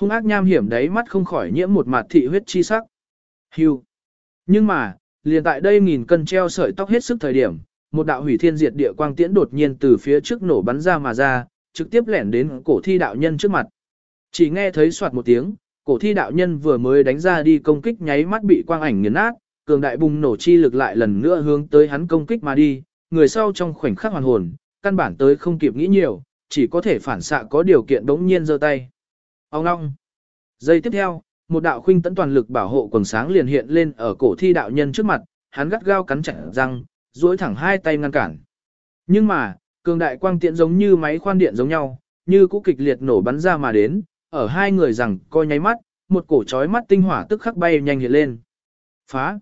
Hung ác nham hiểm đấy mắt không khỏi nhiễm một mặt thị huyết chi sắc. Hưu. Nhưng mà, liền tại đây nghìn cân treo sợi tóc hết sức thời điểm, một đạo hủy thiên diệt địa quang tiễn đột nhiên từ phía trước nổ bắn ra mà ra, trực tiếp lẻn đến cổ thi đạo nhân trước mặt. Chỉ nghe thấy soạt một tiếng, cổ thi đạo nhân vừa mới đánh ra đi công kích nháy mắt bị quang ảnh nghiền nát, cường đại bùng nổ chi lực lại lần nữa hướng tới hắn công kích mà đi, người sau trong khoảnh khắc hoàn hồn, căn bản tới không kịp nghĩ nhiều, chỉ có thể phản xạ có điều kiện đống nhiên giơ tay. Ông ngong. Giây tiếp theo, một đạo khuynh tấn toàn lực bảo hộ quần sáng liền hiện lên ở cổ thi đạo nhân trước mặt, hắn gắt gao cắn chặt răng, duỗi thẳng hai tay ngăn cản. Nhưng mà, cường đại quang tiện giống như máy khoan điện giống nhau, như cũ kịch liệt nổ bắn ra mà đến, ở hai người rằng coi nháy mắt, một cổ chói mắt tinh hỏa tức khắc bay nhanh hiện lên. Phá!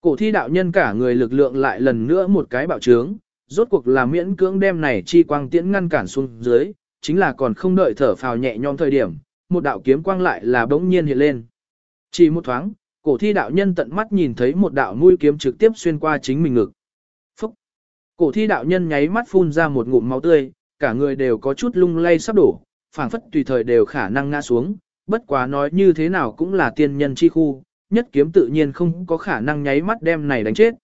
Cổ thi đạo nhân cả người lực lượng lại lần nữa một cái bạo trướng, rốt cuộc là miễn cưỡng đem này chi quang tiễn ngăn cản xuống dưới, chính là còn không đợi thở phào nhẹ nhõm thời điểm, một đạo kiếm quang lại là bỗng nhiên hiện lên. Chỉ một thoáng, cổ thi đạo nhân tận mắt nhìn thấy một đạo mũi kiếm trực tiếp xuyên qua chính mình ngực. Phúc! Cổ thi đạo nhân nháy mắt phun ra một ngụm máu tươi, cả người đều có chút lung lay sắp đổ, phảng phất tùy thời đều khả năng ngã xuống, bất quá nói như thế nào cũng là tiên nhân chi khu, nhất kiếm tự nhiên không có khả năng nháy mắt đem này đánh chết.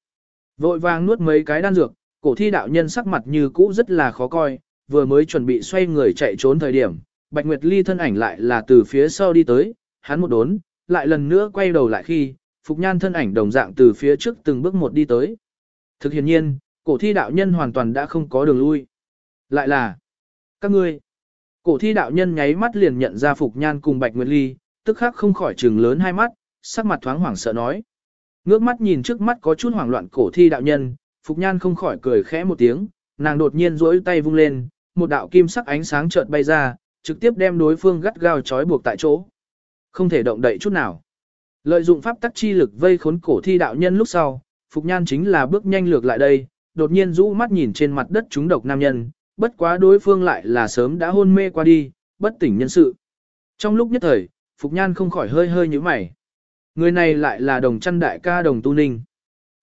Vội vàng nuốt mấy cái đan dược, cổ thi đạo nhân sắc mặt như cũ rất là khó coi, vừa mới chuẩn bị xoay người chạy trốn thời điểm, Bạch Nguyệt Ly thân ảnh lại là từ phía sau đi tới, hắn một đốn, lại lần nữa quay đầu lại khi, Phục Nhan thân ảnh đồng dạng từ phía trước từng bước một đi tới. Thực hiện nhiên, cổ thi đạo nhân hoàn toàn đã không có đường lui. Lại là, các ngươi, cổ thi đạo nhân nháy mắt liền nhận ra Phục Nhan cùng Bạch Nguyệt Ly, tức khắc không khỏi trừng lớn hai mắt, sắc mặt thoáng hoảng sợ nói. Ngước mắt nhìn trước mắt có chút hoảng loạn cổ thi đạo nhân, Phục Nhan không khỏi cười khẽ một tiếng, nàng đột nhiên duỗi tay vung lên, một đạo kim sắc ánh sáng chợt bay ra, trực tiếp đem đối phương gắt gao trói buộc tại chỗ. Không thể động đậy chút nào. Lợi dụng pháp tắc chi lực vây khốn cổ thi đạo nhân lúc sau, Phục Nhan chính là bước nhanh lược lại đây, đột nhiên rũ mắt nhìn trên mặt đất chúng độc nam nhân, bất quá đối phương lại là sớm đã hôn mê qua đi, bất tỉnh nhân sự. Trong lúc nhất thời, Phục Nhan không khỏi hơi hơi như mày. Người này lại là đồng chăn đại ca đồng tu ninh.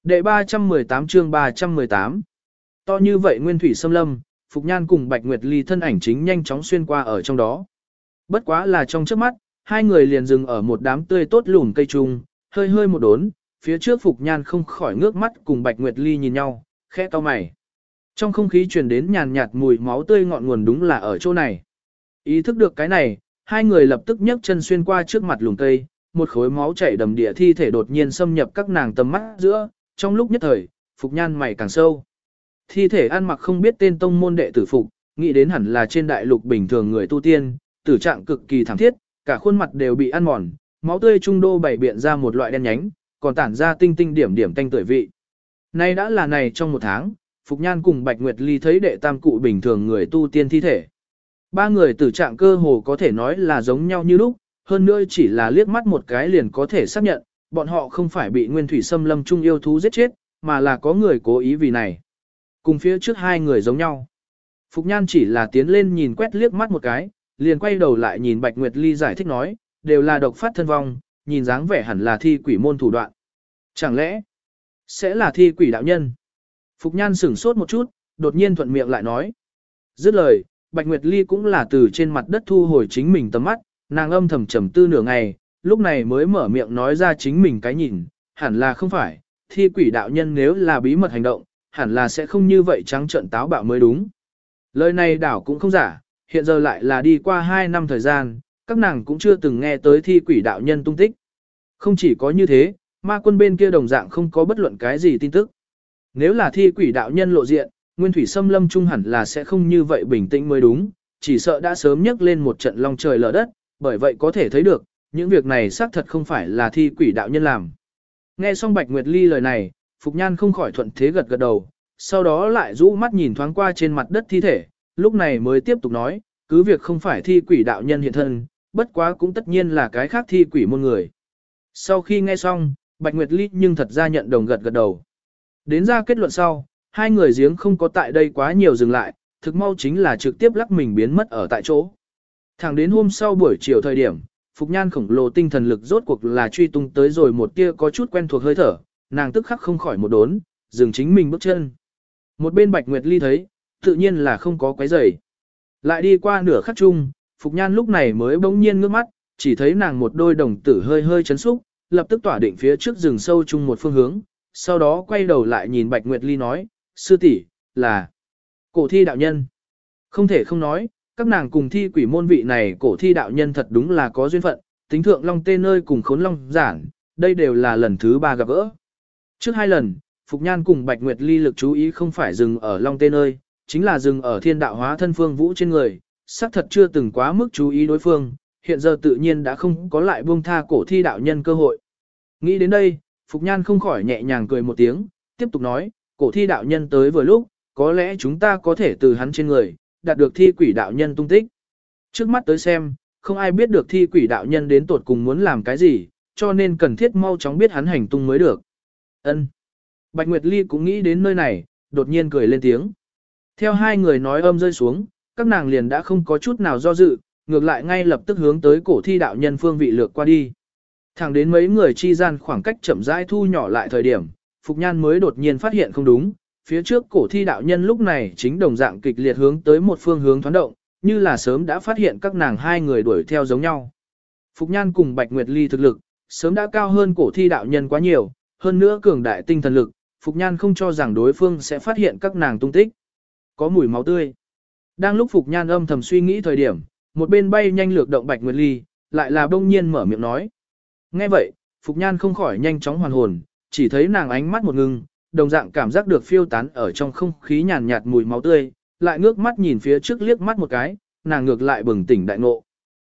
Đệ 318 chương 318 To như vậy nguyên thủy xâm lâm, Phục Nhan cùng Bạch Nguyệt Ly thân ảnh chính nhanh chóng xuyên qua ở trong đó. Bất quá là trong trước mắt, hai người liền dừng ở một đám tươi tốt lùm cây trùng, hơi hơi một đốn, phía trước Phục Nhan không khỏi ngước mắt cùng Bạch Nguyệt Ly nhìn nhau, khẽ to mày. Trong không khí truyền đến nhàn nhạt mùi máu tươi ngọn nguồn đúng là ở chỗ này. Ý thức được cái này, hai người lập tức nhấc chân xuyên qua trước mặt lùm cây, một khối máu chảy đầm địa thi thể đột nhiên xâm nhập các nàng tầm mắt giữa, trong lúc nhất thời, Phục Nhan mày càng sâu. Thi thể ăn mặc không biết tên tông môn đệ tử phục, nghĩ đến hẳn là trên đại lục bình thường người tu tiên, tử trạng cực kỳ thảm thiết, cả khuôn mặt đều bị ăn mòn, máu tươi trung đô bảy biện ra một loại đen nhánh, còn tản ra tinh tinh điểm điểm tanh tuổi vị. Nay đã là này trong một tháng, Phục Nhan cùng Bạch Nguyệt Ly thấy đệ tam cụ bình thường người tu tiên thi thể. Ba người tử trạng cơ hồ có thể nói là giống nhau như lúc, hơn nữa chỉ là liếc mắt một cái liền có thể xác nhận, bọn họ không phải bị nguyên thủy xâm lâm trung yêu thú giết chết, mà là có người cố ý vì này. Cùng phía trước hai người giống nhau. Phục Nhan chỉ là tiến lên nhìn quét liếc mắt một cái, liền quay đầu lại nhìn Bạch Nguyệt Ly giải thích nói, đều là độc phát thân vong, nhìn dáng vẻ hẳn là thi quỷ môn thủ đoạn. Chẳng lẽ, sẽ là thi quỷ đạo nhân? Phục Nhan sửng sốt một chút, đột nhiên thuận miệng lại nói. Dứt lời, Bạch Nguyệt Ly cũng là từ trên mặt đất thu hồi chính mình tầm mắt, nàng âm thầm trầm tư nửa ngày, lúc này mới mở miệng nói ra chính mình cái nhìn, hẳn là không phải, thi quỷ đạo nhân nếu là bí mật hành động, hẳn là sẽ không như vậy trắng trợn táo bạo mới đúng. Lời này đảo cũng không giả, hiện giờ lại là đi qua 2 năm thời gian, các nàng cũng chưa từng nghe tới thi quỷ đạo nhân tung tích. Không chỉ có như thế, ma quân bên kia đồng dạng không có bất luận cái gì tin tức. Nếu là thi quỷ đạo nhân lộ diện, nguyên thủy xâm lâm trung hẳn là sẽ không như vậy bình tĩnh mới đúng, chỉ sợ đã sớm nhấc lên một trận long trời lở đất, bởi vậy có thể thấy được, những việc này xác thật không phải là thi quỷ đạo nhân làm. Nghe xong Bạch Nguyệt Ly lời này, Phục Nhan không khỏi thuận thế gật gật đầu, sau đó lại rũ mắt nhìn thoáng qua trên mặt đất thi thể, lúc này mới tiếp tục nói, cứ việc không phải thi quỷ đạo nhân hiện thân, bất quá cũng tất nhiên là cái khác thi quỷ môn người. Sau khi nghe xong, Bạch Nguyệt Ly nhưng thật ra nhận đồng gật gật đầu. Đến ra kết luận sau, hai người giếng không có tại đây quá nhiều dừng lại, thực mau chính là trực tiếp lắc mình biến mất ở tại chỗ. Thẳng đến hôm sau buổi chiều thời điểm, Phục Nhan khổng lồ tinh thần lực rốt cuộc là truy tung tới rồi một tia có chút quen thuộc hơi thở, nàng tức khắc không khỏi một đốn, dừng chính mình bước chân. Một bên Bạch Nguyệt Ly thấy, tự nhiên là không có quấy rầy. Lại đi qua nửa khắc chung, Phục Nhan lúc này mới bỗng nhiên ngước mắt, chỉ thấy nàng một đôi đồng tử hơi hơi chấn xúc, lập tức tỏa định phía trước rừng sâu chung một phương hướng, sau đó quay đầu lại nhìn Bạch Nguyệt Ly nói, sư tỷ là cổ thi đạo nhân. Không thể không nói, các nàng cùng thi quỷ môn vị này cổ thi đạo nhân thật đúng là có duyên phận, tính thượng long tê nơi cùng khốn long giản, đây đều là lần thứ ba gặp gỡ. Trước hai lần, Phục Nhan cùng Bạch Nguyệt Ly lực chú ý không phải dừng ở long tê nơi, chính là dừng ở thiên đạo hóa thân phương vũ trên người, xác thật chưa từng quá mức chú ý đối phương, hiện giờ tự nhiên đã không có lại buông tha cổ thi đạo nhân cơ hội. Nghĩ đến đây, Phục Nhan không khỏi nhẹ nhàng cười một tiếng, tiếp tục nói, cổ thi đạo nhân tới vừa lúc, có lẽ chúng ta có thể từ hắn trên người, đạt được thi quỷ đạo nhân tung tích. Trước mắt tới xem, không ai biết được thi quỷ đạo nhân đến tột cùng muốn làm cái gì, cho nên cần thiết mau chóng biết hắn hành tung mới được. Ân. Bạch Nguyệt Ly cũng nghĩ đến nơi này, đột nhiên cười lên tiếng. Theo hai người nói âm rơi xuống, các nàng liền đã không có chút nào do dự, ngược lại ngay lập tức hướng tới cổ thi đạo nhân phương vị lược qua đi. Thẳng đến mấy người chi gian khoảng cách chậm rãi thu nhỏ lại thời điểm, Phục Nhan mới đột nhiên phát hiện không đúng, phía trước cổ thi đạo nhân lúc này chính đồng dạng kịch liệt hướng tới một phương hướng thoán động, như là sớm đã phát hiện các nàng hai người đuổi theo giống nhau. Phục Nhan cùng Bạch Nguyệt Ly thực lực, sớm đã cao hơn cổ thi đạo nhân quá nhiều, hơn nữa cường đại tinh thần lực, Phục Nhan không cho rằng đối phương sẽ phát hiện các nàng tung tích. Có mùi máu tươi. Đang lúc Phục Nhan âm thầm suy nghĩ thời điểm, một bên bay nhanh lược động Bạch Nguyệt Ly, lại là đông nhiên mở miệng nói. Nghe vậy, Phục Nhan không khỏi nhanh chóng hoàn hồn, chỉ thấy nàng ánh mắt một ngưng, đồng dạng cảm giác được phiêu tán ở trong không khí nhàn nhạt mùi máu tươi, lại ngước mắt nhìn phía trước liếc mắt một cái, nàng ngược lại bừng tỉnh đại ngộ.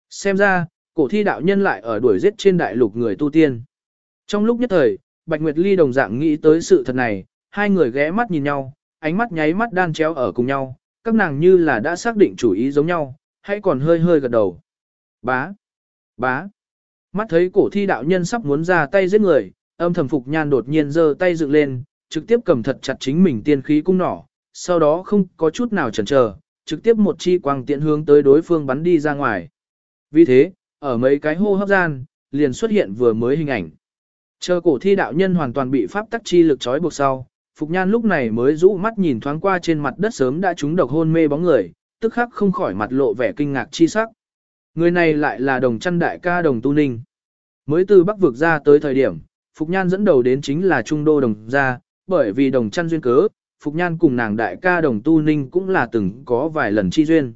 Xem ra, cổ thi đạo nhân lại ở đuổi giết trên đại lục người tu tiên. Trong lúc nhất thời, Bạch Nguyệt Ly đồng dạng nghĩ tới sự thật này, hai người ghé mắt nhìn nhau, ánh mắt nháy mắt đan chéo ở cùng nhau, các nàng như là đã xác định chủ ý giống nhau, hay còn hơi hơi gật đầu. Bá! Bá! Mắt thấy cổ thi đạo nhân sắp muốn ra tay giết người, âm thầm phục nhan đột nhiên giơ tay dựng lên, trực tiếp cầm thật chặt chính mình tiên khí cung nỏ, sau đó không có chút nào chần chờ, trực tiếp một chi quang tiện hướng tới đối phương bắn đi ra ngoài. Vì thế, ở mấy cái hô hấp gian, liền xuất hiện vừa mới hình ảnh. Chờ cổ thi đạo nhân hoàn toàn bị pháp tắc chi lực trói buộc sau, Phục Nhan lúc này mới rũ mắt nhìn thoáng qua trên mặt đất sớm đã trúng độc hôn mê bóng người, tức khắc không khỏi mặt lộ vẻ kinh ngạc chi sắc. Người này lại là đồng chăn đại ca đồng tu ninh. Mới từ Bắc vực ra tới thời điểm, Phục Nhan dẫn đầu đến chính là Trung Đô đồng gia, bởi vì đồng chăn duyên cớ, Phục Nhan cùng nàng đại ca đồng tu ninh cũng là từng có vài lần chi duyên.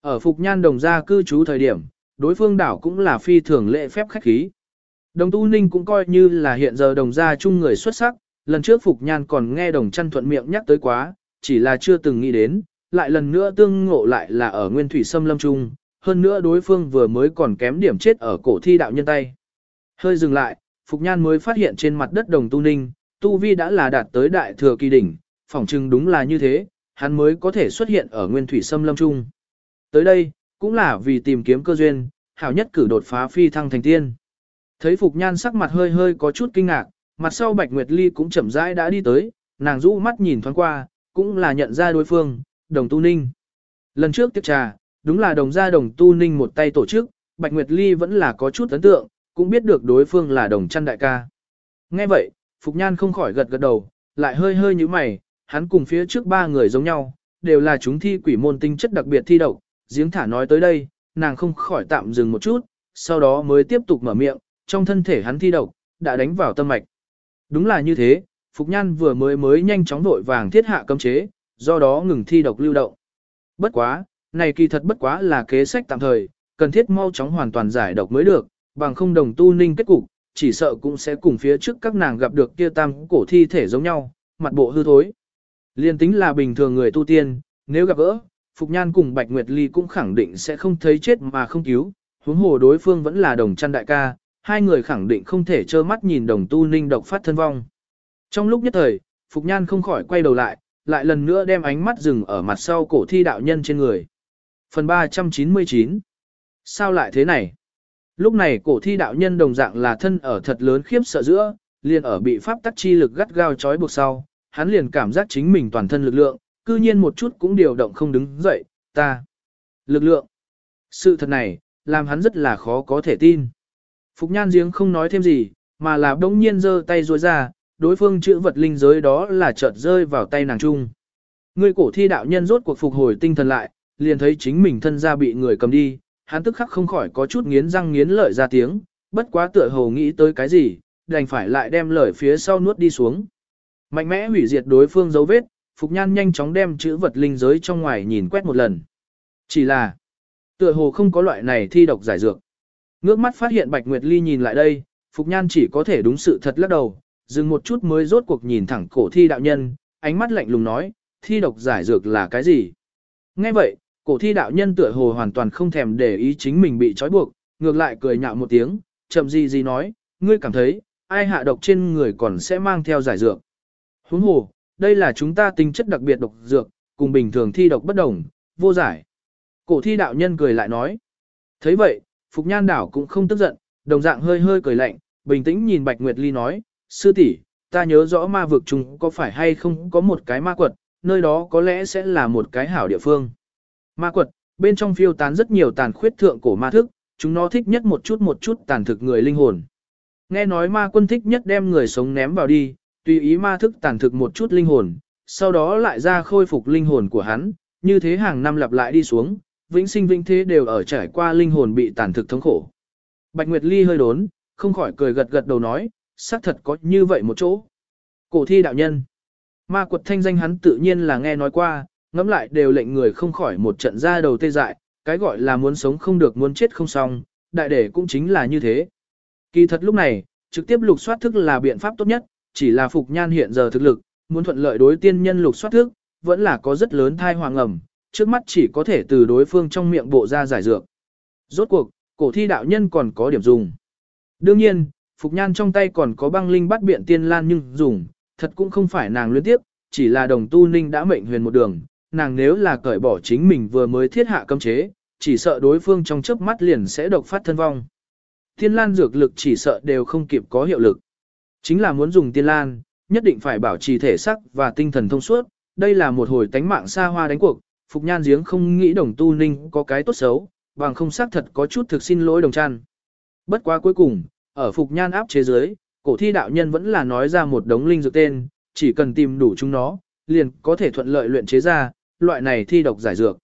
Ở Phục Nhan đồng gia cư trú thời điểm, đối phương đảo cũng là phi thường lệ phép khách khí. Đồng tu ninh cũng coi như là hiện giờ đồng gia chung người xuất sắc, lần trước Phục Nhan còn nghe đồng chăn thuận miệng nhắc tới quá, chỉ là chưa từng nghĩ đến, lại lần nữa tương ngộ lại là ở nguyên thủy sâm lâm trung, hơn nữa đối phương vừa mới còn kém điểm chết ở cổ thi đạo nhân tay. Hơi dừng lại, Phục Nhan mới phát hiện trên mặt đất đồng tu ninh, tu vi đã là đạt tới đại thừa kỳ đỉnh, phỏng chừng đúng là như thế, hắn mới có thể xuất hiện ở nguyên thủy sâm lâm trung. Tới đây, cũng là vì tìm kiếm cơ duyên, hảo nhất cử đột phá phi thăng thành tiên. Thấy Phục Nhan sắc mặt hơi hơi có chút kinh ngạc, mặt sau Bạch Nguyệt Ly cũng chậm rãi đã đi tới, nàng rũ mắt nhìn thoáng qua, cũng là nhận ra đối phương, đồng tu ninh. Lần trước tiếp trà, đúng là đồng gia đồng tu ninh một tay tổ chức, Bạch Nguyệt Ly vẫn là có chút ấn tượng, cũng biết được đối phương là đồng chăn đại ca. Nghe vậy, Phục Nhan không khỏi gật gật đầu, lại hơi hơi như mày, hắn cùng phía trước ba người giống nhau, đều là chúng thi quỷ môn tinh chất đặc biệt thi độc, giếng thả nói tới đây, nàng không khỏi tạm dừng một chút, sau đó mới tiếp tục mở miệng, trong thân thể hắn thi độc, đã đánh vào tâm mạch. Đúng là như thế, Phục Nhan vừa mới mới nhanh chóng vội vàng thiết hạ cấm chế, do đó ngừng thi độc lưu động. Bất quá, này kỳ thật bất quá là kế sách tạm thời, cần thiết mau chóng hoàn toàn giải độc mới được, bằng không đồng tu ninh kết cục, chỉ sợ cũng sẽ cùng phía trước các nàng gặp được kia tam cổ thi thể giống nhau, mặt bộ hư thối. Liên tính là bình thường người tu tiên, nếu gặp gỡ, Phục Nhan cùng Bạch Nguyệt Ly cũng khẳng định sẽ không thấy chết mà không cứu, huống hồ đối phương vẫn là đồng chăn đại ca, hai người khẳng định không thể trơ mắt nhìn đồng tu ninh độc phát thân vong. Trong lúc nhất thời, Phục Nhan không khỏi quay đầu lại, lại lần nữa đem ánh mắt dừng ở mặt sau cổ thi đạo nhân trên người. Phần 399 Sao lại thế này? Lúc này cổ thi đạo nhân đồng dạng là thân ở thật lớn khiếp sợ giữa, liền ở bị pháp tắc chi lực gắt gao trói buộc sau, hắn liền cảm giác chính mình toàn thân lực lượng, cư nhiên một chút cũng điều động không đứng dậy, ta. Lực lượng. Sự thật này, làm hắn rất là khó có thể tin. Phục nhan giếng không nói thêm gì, mà là đống nhiên giơ tay ruôi ra, đối phương chữ vật linh giới đó là chợt rơi vào tay nàng trung. Người cổ thi đạo nhân rốt cuộc phục hồi tinh thần lại, liền thấy chính mình thân ra bị người cầm đi, hắn tức khắc không khỏi có chút nghiến răng nghiến lợi ra tiếng, bất quá tựa hồ nghĩ tới cái gì, đành phải lại đem lời phía sau nuốt đi xuống. Mạnh mẽ hủy diệt đối phương dấu vết, Phục Nhan nhanh chóng đem chữ vật linh giới trong ngoài nhìn quét một lần. Chỉ là, tựa hồ không có loại này thi độc giải dược. Ngước mắt phát hiện Bạch Nguyệt Ly nhìn lại đây, Phục Nhan chỉ có thể đúng sự thật lắc đầu, dừng một chút mới rốt cuộc nhìn thẳng cổ thi đạo nhân, ánh mắt lạnh lùng nói, thi độc giải dược là cái gì? Nghe vậy, cổ thi đạo nhân tựa hồ hoàn toàn không thèm để ý chính mình bị trói buộc, ngược lại cười nhạo một tiếng, chậm gì gì nói, ngươi cảm thấy, ai hạ độc trên người còn sẽ mang theo giải dược. Huống hồ, đây là chúng ta tính chất đặc biệt độc dược, cùng bình thường thi độc bất đồng, vô giải. Cổ thi đạo nhân cười lại nói. thấy vậy, Phục Nhan đảo cũng không tức giận, đồng dạng hơi hơi cười lạnh, bình tĩnh nhìn Bạch Nguyệt Ly nói, sư tỷ, ta nhớ rõ ma vực chúng có phải hay không có một cái ma quật, nơi đó có lẽ sẽ là một cái hảo địa phương. Ma quật, bên trong phiêu tán rất nhiều tàn khuyết thượng cổ ma thức, chúng nó thích nhất một chút một chút tàn thực người linh hồn. Nghe nói ma quân thích nhất đem người sống ném vào đi, tùy ý ma thức tàn thực một chút linh hồn, sau đó lại ra khôi phục linh hồn của hắn, như thế hàng năm lặp lại đi xuống, vĩnh sinh vĩnh thế đều ở trải qua linh hồn bị tàn thực thống khổ. Bạch Nguyệt Ly hơi đốn, không khỏi cười gật gật đầu nói, xác thật có như vậy một chỗ. Cổ thi đạo nhân. Ma quật thanh danh hắn tự nhiên là nghe nói qua, ngẫm lại đều lệnh người không khỏi một trận ra đầu tê dại, cái gọi là muốn sống không được muốn chết không xong, đại để cũng chính là như thế. Kỳ thật lúc này, trực tiếp lục soát thức là biện pháp tốt nhất, chỉ là Phục Nhan hiện giờ thực lực, muốn thuận lợi đối tiên nhân lục soát thức, vẫn là có rất lớn thai hoàng ẩm, trước mắt chỉ có thể từ đối phương trong miệng bộ ra giải dược. Rốt cuộc, cổ thi đạo nhân còn có điểm dùng. Đương nhiên, Phục Nhan trong tay còn có băng linh bắt biện tiên lan nhưng dùng, thật cũng không phải nàng luyến tiếp, chỉ là đồng tu ninh đã mệnh huyền một đường, nàng nếu là cởi bỏ chính mình vừa mới thiết hạ cấm chế, chỉ sợ đối phương trong chớp mắt liền sẽ độc phát thân vong. Tiên lan dược lực chỉ sợ đều không kịp có hiệu lực. Chính là muốn dùng tiên lan, nhất định phải bảo trì thể sắc và tinh thần thông suốt, đây là một hồi tánh mạng xa hoa đánh cuộc, Phục Nhan Giếng không nghĩ đồng tu ninh có cái tốt xấu, bằng không xác thật có chút thực xin lỗi đồng trăn. Bất quá cuối cùng, ở Phục Nhan áp chế giới, cổ thi đạo nhân vẫn là nói ra một đống linh dược tên, chỉ cần tìm đủ chúng nó, liền có thể thuận lợi luyện chế ra, loại này thi độc giải dược.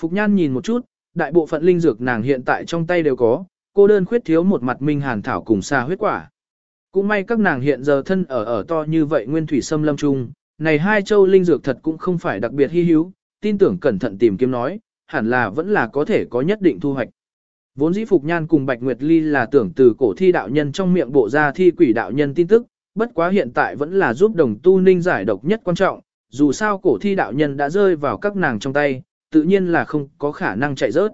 Phục Nhan nhìn một chút, đại bộ phận linh dược nàng hiện tại trong tay đều có, cô đơn khuyết thiếu một mặt minh hàn thảo cùng xa huyết quả. Cũng may các nàng hiện giờ thân ở ở to như vậy nguyên thủy sâm lâm trung, này hai châu linh dược thật cũng không phải đặc biệt hy hữu, tin tưởng cẩn thận tìm kiếm nói, hẳn là vẫn là có thể có nhất định thu hoạch. Vốn dĩ Phục Nhan cùng Bạch Nguyệt Ly là tưởng từ cổ thi đạo nhân trong miệng bộ ra thi quỷ đạo nhân tin tức, bất quá hiện tại vẫn là giúp đồng tu ninh giải độc nhất quan trọng, dù sao cổ thi đạo nhân đã rơi vào các nàng trong tay, tự nhiên là không có khả năng chạy rớt.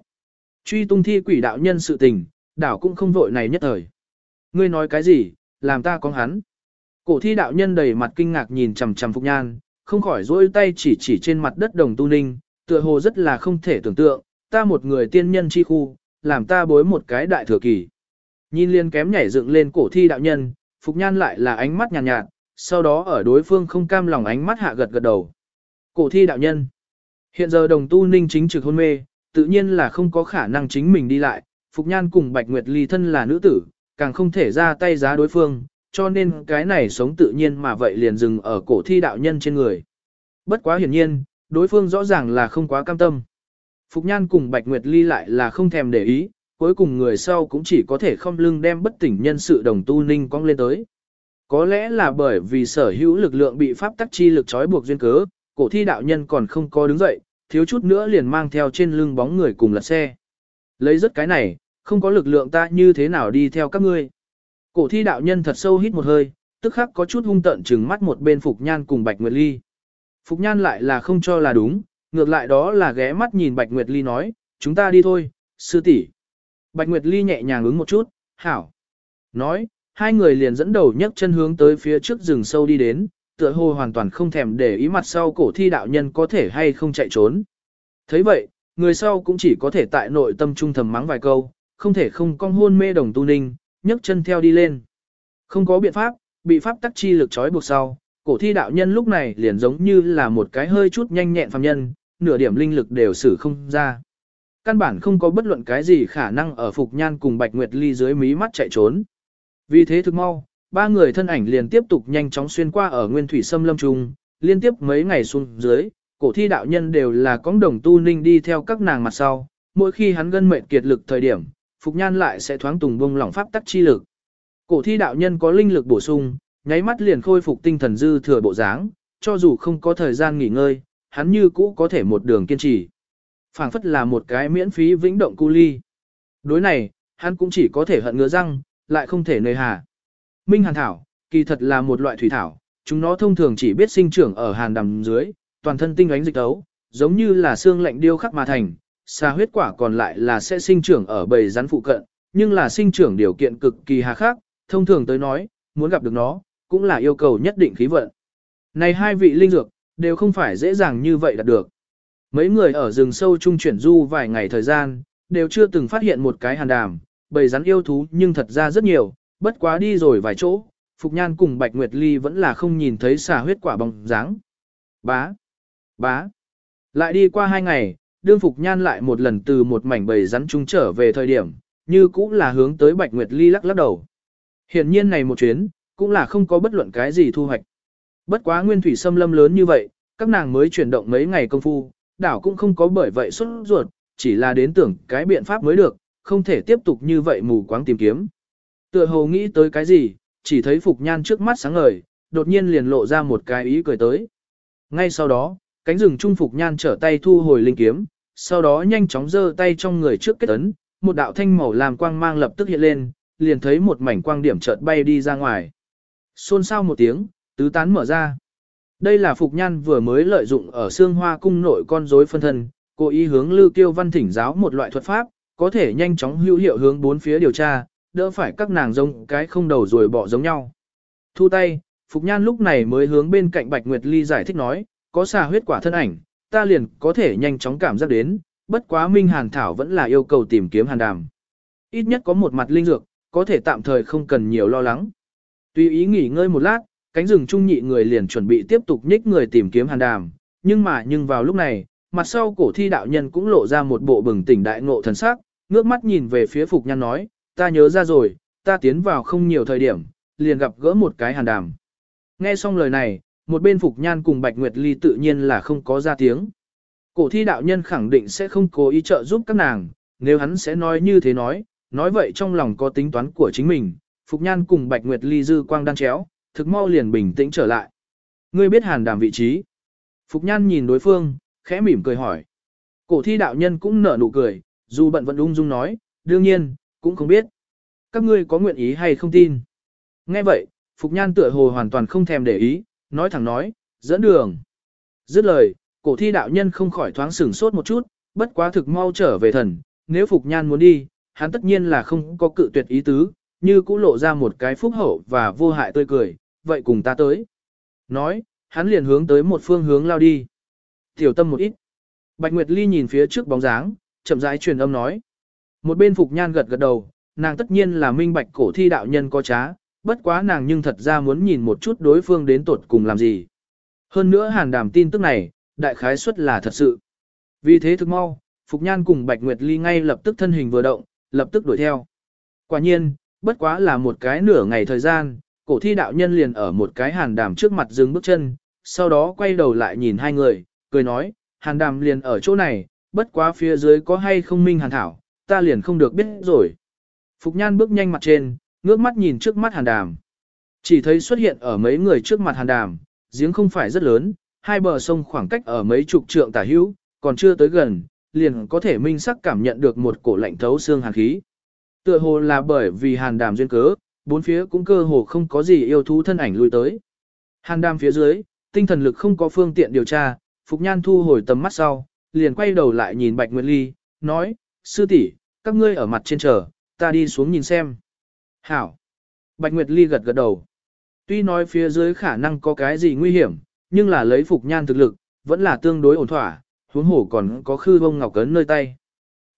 Truy tung thi quỷ đạo nhân sự tình, đảo cũng không vội này nhất thời. Ngươi nói cái gì, làm ta có hắn. Cổ thi đạo nhân đầy mặt kinh ngạc nhìn chằm chằm Phục Nhan, không khỏi dỗi tay chỉ chỉ trên mặt đất đồng tu ninh, tựa hồ rất là không thể tưởng tượng, ta một người tiên nhân chi khu, làm ta bối một cái đại thừa kỳ. Nhìn liên kém nhảy dựng lên cổ thi đạo nhân, Phục Nhan lại là ánh mắt nhàn nhạt, nhạt, sau đó ở đối phương không cam lòng ánh mắt hạ gật gật đầu. Cổ thi đạo nhân. Hiện giờ đồng tu ninh chính trực hôn mê, tự nhiên là không có khả năng chính mình đi lại, Phục Nhan cùng Bạch Nguyệt Ly thân là nữ tử, càng không thể ra tay giá đối phương, cho nên cái này sống tự nhiên mà vậy liền dừng ở cổ thi đạo nhân trên người. Bất quá hiển nhiên, đối phương rõ ràng là không quá cam tâm. Phục Nhan cùng Bạch Nguyệt Ly lại là không thèm để ý, cuối cùng người sau cũng chỉ có thể không lưng đem bất tỉnh nhân sự đồng tu ninh cong lên tới. Có lẽ là bởi vì sở hữu lực lượng bị pháp tắc chi lực trói buộc duyên cớ, cổ thi đạo nhân còn không có đứng dậy, thiếu chút nữa liền mang theo trên lưng bóng người cùng lật xe. Lấy rất cái này, không có lực lượng ta như thế nào đi theo các ngươi. Cổ thi đạo nhân thật sâu hít một hơi, tức khắc có chút hung tận trừng mắt một bên Phục Nhan cùng Bạch Nguyệt Ly. Phục Nhan lại là không cho là đúng, ngược lại đó là ghé mắt nhìn Bạch Nguyệt Ly nói, chúng ta đi thôi, sư tỷ. Bạch Nguyệt Ly nhẹ nhàng ứng một chút, hảo. Nói, hai người liền dẫn đầu nhấc chân hướng tới phía trước rừng sâu đi đến, tựa hồ hoàn toàn không thèm để ý mặt sau cổ thi đạo nhân có thể hay không chạy trốn. thấy vậy, người sau cũng chỉ có thể tại nội tâm trung thầm mắng vài câu, không thể không cong hôn mê đồng tu ninh, nhấc chân theo đi lên. Không có biện pháp, bị pháp tắc chi lực trói buộc sau, cổ thi đạo nhân lúc này liền giống như là một cái hơi chút nhanh nhẹn phàm nhân, nửa điểm linh lực đều xử không ra. Căn bản không có bất luận cái gì khả năng ở Phục Nhan cùng Bạch Nguyệt Ly dưới mí mắt chạy trốn. Vì thế thực mau, ba người thân ảnh liền tiếp tục nhanh chóng xuyên qua ở nguyên thủy sâm lâm trung, liên tiếp mấy ngày xuống dưới, cổ thi đạo nhân đều là con đồng tu ninh đi theo các nàng mặt sau, mỗi khi hắn gân mệnh kiệt lực thời điểm, Phục Nhan lại sẽ thoáng tùng bông lỏng pháp tắc chi lực. Cổ thi đạo nhân có linh lực bổ sung, nháy mắt liền khôi phục tinh thần dư thừa bộ dáng, cho dù không có thời gian nghỉ ngơi, hắn như cũ có thể một đường kiên trì. phảng phất là một cái miễn phí vĩnh động cu ly. Đối này, hắn cũng chỉ có thể hận ngứa răng, lại không thể nơi hà. Minh Hàn Thảo, kỳ thật là một loại thủy thảo, chúng nó thông thường chỉ biết sinh trưởng ở hàn đầm dưới, toàn thân tinh ánh dịch tấu, giống như là xương lạnh điêu khắc mà thành, Xà huyết quả còn lại là sẽ sinh trưởng ở bầy rắn phụ cận, nhưng là sinh trưởng điều kiện cực kỳ hà khắc, thông thường tới nói, muốn gặp được nó, cũng là yêu cầu nhất định khí vận. Này hai vị linh dược, đều không phải dễ dàng như vậy đạt được. Mấy người ở rừng sâu trung chuyển du vài ngày thời gian, đều chưa từng phát hiện một cái hàn đàm, bầy rắn yêu thú nhưng thật ra rất nhiều, bất quá đi rồi vài chỗ, Phục Nhan cùng Bạch Nguyệt Ly vẫn là không nhìn thấy xà huyết quả bóng dáng. Bá, bá, lại đi qua hai ngày, đương Phục Nhan lại một lần từ một mảnh bầy rắn trung trở về thời điểm, như cũng là hướng tới Bạch Nguyệt Ly lắc lắc đầu. Hiển nhiên này một chuyến, cũng là không có bất luận cái gì thu hoạch. Bất quá nguyên thủy xâm lâm lớn như vậy, các nàng mới chuyển động mấy ngày công phu, đảo cũng không có bởi vậy xuất ruột, chỉ là đến tưởng cái biện pháp mới được, không thể tiếp tục như vậy mù quáng tìm kiếm. Tựa hồ nghĩ tới cái gì, chỉ thấy Phục Nhan trước mắt sáng ngời, đột nhiên liền lộ ra một cái ý cười tới. Ngay sau đó, cánh rừng trung Phục Nhan trở tay thu hồi linh kiếm, sau đó nhanh chóng giơ tay trong người trước kết ấn, một đạo thanh màu làm quang mang lập tức hiện lên, liền thấy một mảnh quang điểm chợt bay đi ra ngoài. Xôn xao một tiếng, tứ tán mở ra. Đây là Phục Nhan vừa mới lợi dụng ở xương hoa cung nội con rối phân thân, cố ý hướng Lưu Kiêu Văn thỉnh giáo một loại thuật pháp, có thể nhanh chóng hữu hiệu hướng bốn phía điều tra, đỡ phải các nàng giống cái không đầu rồi bỏ giống nhau. Thu tay, Phục Nhan lúc này mới hướng bên cạnh Bạch Nguyệt Ly giải thích nói, có xà huyết quả thân ảnh, ta liền có thể nhanh chóng cảm giác đến, bất quá Minh Hàn Thảo vẫn là yêu cầu tìm kiếm hàn đàm. Ít nhất có một mặt linh dược, có thể tạm thời không cần nhiều lo lắng. Tùy ý nghỉ ngơi một lát, cánh rừng trung nhị người liền chuẩn bị tiếp tục nhích người tìm kiếm hàn đàm, nhưng mà nhưng vào lúc này, mặt sau cổ thi đạo nhân cũng lộ ra một bộ bừng tỉnh đại ngộ thần sắc, ngước mắt nhìn về phía Phục Nhan nói, ta nhớ ra rồi, ta tiến vào không nhiều thời điểm, liền gặp gỡ một cái hàn đàm. Nghe xong lời này, một bên Phục Nhan cùng Bạch Nguyệt Ly tự nhiên là không có ra tiếng. Cổ thi đạo nhân khẳng định sẽ không cố ý trợ giúp các nàng, nếu hắn sẽ nói như thế nói, nói vậy trong lòng có tính toán của chính mình, Phục Nhan cùng Bạch Nguyệt Ly dư quang đang chéo, thực mau liền bình tĩnh trở lại. Ngươi biết hàn đàm vị trí. Phục Nhan nhìn đối phương, khẽ mỉm cười hỏi. Cổ thi đạo nhân cũng nở nụ cười, dù bận vẫn ung dung nói, đương nhiên, cũng không biết. Các ngươi có nguyện ý hay không tin. Nghe vậy, Phục Nhan tựa hồ hoàn toàn không thèm để ý, nói thẳng nói, dẫn đường. Dứt lời, cổ thi đạo nhân không khỏi thoáng sửng sốt một chút, bất quá thực mau trở về thần, nếu Phục Nhan muốn đi, hắn tất nhiên là không có cự tuyệt ý tứ, như cũ lộ ra một cái phúc hậu và vô hại tươi cười, vậy cùng ta tới. Nói, hắn liền hướng tới một phương hướng lao đi. Tiểu tâm một ít. Bạch Nguyệt Ly nhìn phía trước bóng dáng, chậm rãi truyền âm nói. Một bên Phục Nhan gật gật đầu, nàng tất nhiên là minh bạch cổ thi đạo nhân có trá, bất quá nàng nhưng thật ra muốn nhìn một chút đối phương đến tột cùng làm gì. Hơn nữa hàn đàm tin tức này, đại khái suất là thật sự. Vì thế thực mau, Phục Nhan cùng Bạch Nguyệt Ly ngay lập tức thân hình vừa động, lập tức đuổi theo. Quả nhiên, bất quá là một cái nửa ngày thời gian, cổ thi đạo nhân liền ở một cái hàn đàm trước mặt dừng bước chân, sau đó quay đầu lại nhìn hai người, cười nói, hàn đàm liền ở chỗ này, bất quá phía dưới có hay không minh hàn thảo, ta liền không được biết rồi. Phục nhan bước nhanh mặt trên, ngước mắt nhìn trước mắt hàn đàm. Chỉ thấy xuất hiện ở mấy người trước mặt hàn đàm, giếng không phải rất lớn, hai bờ sông khoảng cách ở mấy chục trượng tả hữu, còn chưa tới gần, liền có thể minh sắc cảm nhận được một cổ lạnh thấu xương hàn khí. Tựa hồ là bởi vì hàn đàm duyên cớ, bốn phía cũng cơ hồ không có gì yêu thú thân ảnh lui tới. Hàn đàm phía dưới, tinh thần lực không có phương tiện điều tra, Phục Nhan thu hồi tầm mắt sau, liền quay đầu lại nhìn Bạch Nguyệt Ly, nói, sư tỷ, các ngươi ở mặt trên chờ, ta đi xuống nhìn xem. Hảo. Bạch Nguyệt Ly gật gật đầu. Tuy nói phía dưới khả năng có cái gì nguy hiểm, nhưng là lấy Phục Nhan thực lực, vẫn là tương đối ổn thỏa, huống hổ còn có khư bông ngọc cấn nơi tay.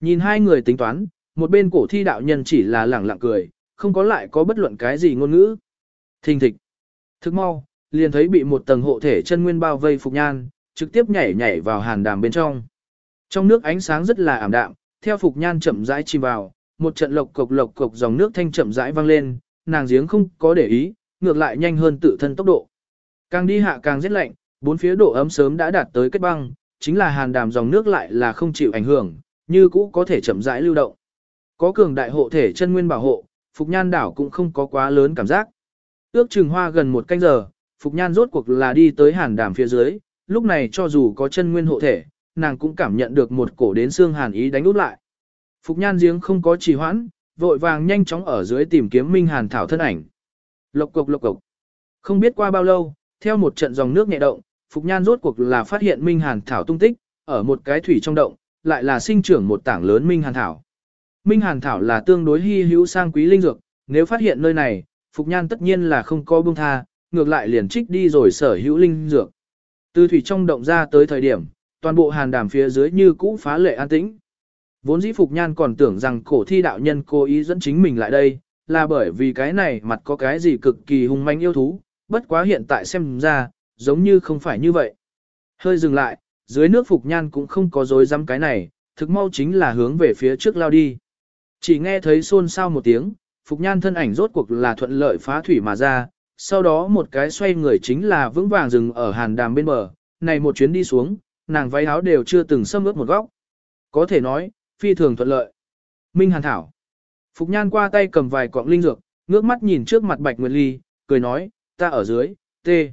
Nhìn hai người tính toán, một bên cổ thi đạo nhân chỉ là lẳng lặng cười, không có lại có bất luận cái gì ngôn ngữ. Thình thịch. Thức mau, liền thấy bị một tầng hộ thể chân nguyên bao vây Phục Nhan, trực tiếp nhảy nhảy vào hàn đàm bên trong. Trong nước ánh sáng rất là ảm đạm, theo Phục Nhan chậm rãi chìm vào, một trận lộc cộc lộc cộc dòng nước thanh chậm rãi vang lên, nàng giếng không có để ý, ngược lại nhanh hơn tự thân tốc độ. Càng đi hạ càng rét lạnh, bốn phía độ ấm sớm đã đạt tới kết băng, chính là hàn đàm dòng nước lại là không chịu ảnh hưởng, như cũ có thể chậm rãi lưu động. Có cường đại hộ thể chân nguyên bảo hộ, Phục Nhan đảo cũng không có quá lớn cảm giác. Ước chừng hoa gần một canh giờ, Phục Nhan rốt cuộc là đi tới hàn đàm phía dưới, lúc này cho dù có chân nguyên hộ thể, nàng cũng cảm nhận được một cổ đến xương hàn ý đánh út lại. Phục Nhan giếng không có trì hoãn, vội vàng nhanh chóng ở dưới tìm kiếm Minh Hàn Thảo thân ảnh. Lộc cục lộc cục. Không biết qua bao lâu, theo một trận dòng nước nhẹ động, Phục Nhan rốt cuộc là phát hiện Minh Hàn Thảo tung tích, ở một cái thủy trong động, lại là sinh trưởng một tảng lớn Minh Hàn Thảo. Minh Hàn Thảo là tương đối hy hữu sang quý linh dược, nếu phát hiện nơi này, Phục Nhan tất nhiên là không có buông tha, ngược lại liền trích đi rồi sở hữu linh dược. Từ thủy trong động ra tới thời điểm, toàn bộ hàn đàm phía dưới như cũ phá lệ an tĩnh. Vốn dĩ Phục Nhan còn tưởng rằng cổ thi đạo nhân cố ý dẫn chính mình lại đây, là bởi vì cái này mặt có cái gì cực kỳ hung manh yêu thú, bất quá hiện tại xem ra, giống như không phải như vậy. Hơi dừng lại, dưới nước Phục Nhan cũng không có dối dám cái này, thực mau chính là hướng về phía trước lao đi. Chỉ nghe thấy xôn xao một tiếng, Phục Nhan thân ảnh rốt cuộc là thuận lợi phá thủy mà ra, sau đó một cái xoay người chính là vững vàng dừng ở hàn đàm bên bờ, này một chuyến đi xuống, nàng váy áo đều chưa từng xâm ướt một góc. Có thể nói, phi thường thuận lợi. Minh Hàn Thảo. Phục Nhan qua tay cầm vài quặng linh dược, ngước mắt nhìn trước mặt Bạch Nguyệt Ly, cười nói, ta ở dưới, tê.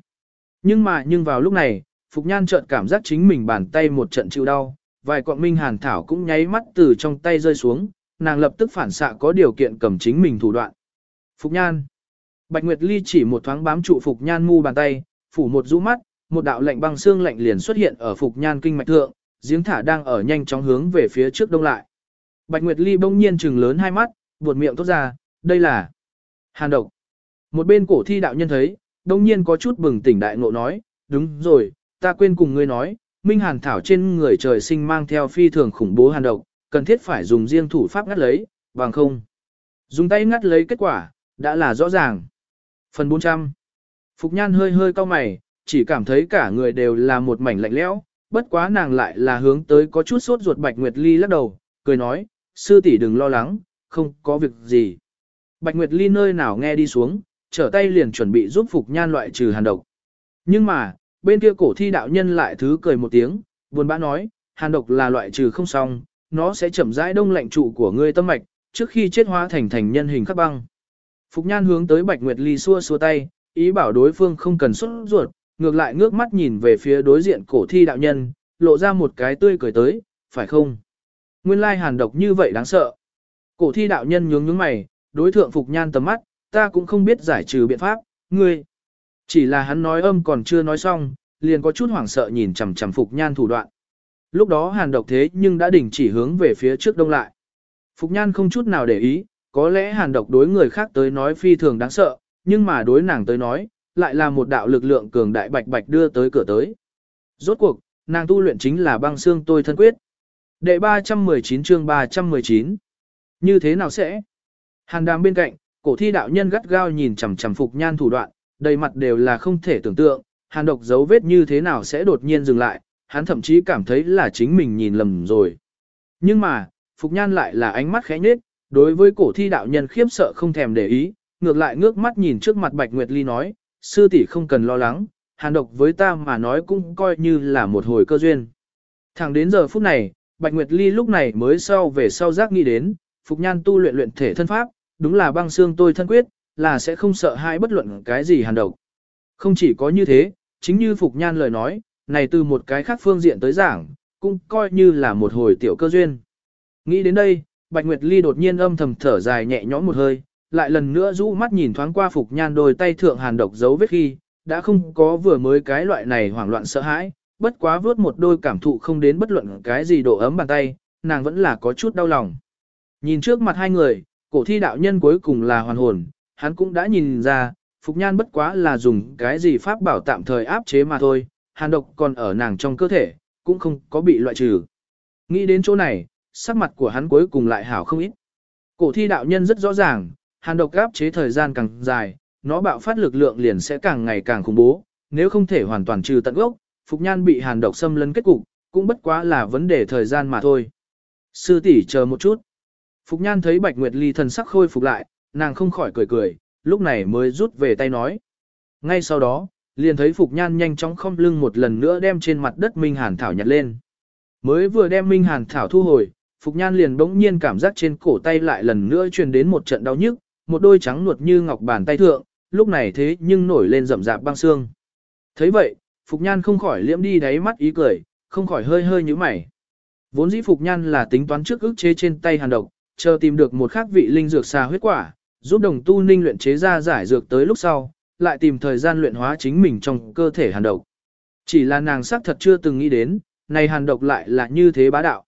Nhưng mà nhưng vào lúc này, Phục Nhan chợt cảm giác chính mình bàn tay một trận chịu đau, vài quặng Minh Hàn Thảo cũng nháy mắt từ trong tay rơi xuống, nàng lập tức phản xạ có điều kiện cầm chính mình thủ đoạn. Phục Nhan. Bạch Nguyệt Ly chỉ một thoáng bám trụ Phục Nhan mu bàn tay, phủ một rũ mắt, một đạo lạnh băng xương lạnh liền xuất hiện ở Phục Nhan kinh mạch thượng, giếng thả đang ở nhanh chóng hướng về phía trước đông lại. Bạch Nguyệt Ly bỗng nhiên trừng lớn hai mắt, buột miệng tốt ra, đây là hàn độc. Một bên cổ thi đạo nhân thấy, đông nhiên có chút bừng tỉnh đại ngộ nói, đúng rồi, ta quên cùng ngươi nói, Minh Hàn Thảo trên người trời sinh mang theo phi thường khủng bố hàn độc, cần thiết phải dùng riêng thủ pháp ngắt lấy, bằng không. Dùng tay ngắt lấy kết quả, đã là rõ ràng. Phần 400 Phục Nhan hơi hơi cau mày, chỉ cảm thấy cả người đều là một mảnh lạnh lẽo, bất quá nàng lại là hướng tới có chút sốt ruột Bạch Nguyệt Ly lắc đầu, cười nói, sư tỷ đừng lo lắng, không có việc gì. Bạch Nguyệt Ly nơi nào nghe đi xuống, trở tay liền chuẩn bị giúp Phục Nhan loại trừ hàn độc. Nhưng mà, bên kia cổ thi đạo nhân lại thứ cười một tiếng, buồn bã nói, hàn độc là loại trừ không xong, nó sẽ chậm rãi đông lạnh trụ của ngươi tâm mạch, trước khi chết hóa thành thành nhân hình khắc băng. Phục Nhan hướng tới Bạch Nguyệt Ly xua xua tay, ý bảo đối phương không cần xuất ruột, ngược lại ngước mắt nhìn về phía đối diện cổ thi đạo nhân, lộ ra một cái tươi cười tới, phải không? Nguyên lai hàn độc như vậy đáng sợ. Cổ thi đạo nhân nhướng nhướng mày, đối thượng Phục Nhan tầm mắt, ta cũng không biết giải trừ biện pháp, ngươi. Chỉ là hắn nói âm còn chưa nói xong, liền có chút hoảng sợ nhìn chằm chằm Phục Nhan thủ đoạn. Lúc đó hàn độc thế nhưng đã đình chỉ hướng về phía trước đông lại. Phục Nhan không chút nào để ý, có lẽ hàn độc đối người khác tới nói phi thường đáng sợ, nhưng mà đối nàng tới nói, lại là một đạo lực lượng cường đại bạch bạch đưa tới cửa tới. Rốt cuộc, nàng tu luyện chính là băng xương tôi thân quyết. Đệ 319 chương 319. Như thế nào sẽ? Hàn đàm bên cạnh, cổ thi đạo nhân gắt gao nhìn chằm chằm Phục Nhan thủ đoạn, đầy mặt đều là không thể tưởng tượng, hàn độc dấu vết như thế nào sẽ đột nhiên dừng lại, hắn thậm chí cảm thấy là chính mình nhìn lầm rồi. Nhưng mà, Phục Nhan lại là ánh mắt khẽ nhết, đối với cổ thi đạo nhân khiếp sợ không thèm để ý, ngược lại ngước mắt nhìn trước mặt Bạch Nguyệt Ly nói, sư tỷ không cần lo lắng, hàn độc với ta mà nói cũng coi như là một hồi cơ duyên. Thẳng đến giờ phút này, Bạch Nguyệt Ly lúc này mới sau về sau giác nghĩ đến, Phục Nhan tu luyện luyện thể thân pháp, đúng là băng xương tôi thân quyết, là sẽ không sợ hãi bất luận cái gì hàn độc. Không chỉ có như thế, chính như Phục Nhan lời nói, này từ một cái khác phương diện tới giảng, cũng coi như là một hồi tiểu cơ duyên. Nghĩ đến đây, Bạch Nguyệt Ly đột nhiên âm thầm thở dài nhẹ nhõm một hơi, lại lần nữa rũ mắt nhìn thoáng qua Phục Nhan đôi tay thượng hàn độc dấu vết khi, đã không có vừa mới cái loại này hoảng loạn sợ hãi, bất quá vướt một đôi cảm thụ không đến bất luận cái gì độ ấm bàn tay, nàng vẫn là có chút đau lòng. Nhìn trước mặt hai người, cổ thi đạo nhân cuối cùng là hoàn hồn, hắn cũng đã nhìn ra, Phục Nhan bất quá là dùng cái gì pháp bảo tạm thời áp chế mà thôi, hàn độc còn ở nàng trong cơ thể, cũng không có bị loại trừ. Nghĩ đến chỗ này, sắc mặt của hắn cuối cùng lại hảo không ít. Cổ thi đạo nhân rất rõ ràng, hàn độc áp chế thời gian càng dài, nó bạo phát lực lượng liền sẽ càng ngày càng khủng bố, nếu không thể hoàn toàn trừ tận gốc, Phục Nhan bị hàn độc xâm lấn kết cục, cũng bất quá là vấn đề thời gian mà thôi. Sư tỷ chờ một chút. Phục Nhan thấy Bạch Nguyệt Ly thần sắc khôi phục lại, nàng không khỏi cười cười, lúc này mới rút về tay nói. Ngay sau đó, liền thấy Phục Nhan nhanh chóng không lưng một lần nữa đem trên mặt đất Minh Hàn Thảo nhặt lên. Mới vừa đem Minh Hàn Thảo thu hồi, Phục Nhan liền bỗng nhiên cảm giác trên cổ tay lại lần nữa truyền đến một trận đau nhức, một đôi trắng nuột như ngọc bàn tay thượng, lúc này thế nhưng nổi lên rậm rạp băng xương. thấy vậy, Phục Nhan không khỏi liễm đi đáy mắt ý cười, không khỏi hơi hơi như mày. Vốn dĩ Phục Nhan là tính toán trước ức chế trên tay hàn độc, chờ tìm được một khác vị linh dược xà huyết quả, giúp đồng tu ninh luyện chế ra giải dược tới lúc sau, lại tìm thời gian luyện hóa chính mình trong cơ thể hàn độc. Chỉ là nàng sắc thật chưa từng nghĩ đến, này hàn độc lại là như thế bá đạo.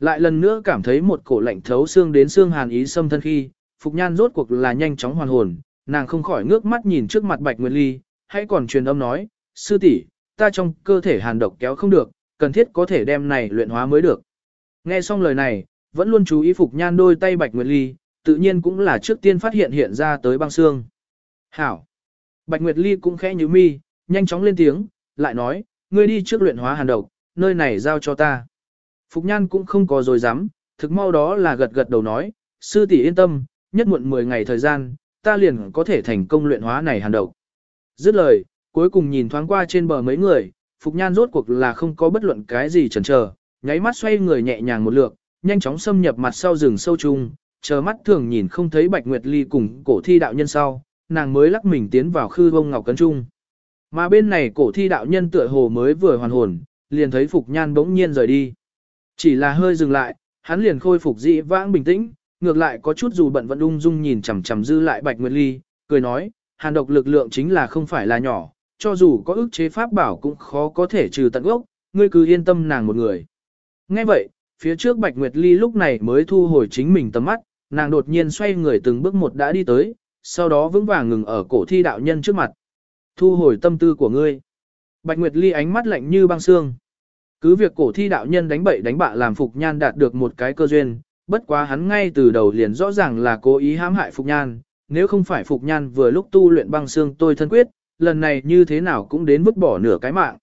Lại lần nữa cảm thấy một cổ lạnh thấu xương đến xương hàn ý xâm thân khi, Phục Nhan rốt cuộc là nhanh chóng hoàn hồn, nàng không khỏi ngước mắt nhìn trước mặt Bạch Nguyệt Ly, hãy còn truyền âm nói, sư tỷ, ta trong cơ thể hàn độc kéo không được, cần thiết có thể đem này luyện hóa mới được. Nghe xong lời này, vẫn luôn chú ý Phục Nhan đôi tay Bạch Nguyệt Ly, tự nhiên cũng là trước tiên phát hiện hiện ra tới băng xương. Hảo! Bạch Nguyệt Ly cũng khẽ như mi, nhanh chóng lên tiếng, lại nói, ngươi đi trước luyện hóa hàn độc, nơi này giao cho ta. Phục Nhan cũng không có dối dám, thực mau đó là gật gật đầu nói, sư tỷ yên tâm, nhất muộn 10 ngày thời gian, ta liền có thể thành công luyện hóa này hàn độc. Dứt lời, cuối cùng nhìn thoáng qua trên bờ mấy người, Phục Nhan rốt cuộc là không có bất luận cái gì chần chờ, nháy mắt xoay người nhẹ nhàng một lượt, nhanh chóng xâm nhập mặt sau rừng sâu chung, chờ mắt thường nhìn không thấy Bạch Nguyệt Ly cùng cổ thi đạo nhân sau, nàng mới lắc mình tiến vào khư bông ngọc cấn trung. Mà bên này cổ thi đạo nhân tựa hồ mới vừa hoàn hồn, liền thấy Phục Nhan bỗng nhiên rời đi. Chỉ là hơi dừng lại, hắn liền khôi phục dị vãng bình tĩnh, ngược lại có chút dù bận vẫn ung dung nhìn chằm chằm dư lại Bạch Nguyệt Ly, cười nói, hàn độc lực lượng chính là không phải là nhỏ, cho dù có ức chế pháp bảo cũng khó có thể trừ tận gốc, ngươi cứ yên tâm nàng một người. Nghe vậy, phía trước Bạch Nguyệt Ly lúc này mới thu hồi chính mình tầm mắt, nàng đột nhiên xoay người từng bước một đã đi tới, sau đó vững vàng ngừng ở cổ thi đạo nhân trước mặt. Thu hồi tâm tư của ngươi. Bạch Nguyệt Ly ánh mắt lạnh như băng xương. Cứ việc cổ thi đạo nhân đánh bậy đánh bạ làm Phục Nhan đạt được một cái cơ duyên, bất quá hắn ngay từ đầu liền rõ ràng là cố ý hãm hại Phục Nhan, nếu không phải Phục Nhan vừa lúc tu luyện băng xương tôi thân quyết, lần này như thế nào cũng đến vứt bỏ nửa cái mạng.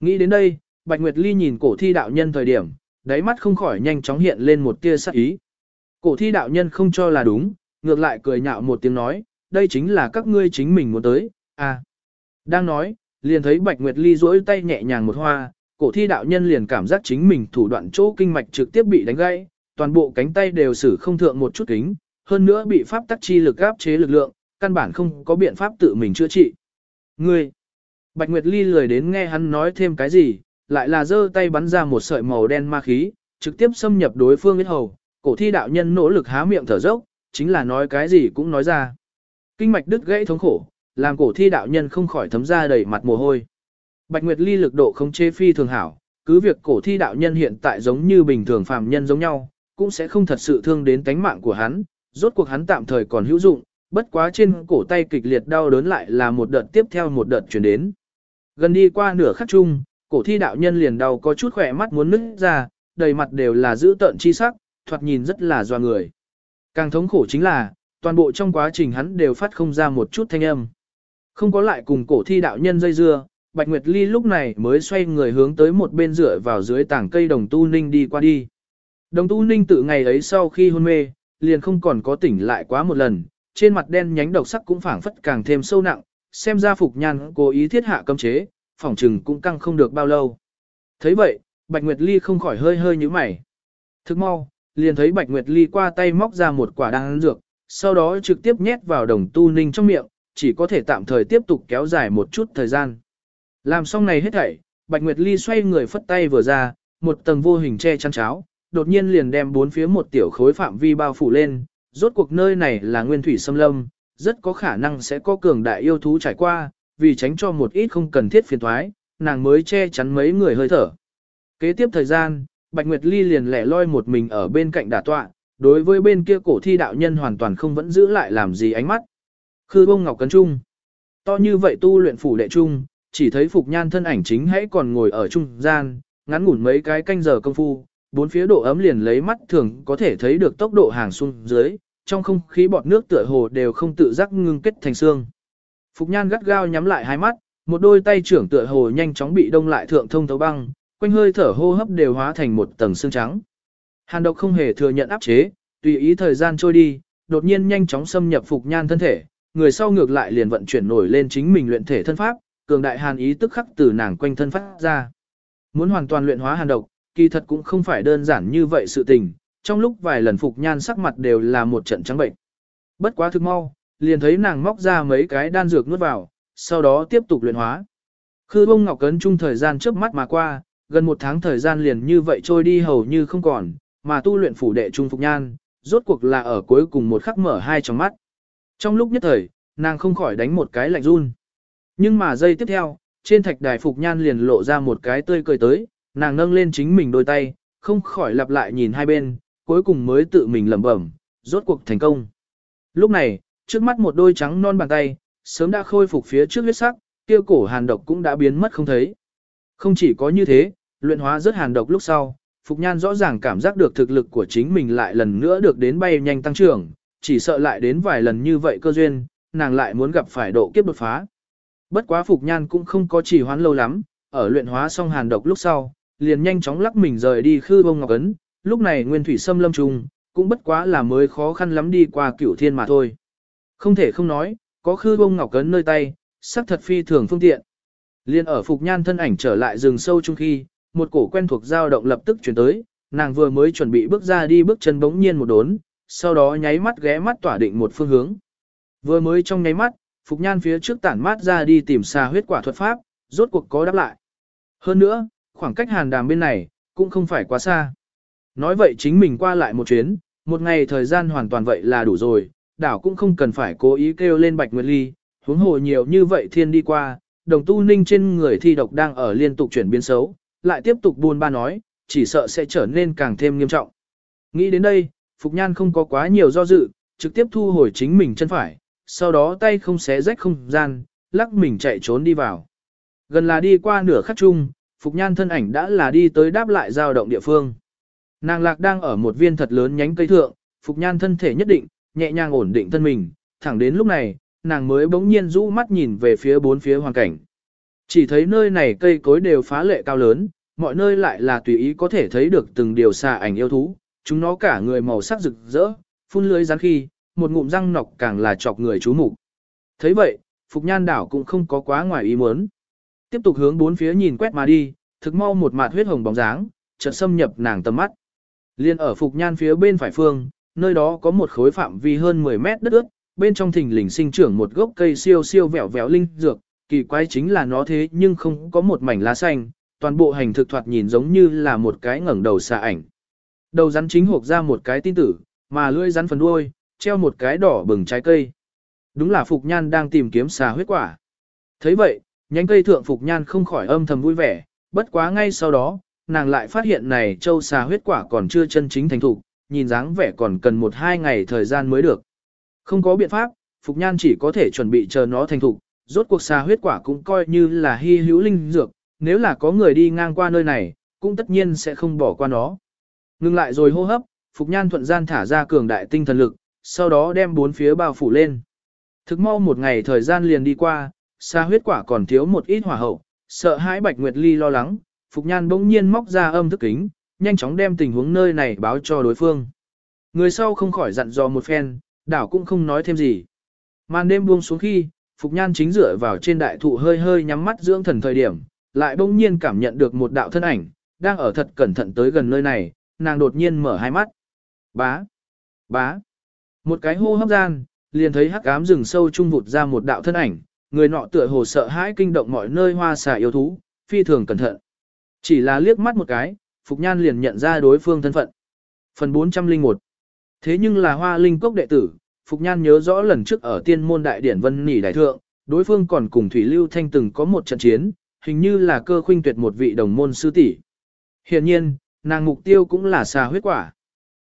Nghĩ đến đây, Bạch Nguyệt Ly nhìn cổ thi đạo nhân thời điểm, đáy mắt không khỏi nhanh chóng hiện lên một tia sắc ý. Cổ thi đạo nhân không cho là đúng, ngược lại cười nhạo một tiếng nói, đây chính là các ngươi chính mình muốn tới, à. Đang nói, liền thấy Bạch Nguyệt Ly duỗi tay nhẹ nhàng một hoa, cổ thi đạo nhân liền cảm giác chính mình thủ đoạn chỗ kinh mạch trực tiếp bị đánh gãy, toàn bộ cánh tay đều sử không thượng một chút kính, hơn nữa bị pháp tắc chi lực áp chế lực lượng, căn bản không có biện pháp tự mình chữa trị. Ngươi! Bạch Nguyệt Ly lười đến nghe hắn nói thêm cái gì, lại là giơ tay bắn ra một sợi màu đen ma khí, trực tiếp xâm nhập đối phương huyết hầu, cổ thi đạo nhân nỗ lực há miệng thở dốc, chính là nói cái gì cũng nói ra. Kinh mạch đứt gãy thống khổ, làm cổ thi đạo nhân không khỏi thấm ra đầy mặt mồ hôi. Bạch Nguyệt Ly lực độ không chế phi thường hảo, cứ việc cổ thi đạo nhân hiện tại giống như bình thường phàm nhân giống nhau, cũng sẽ không thật sự thương đến tánh mạng của hắn, rốt cuộc hắn tạm thời còn hữu dụng, bất quá trên cổ tay kịch liệt đau đớn lại là một đợt tiếp theo một đợt chuyển đến. Gần đi qua nửa khắc chung, cổ thi đạo nhân liền đau có chút khỏe mắt muốn nứt ra, đầy mặt đều là dữ tợn chi sắc, thoạt nhìn rất là doa người. Càng thống khổ chính là, toàn bộ trong quá trình hắn đều phát không ra một chút thanh âm. Không có lại cùng cổ thi đạo nhân dây dưa, Bạch Nguyệt Ly lúc này mới xoay người hướng tới một bên rửa vào dưới tảng cây đồng tu ninh đi qua đi. Đồng tu ninh tự ngày ấy sau khi hôn mê, liền không còn có tỉnh lại quá một lần, trên mặt đen nhánh độc sắc cũng phảng phất càng thêm sâu nặng, xem ra Phục Nhan cố ý thiết hạ cấm chế, phỏng trừng cũng căng không được bao lâu. thấy vậy, Bạch Nguyệt Ly không khỏi hơi hơi như mày. Thức mau, liền thấy Bạch Nguyệt Ly qua tay móc ra một quả đan dược, sau đó trực tiếp nhét vào đồng tu ninh trong miệng, chỉ có thể tạm thời tiếp tục kéo dài một chút thời gian. Làm xong này hết thảy, Bạch Nguyệt Ly xoay người phất tay vừa ra, một tầng vô hình che chắn cháo, đột nhiên liền đem bốn phía một tiểu khối phạm vi bao phủ lên, rốt cuộc nơi này là nguyên thủy xâm lâm, rất có khả năng sẽ có cường đại yêu thú trải qua, vì tránh cho một ít không cần thiết phiền thoái, nàng mới che chắn mấy người hơi thở. Kế tiếp thời gian, Bạch Nguyệt Ly liền lẻ loi một mình ở bên cạnh đả tọa, đối với bên kia cổ thi đạo nhân hoàn toàn không vẫn giữ lại làm gì ánh mắt. Khư bông ngọc cấn trung. To như vậy tu luyện phủ đệ trung, chỉ thấy Phục Nhan thân ảnh chính hãy còn ngồi ở trung gian, ngắn ngủn mấy cái canh giờ công phu, bốn phía độ ấm liền lấy mắt thường có thể thấy được tốc độ hàng xuống dưới, trong không khí bọt nước tựa hồ đều không tự giác ngưng kết thành xương. Phục Nhan gắt gao nhắm lại hai mắt, một đôi tay trưởng tựa hồ nhanh chóng bị đông lại thượng thông thấu băng, quanh hơi thở hô hấp đều hóa thành một tầng xương trắng. Hàn độc không hề thừa nhận áp chế, tùy ý thời gian trôi đi, đột nhiên nhanh chóng xâm nhập Phục Nhan thân thể, người sau ngược lại liền vận chuyển nổi lên chính mình luyện thể thân pháp, cường đại hàn ý tức khắc từ nàng quanh thân phát ra. Muốn hoàn toàn luyện hóa hàn độc, kỳ thật cũng không phải đơn giản như vậy sự tình, trong lúc vài lần Phục Nhan sắc mặt đều là một trận trắng bệnh. Bất quá thực mau, liền thấy nàng móc ra mấy cái đan dược nuốt vào, sau đó tiếp tục luyện hóa. Khư bông ngọc cấn chung thời gian trước mắt mà qua, gần một tháng thời gian liền như vậy trôi đi hầu như không còn, mà tu luyện phủ đệ trung Phục Nhan, rốt cuộc là ở cuối cùng một khắc mở hai tròng mắt. Trong lúc nhất thời, nàng không khỏi đánh một cái lạnh run. Nhưng mà giây tiếp theo, trên thạch đài Phục Nhan liền lộ ra một cái tươi cười tới, nàng nâng lên chính mình đôi tay, không khỏi lặp lại nhìn hai bên, cuối cùng mới tự mình lẩm bẩm, rốt cuộc thành công. Lúc này, trước mắt một đôi trắng non bàn tay, sớm đã khôi phục phía trước huyết sắc, kia cổ hàn độc cũng đã biến mất không thấy. Không chỉ có như thế, luyện hóa rất hàn độc lúc sau, Phục Nhan rõ ràng cảm giác được thực lực của chính mình lại lần nữa được đến bay nhanh tăng trưởng, chỉ sợ lại đến vài lần như vậy cơ duyên, nàng lại muốn gặp phải độ kiếp đột phá. Bất quá Phục Nhan cũng không có chỉ hoán lâu lắm, ở luyện hóa xong hàn độc lúc sau, liền nhanh chóng lắc mình rời đi khư bông ngọc ấn, lúc này nguyên thủy xâm lâm trùng, cũng bất quá là mới khó khăn lắm đi qua cửu thiên mà thôi. Không thể không nói, có khư bông ngọc ấn nơi tay, sắc thật phi thường phương tiện. Liên ở Phục Nhan thân ảnh trở lại rừng sâu chung khi, một cổ quen thuộc dao động lập tức chuyển tới, nàng vừa mới chuẩn bị bước ra đi bước chân bỗng nhiên một đốn, sau đó nháy mắt ghé mắt tỏa định một phương hướng. Vừa mới trong nháy mắt, Phục Nhan phía trước tản mát ra đi tìm xa huyết quả thuật pháp, rốt cuộc có đáp lại. Hơn nữa, khoảng cách hàn đàm bên này, cũng không phải quá xa. Nói vậy chính mình qua lại một chuyến, một ngày thời gian hoàn toàn vậy là đủ rồi, đảo cũng không cần phải cố ý kêu lên Bạch Nguyệt Ly, huống hồ nhiều như vậy thiên đi qua, đồng tu ninh trên người thi độc đang ở liên tục chuyển biến xấu, lại tiếp tục buôn ba nói, chỉ sợ sẽ trở nên càng thêm nghiêm trọng. Nghĩ đến đây, Phục Nhan không có quá nhiều do dự, trực tiếp thu hồi chính mình chân phải, sau đó tay không xé rách không gian, lắc mình chạy trốn đi vào. Gần là đi qua nửa khắc chung, Phục Nhan thân ảnh đã là đi tới đáp lại giao động địa phương. Nàng lạc đang ở một viên thật lớn nhánh cây thượng, Phục Nhan thân thể nhất định, nhẹ nhàng ổn định thân mình, thẳng đến lúc này, nàng mới bỗng nhiên rũ mắt nhìn về phía bốn phía hoàn cảnh. Chỉ thấy nơi này cây cối đều phá lệ cao lớn, mọi nơi lại là tùy ý có thể thấy được từng điều xà ảnh yêu thú, chúng nó cả người màu sắc rực rỡ, phun lưới rắn khi, một ngụm răng nọc càng là chọc người chú mục. Thấy vậy, Phục Nhan đảo cũng không có quá ngoài ý muốn. Tiếp tục hướng bốn phía nhìn quét mà đi, thực mau một mạt huyết hồng bóng dáng, chợt xâm nhập nàng tầm mắt. Liên ở Phục Nhan phía bên phải phương, nơi đó có một khối phạm vi hơn 10 mét đất ướt, bên trong thình lình sinh trưởng một gốc cây siêu siêu vẹo vẹo linh dược, kỳ quái chính là nó thế nhưng không có một mảnh lá xanh, toàn bộ hành thực thoạt nhìn giống như là một cái ngẩng đầu xà ảnh. Đầu rắn chính hộp ra một cái tin tử, mà lưỡi rắn phần đuôi, treo một cái đỏ bừng trái cây. Đúng là Phục Nhan đang tìm kiếm xà huyết quả. thấy vậy, nhánh cây thượng Phục Nhan không khỏi âm thầm vui vẻ, bất quá ngay sau đó, nàng lại phát hiện này châu xà huyết quả còn chưa chân chính thành thục, nhìn dáng vẻ còn cần một hai ngày thời gian mới được. Không có biện pháp, Phục Nhan chỉ có thể chuẩn bị chờ nó thành thục, rốt cuộc xà huyết quả cũng coi như là hy hữu linh dược, nếu là có người đi ngang qua nơi này, cũng tất nhiên sẽ không bỏ qua nó. Ngưng lại rồi hô hấp, Phục Nhan thuận gian thả ra cường đại tinh thần lực, sau đó đem bốn phía bao phủ lên. Thực mau một ngày thời gian liền đi qua, xa huyết quả còn thiếu một ít hỏa hậu, sợ hãi Bạch Nguyệt Ly lo lắng, Phục Nhan bỗng nhiên móc ra âm thức kính, nhanh chóng đem tình huống nơi này báo cho đối phương. Người sau không khỏi dặn dò một phen, đảo cũng không nói thêm gì. Màn đêm buông xuống khi, Phục Nhan chính dựa vào trên đại thụ hơi hơi nhắm mắt dưỡng thần thời điểm, lại bỗng nhiên cảm nhận được một đạo thân ảnh, đang ở thật cẩn thận tới gần nơi này, nàng đột nhiên mở hai mắt. Bá! Bá! Một cái hô hấp gian, liền thấy hắc ám rừng sâu trung vụt ra một đạo thân ảnh, người nọ tựa hồ sợ hãi kinh động mọi nơi hoa xà yêu thú, phi thường cẩn thận. Chỉ là liếc mắt một cái, Phục Nhan liền nhận ra đối phương thân phận. Phần 401 Thế nhưng là hoa linh cốc đệ tử, Phục Nhan nhớ rõ lần trước ở tiên môn đại điển Vân Nỉ Đại Thượng, đối phương còn cùng Thủy Lưu Thanh từng có một trận chiến, hình như là cơ khuynh tuyệt một vị đồng môn sư tỷ. Hiện nhiên, nàng mục tiêu cũng là xà huyết quả.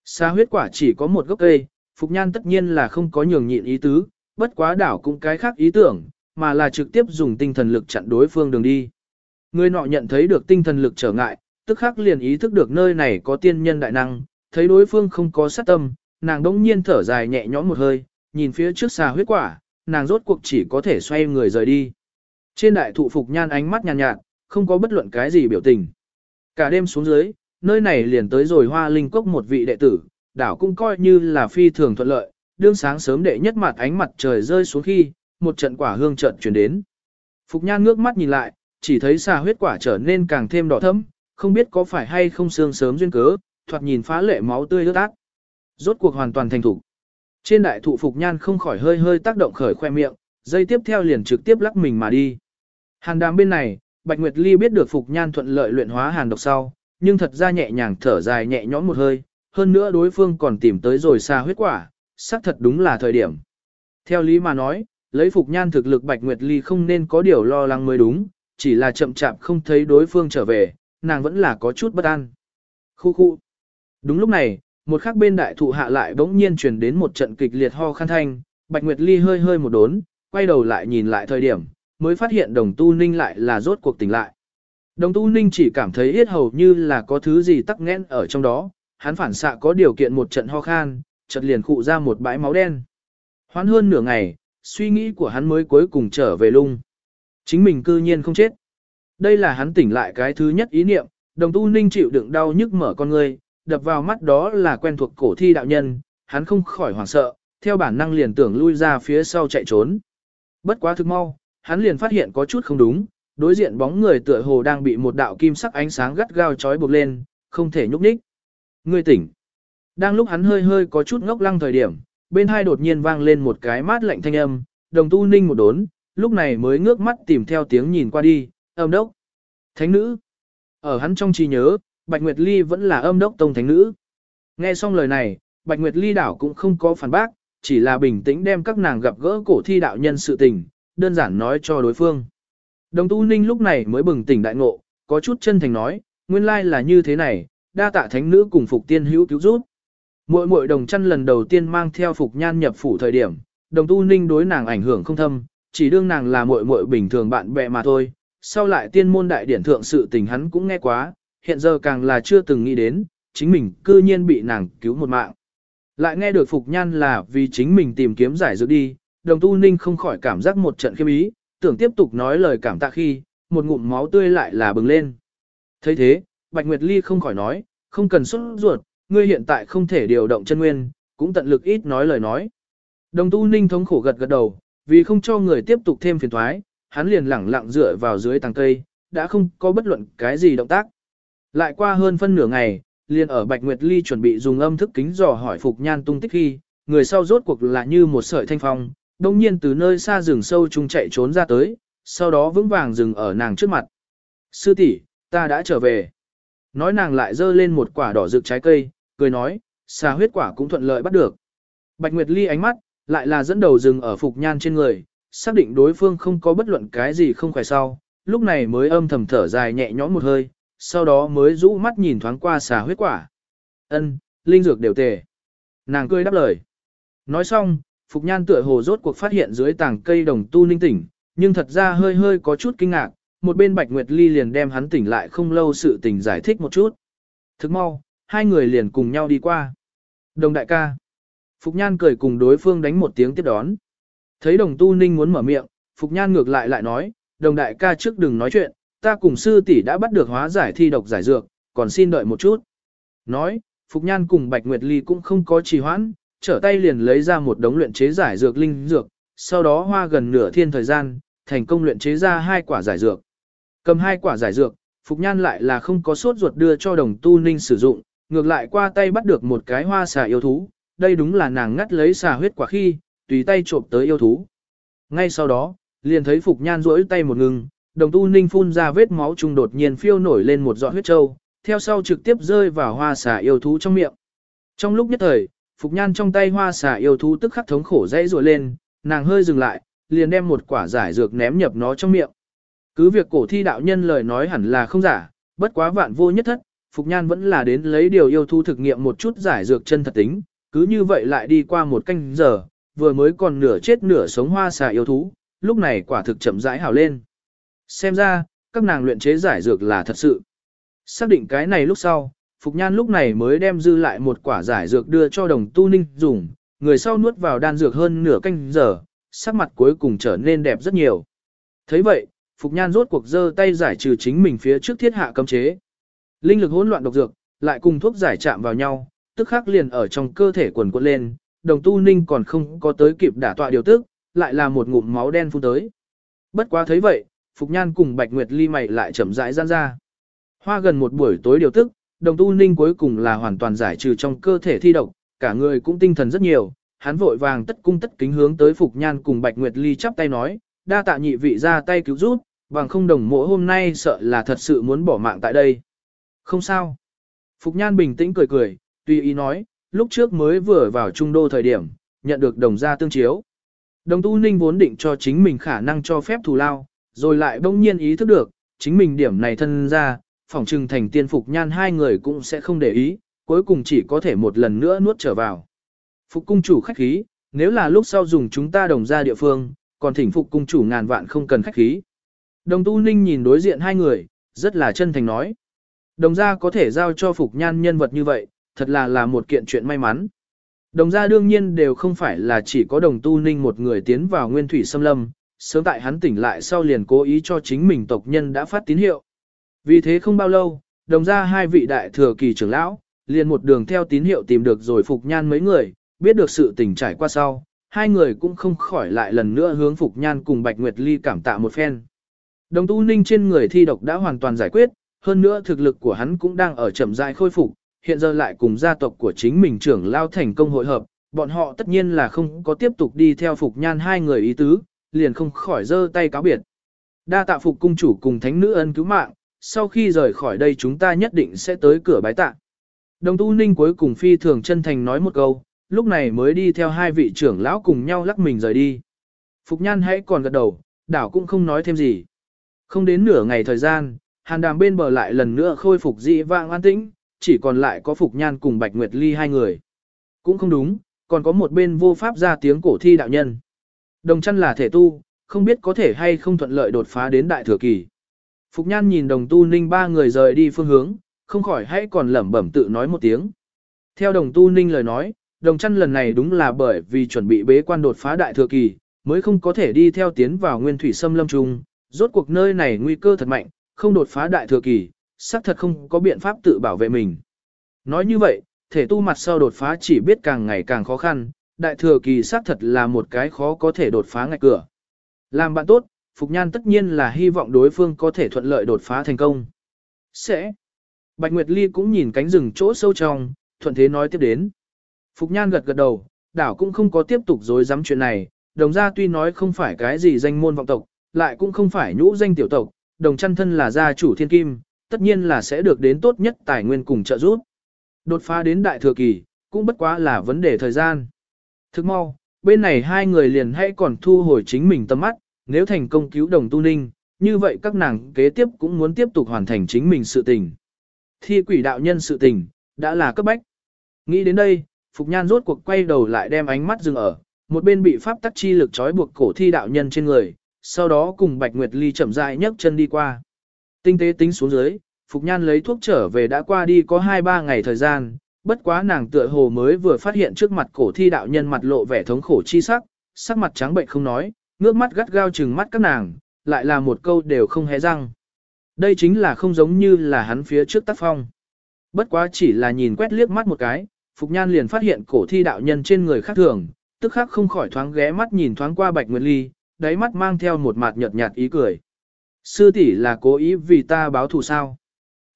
Xà huyết quả chỉ có một gốc cây, Phục Nhan tất nhiên là không có nhường nhịn ý tứ, bất quá đảo cũng cái khác ý tưởng, mà là trực tiếp dùng tinh thần lực chặn đối phương đường đi. Người nọ nhận thấy được tinh thần lực trở ngại, tức khắc liền ý thức được nơi này có tiên nhân đại năng, thấy đối phương không có sát tâm, nàng đống nhiên thở dài nhẹ nhõm một hơi, nhìn phía trước xà huyết quả, nàng rốt cuộc chỉ có thể xoay người rời đi. Trên đại thụ Phục Nhan ánh mắt nhàn nhạt, nhạt, không có bất luận cái gì biểu tình. Cả đêm xuống dưới, nơi này liền tới rồi hoa linh cốc một vị đệ tử, đảo cũng coi như là phi thường thuận lợi, đương sáng sớm đệ nhất mặt ánh mặt trời rơi xuống khi, một trận quả hương trận chuyển đến. Phục Nhan ngước mắt nhìn lại, chỉ thấy xà huyết quả trở nên càng thêm đỏ thẫm, không biết có phải hay không xương sớm duyên cớ, thoạt nhìn phá lệ máu tươi ướt át. Rốt cuộc hoàn toàn thành thủ. Trên đại thụ Phục Nhan không khỏi hơi hơi tác động khởi khoe miệng, dây tiếp theo liền trực tiếp lắc mình mà đi. Hàn đàm bên này, Bạch Nguyệt Ly biết được Phục Nhan thuận lợi luyện hóa hàn độc sau, nhưng thật ra nhẹ nhàng thở dài nhẹ nhõm một hơi, hơn nữa đối phương còn tìm tới rồi xa huyết quả, xác thật đúng là thời điểm. Theo lý mà nói, lấy Phục Nhan thực lực Bạch Nguyệt Ly không nên có điều lo lắng mới đúng, chỉ là chậm chạp không thấy đối phương trở về, nàng vẫn là có chút bất an. Khu khu. Đúng lúc này, một khắc bên đại thụ hạ lại bỗng nhiên truyền đến một trận kịch liệt ho khăn thanh, Bạch Nguyệt Ly hơi hơi một đốn, quay đầu lại nhìn lại thời điểm, mới phát hiện đồng tu ninh lại là rốt cuộc tỉnh lại. Đồng tu ninh chỉ cảm thấy yết hầu như là có thứ gì tắc nghẽn ở trong đó, hắn phản xạ có điều kiện một trận ho khan, chợt liền khụ ra một bãi máu đen. Hoán hơn nửa ngày, suy nghĩ của hắn mới cuối cùng trở về lung. Chính mình cư nhiên không chết. Đây là hắn tỉnh lại cái thứ nhất ý niệm, đồng tu ninh chịu đựng đau nhức mở con người, đập vào mắt đó là quen thuộc cổ thi đạo nhân, hắn không khỏi hoảng sợ, theo bản năng liền tưởng lui ra phía sau chạy trốn. Bất quá thực mau, hắn liền phát hiện có chút không đúng, đối diện bóng người tựa hồ đang bị một đạo kim sắc ánh sáng gắt gao chói buộc lên, không thể nhúc nhích. Người tỉnh. Đang lúc hắn hơi hơi có chút ngốc lăng thời điểm, bên hai đột nhiên vang lên một cái mát lạnh thanh âm, đồng tu ninh một đốn, lúc này mới ngước mắt tìm theo tiếng nhìn qua đi, âm đốc. Thánh nữ. Ở hắn trong trí nhớ, Bạch Nguyệt Ly vẫn là âm đốc tông thánh nữ. Nghe xong lời này, Bạch Nguyệt Ly đảo cũng không có phản bác, chỉ là bình tĩnh đem các nàng gặp gỡ cổ thi đạo nhân sự tình, đơn giản nói cho đối phương. Đồng tu ninh lúc này mới bừng tỉnh đại ngộ, có chút chân thành nói, nguyên lai là như thế này, đa tạ thánh nữ cùng phục tiên hữu cứu giúp. Muội muội đồng chân lần đầu tiên mang theo phục nhan nhập phủ thời điểm, đồng tu ninh đối nàng ảnh hưởng không thâm, chỉ đương nàng là muội muội bình thường bạn bè mà thôi. Sau lại tiên môn đại điển thượng sự tình hắn cũng nghe quá, hiện giờ càng là chưa từng nghĩ đến, chính mình cư nhiên bị nàng cứu một mạng. Lại nghe được Phục Nhan là vì chính mình tìm kiếm giải dược đi, đồng tu ninh không khỏi cảm giác một trận khiêm ý, tưởng tiếp tục nói lời cảm tạ khi, một ngụm máu tươi lại là bừng lên. thấy thế, Bạch Nguyệt Ly không khỏi nói, không cần xuất ruột, ngươi hiện tại không thể điều động chân nguyên, cũng tận lực ít nói lời nói. Đồng tu ninh thống khổ gật gật đầu, vì không cho người tiếp tục thêm phiền thoái, hắn liền lẳng lặng dựa vào dưới tàng cây, đã không có bất luận cái gì động tác. Lại qua hơn phân nửa ngày, liền ở Bạch Nguyệt Ly chuẩn bị dùng âm thức kính dò hỏi Phục Nhan tung tích khi, người sau rốt cuộc là như một sợi thanh phong, đồng nhiên từ nơi xa rừng sâu chung chạy trốn ra tới, sau đó vững vàng dừng ở nàng trước mặt. Sư tỷ, ta đã trở về. Nói nàng lại dơ lên một quả đỏ rực trái cây, cười nói, xà huyết quả cũng thuận lợi bắt được. Bạch Nguyệt Ly ánh mắt, lại là dẫn đầu dừng ở Phục Nhan trên người, xác định đối phương không có bất luận cái gì không khỏe sau, lúc này mới âm thầm thở dài nhẹ nhõm một hơi, sau đó mới rũ mắt nhìn thoáng qua xà huyết quả. Ân, linh dược đều tề. Nàng cười đáp lời. Nói xong, Phục Nhan tựa hồ rốt cuộc phát hiện dưới tảng cây đồng tu ninh tỉnh, nhưng thật ra hơi hơi có chút kinh ngạc, một bên Bạch Nguyệt Ly liền đem hắn tỉnh lại không lâu sự tình giải thích một chút. Thức mau, hai người liền cùng nhau đi qua. Đồng đại ca. Phục Nhan cười cùng đối phương đánh một tiếng tiếp đón. Thấy đồng tu ninh muốn mở miệng, Phục Nhan ngược lại lại nói, đồng đại ca trước đừng nói chuyện, ta cùng sư tỷ đã bắt được hóa giải thi độc giải dược, còn xin đợi một chút. Nói, Phục Nhan cùng Bạch Nguyệt Ly cũng không có trì hoãn, trở tay liền lấy ra một đống luyện chế giải dược linh dược, sau đó hoa gần nửa thiên thời gian, thành công luyện chế ra hai quả giải dược. Cầm hai quả giải dược, Phục Nhan lại là không có sốt ruột đưa cho đồng tu ninh sử dụng, ngược lại qua tay bắt được một cái hoa xà yêu thú, đây đúng là nàng ngắt lấy xà huyết quả khi, tùy tay trộm tới yêu thú. Ngay sau đó, liền thấy Phục Nhan rỗi tay một ngừng, đồng tu ninh phun ra vết máu trùng đột nhiên phiêu nổi lên một giọt huyết trâu, theo sau trực tiếp rơi vào hoa xà yêu thú trong miệng. Trong lúc nhất thời, Phục Nhan trong tay hoa xà yêu thú tức khắc thống khổ dãy rùa lên, nàng hơi dừng lại, liền đem một quả giải dược ném nhập nó trong miệng. Cứ việc cổ thi đạo nhân lời nói hẳn là không giả, bất quá vạn vô nhất thất, Phục Nhan vẫn là đến lấy điều yêu thú thực nghiệm một chút giải dược chân thật tính, cứ như vậy lại đi qua một canh giờ, vừa mới còn nửa chết nửa sống hoa xà yêu thú, lúc này quả thực chậm rãi hào lên. Xem ra, các nàng luyện chế giải dược là thật sự. Xác định cái này lúc sau, Phục Nhan lúc này mới đem dư lại một quả giải dược đưa cho đồng tu ninh dùng, người sau nuốt vào đan dược hơn nửa canh giờ, sắc mặt cuối cùng trở nên đẹp rất nhiều. thấy vậy, Phục Nhan rốt cuộc dơ tay giải trừ chính mình phía trước thiết hạ cấm chế. Linh lực hỗn loạn độc dược, lại cùng thuốc giải chạm vào nhau, tức khắc liền ở trong cơ thể quần quật lên, đồng tu ninh còn không có tới kịp đả tọa điều tức, lại là một ngụm máu đen phun tới. Bất quá thấy vậy, Phục Nhan cùng Bạch Nguyệt Ly mày lại chậm rãi gian ra. Hoa gần một buổi tối điều tức, đồng tu ninh cuối cùng là hoàn toàn giải trừ trong cơ thể thi độc, cả người cũng tinh thần rất nhiều, hắn vội vàng tất cung tất kính hướng tới Phục Nhan cùng Bạch Nguyệt Ly chắp tay nói, đa tạ nhị vị ra tay cứu giúp, bằng không đồng mộ hôm nay sợ là thật sự muốn bỏ mạng tại đây. Không sao. Phục Nhan bình tĩnh cười cười, tùy ý nói, lúc trước mới vừa vào trung đô thời điểm, nhận được đồng gia tương chiếu. Đồng tu ninh vốn định cho chính mình khả năng cho phép thù lao, rồi lại bỗng nhiên ý thức được, chính mình điểm này thân ra, phỏng trừng thành tiên Phục Nhan hai người cũng sẽ không để ý, cuối cùng chỉ có thể một lần nữa nuốt trở vào. Phục cung chủ khách khí, nếu là lúc sau dùng chúng ta đồng ra địa phương, còn thỉnh phục cung chủ ngàn vạn không cần khách khí. Đồng tu ninh nhìn đối diện hai người, rất là chân thành nói. Đồng gia có thể giao cho phục nhan nhân vật như vậy, thật là là một kiện chuyện may mắn. Đồng gia đương nhiên đều không phải là chỉ có đồng tu ninh một người tiến vào nguyên thủy xâm lâm, sớm tại hắn tỉnh lại sau liền cố ý cho chính mình tộc nhân đã phát tín hiệu. Vì thế không bao lâu, đồng gia hai vị đại thừa kỳ trưởng lão, liền một đường theo tín hiệu tìm được rồi phục nhan mấy người, biết được sự tình trải qua sau, hai người cũng không khỏi lại lần nữa hướng Phục Nhan cùng Bạch Nguyệt Ly cảm tạ một phen. Đồng tu ninh trên người thi độc đã hoàn toàn giải quyết, hơn nữa thực lực của hắn cũng đang ở chậm rãi khôi phục, hiện giờ lại cùng gia tộc của chính mình trưởng lao thành công hội hợp, bọn họ tất nhiên là không có tiếp tục đi theo Phục Nhan hai người ý tứ, liền không khỏi giơ tay cáo biệt. Đa tạ Phục cung chủ cùng thánh nữ ân cứu mạng, sau khi rời khỏi đây chúng ta nhất định sẽ tới cửa bái tạ. Đồng tu ninh cuối cùng phi thường chân thành nói một câu, lúc này mới đi theo hai vị trưởng lão cùng nhau lắc mình rời đi. Phục Nhan hãy còn gật đầu, đảo cũng không nói thêm gì. Không đến nửa ngày thời gian, hàn đàm bên bờ lại lần nữa khôi phục dị vãng an tĩnh, chỉ còn lại có Phục Nhan cùng Bạch Nguyệt Ly hai người. Cũng không đúng, còn có một bên vô pháp ra tiếng cổ thi đạo nhân. Đồng chăn là thể tu, không biết có thể hay không thuận lợi đột phá đến đại thừa kỳ. Phục Nhan nhìn đồng tu ninh ba người rời đi phương hướng, không khỏi hãy còn lẩm bẩm tự nói một tiếng. Theo đồng tu ninh lời nói, đồng chăn lần này đúng là bởi vì chuẩn bị bế quan đột phá đại thừa kỳ, mới không có thể đi theo tiến vào nguyên thủy xâm lâm trung, rốt cuộc nơi này nguy cơ thật mạnh, không đột phá đại thừa kỳ, xác thật không có biện pháp tự bảo vệ mình. Nói như vậy, thể tu mặt sau đột phá chỉ biết càng ngày càng khó khăn, đại thừa kỳ xác thật là một cái khó có thể đột phá ngạch cửa. Làm bạn tốt, Phục Nhan tất nhiên là hy vọng đối phương có thể thuận lợi đột phá thành công. Sẽ. Bạch Nguyệt Ly cũng nhìn cánh rừng chỗ sâu trong, thuận thế nói tiếp đến. Phục Nhan gật gật đầu, đảo cũng không có tiếp tục dối dám chuyện này, đồng gia tuy nói không phải cái gì danh môn vọng tộc, lại cũng không phải nhũ danh tiểu tộc, đồng chăn thân là gia chủ thiên kim, tất nhiên là sẽ được đến tốt nhất tài nguyên cùng trợ giúp. Đột phá đến đại thừa kỳ, cũng bất quá là vấn đề thời gian. Thức mau, bên này hai người liền hãy còn thu hồi chính mình tâm mắt, nếu thành công cứu đồng tu ninh, như vậy các nàng kế tiếp cũng muốn tiếp tục hoàn thành chính mình sự tình. Thi quỷ đạo nhân sự tình, đã là cấp bách. Nghĩ đến đây, Phục Nhan rốt cuộc quay đầu lại đem ánh mắt dừng ở, một bên bị pháp tắc chi lực trói buộc cổ thi đạo nhân trên người, sau đó cùng Bạch Nguyệt Ly chậm rãi nhấc chân đi qua. Tinh tế tính xuống dưới, Phục Nhan lấy thuốc trở về đã qua đi có 2-3 ngày thời gian, bất quá nàng tựa hồ mới vừa phát hiện trước mặt cổ thi đạo nhân mặt lộ vẻ thống khổ chi sắc, sắc mặt trắng bệnh không nói, ngước mắt gắt gao trừng mắt các nàng, lại là một câu đều không hé răng. Đây chính là không giống như là hắn phía trước tác phong. Bất quá chỉ là nhìn quét liếc mắt một cái, Phục Nhan liền phát hiện cổ thi đạo nhân trên người khác thường, tức khắc không khỏi thoáng ghé mắt nhìn thoáng qua Bạch Nguyệt Ly, đáy mắt mang theo một mặt nhợt nhạt ý cười. Sư tỷ là cố ý vì ta báo thù sao?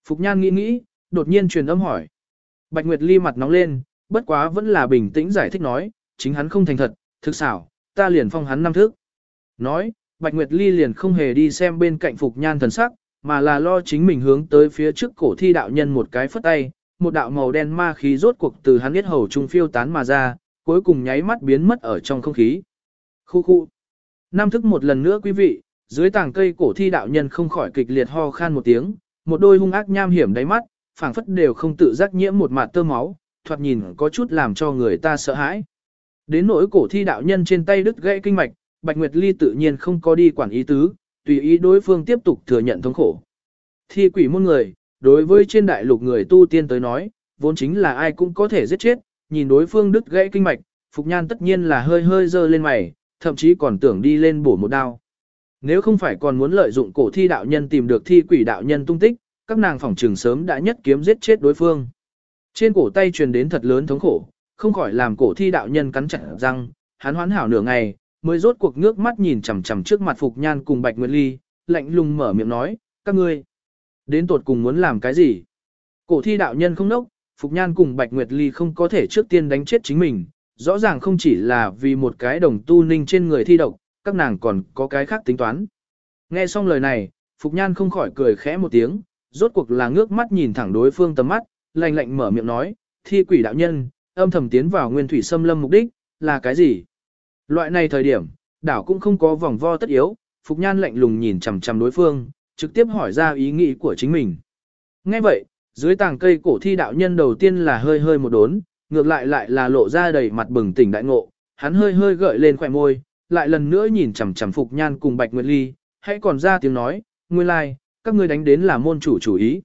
Phục Nhan nghĩ nghĩ, đột nhiên truyền âm hỏi. Bạch Nguyệt Ly mặt nóng lên, bất quá vẫn là bình tĩnh giải thích nói, chính hắn không thành thật, thực xảo, ta liền phong hắn năm thức. Nói, Bạch Nguyệt Ly liền không hề đi xem bên cạnh Phục Nhan thần sắc, mà là lo chính mình hướng tới phía trước cổ thi đạo nhân một cái phất tay, một đạo màu đen ma khí rốt cuộc từ hắn biết hầu trung phiêu tán mà ra, cuối cùng nháy mắt biến mất ở trong không khí. Khu khu. Nam thức một lần nữa quý vị, dưới tảng cây cổ thi đạo nhân không khỏi kịch liệt ho khan một tiếng, một đôi hung ác nham hiểm đáy mắt, phảng phất đều không tự giác nhiễm một mạt tơ máu, thoạt nhìn có chút làm cho người ta sợ hãi. Đến nỗi cổ thi đạo nhân trên tay đứt gãy kinh mạch, Bạch Nguyệt Ly tự nhiên không có đi quản ý tứ, tùy ý đối phương tiếp tục thừa nhận thống khổ. Thi quỷ môn người, đối với trên đại lục người tu tiên tới nói, vốn chính là ai cũng có thể giết chết, nhìn đối phương đứt gãy kinh mạch, Phục Nhan tất nhiên là hơi hơi dơ lên mày, thậm chí còn tưởng đi lên bổ một đao. Nếu không phải còn muốn lợi dụng cổ thi đạo nhân tìm được thi quỷ đạo nhân tung tích, các nàng phòng trường sớm đã nhất kiếm giết chết đối phương. Trên cổ tay truyền đến thật lớn thống khổ, không khỏi làm cổ thi đạo nhân cắn chặt răng, hắn hoán hảo nửa ngày, mới rốt cuộc ngước mắt nhìn chằm chằm trước mặt Phục Nhan cùng Bạch Nguyệt Ly, lạnh lùng mở miệng nói, các ngươi Đến tột cùng muốn làm cái gì? Cổ thi đạo nhân không nốc, Phục Nhan cùng Bạch Nguyệt Ly không có thể trước tiên đánh chết chính mình, rõ ràng không chỉ là vì một cái đồng tu ninh trên người thi độc, các nàng còn có cái khác tính toán. Nghe xong lời này, Phục Nhan không khỏi cười khẽ một tiếng, rốt cuộc là ngước mắt nhìn thẳng đối phương tầm mắt, lạnh lạnh mở miệng nói, thi quỷ đạo nhân, âm thầm tiến vào nguyên thủy xâm lâm mục đích, là cái gì? Loại này thời điểm, đảo cũng không có vòng vo tất yếu, Phục Nhan lạnh lùng nhìn chằm chằm đối phương, trực tiếp hỏi ra ý nghĩ của chính mình. Nghe vậy, dưới tàng cây cổ thi đạo nhân đầu tiên là hơi hơi một đốn, ngược lại lại là lộ ra đầy mặt bừng tỉnh đại ngộ, hắn hơi hơi gợi lên khỏe môi, lại lần nữa nhìn chằm chằm Phục Nhan cùng Bạch Nguyệt Ly, hãy còn ra tiếng nói, nguyên lai, like, các ngươi đánh đến là môn chủ chủ ý.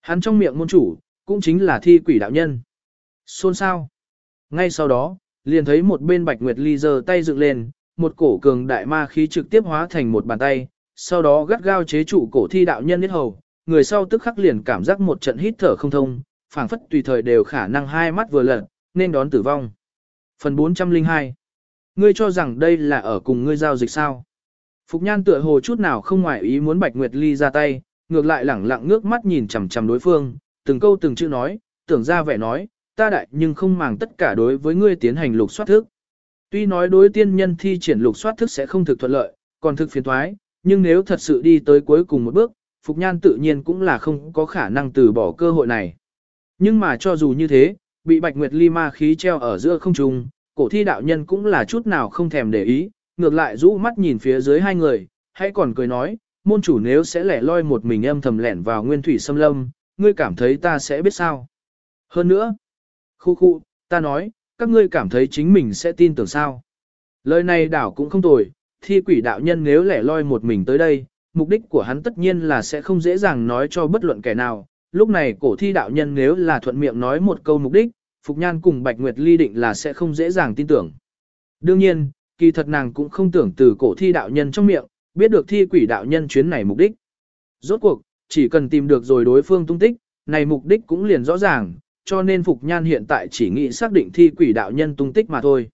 Hắn trong miệng môn chủ, cũng chính là thi quỷ đạo nhân. Xôn sao? Ngay sau đó, liền thấy một bên Bạch Nguyệt Ly giơ tay dựng lên, một cổ cường đại ma khí trực tiếp hóa thành một bàn tay, sau đó gắt gao chế trụ cổ thi đạo nhân nhất hầu, người sau tức khắc liền cảm giác một trận hít thở không thông, phảng phất tùy thời đều khả năng hai mắt vừa lật, nên đón tử vong. Phần 402 Ngươi cho rằng đây là ở cùng ngươi giao dịch sao? Phục Nhan tựa hồ chút nào không ngoại ý muốn Bạch Nguyệt Ly ra tay, ngược lại lẳng lặng ngước mắt nhìn chằm chằm đối phương, từng câu từng chữ nói, tưởng ra vẻ nói, ta đại nhưng không màng tất cả đối với ngươi tiến hành lục soát thức. Tuy nói đối tiên nhân thi triển lục soát thức sẽ không thực thuận lợi, còn thực phiền thoái, nhưng nếu thật sự đi tới cuối cùng một bước, Phục Nhan tự nhiên cũng là không có khả năng từ bỏ cơ hội này. Nhưng mà cho dù như thế, bị Bạch Nguyệt Ly ma khí treo ở giữa không trung, cổ thi đạo nhân cũng là chút nào không thèm để ý, ngược lại rũ mắt nhìn phía dưới hai người, hay còn cười nói, môn chủ nếu sẽ lẻ loi một mình em thầm lẻn vào nguyên thủy xâm lâm, ngươi cảm thấy ta sẽ biết sao. Hơn nữa, khu khu, ta nói, các ngươi cảm thấy chính mình sẽ tin tưởng sao. Lời này đảo cũng không tồi, thi quỷ đạo nhân nếu lẻ loi một mình tới đây, mục đích của hắn tất nhiên là sẽ không dễ dàng nói cho bất luận kẻ nào. Lúc này cổ thi đạo nhân nếu là thuận miệng nói một câu mục đích, Phục Nhan cùng Bạch Nguyệt ly định là sẽ không dễ dàng tin tưởng. Đương nhiên, kỳ thật nàng cũng không tưởng từ cổ thi đạo nhân trong miệng, biết được thi quỷ đạo nhân chuyến này mục đích. Rốt cuộc, chỉ cần tìm được rồi đối phương tung tích, này mục đích cũng liền rõ ràng, cho nên Phục Nhan hiện tại chỉ nghĩ xác định thi quỷ đạo nhân tung tích mà thôi.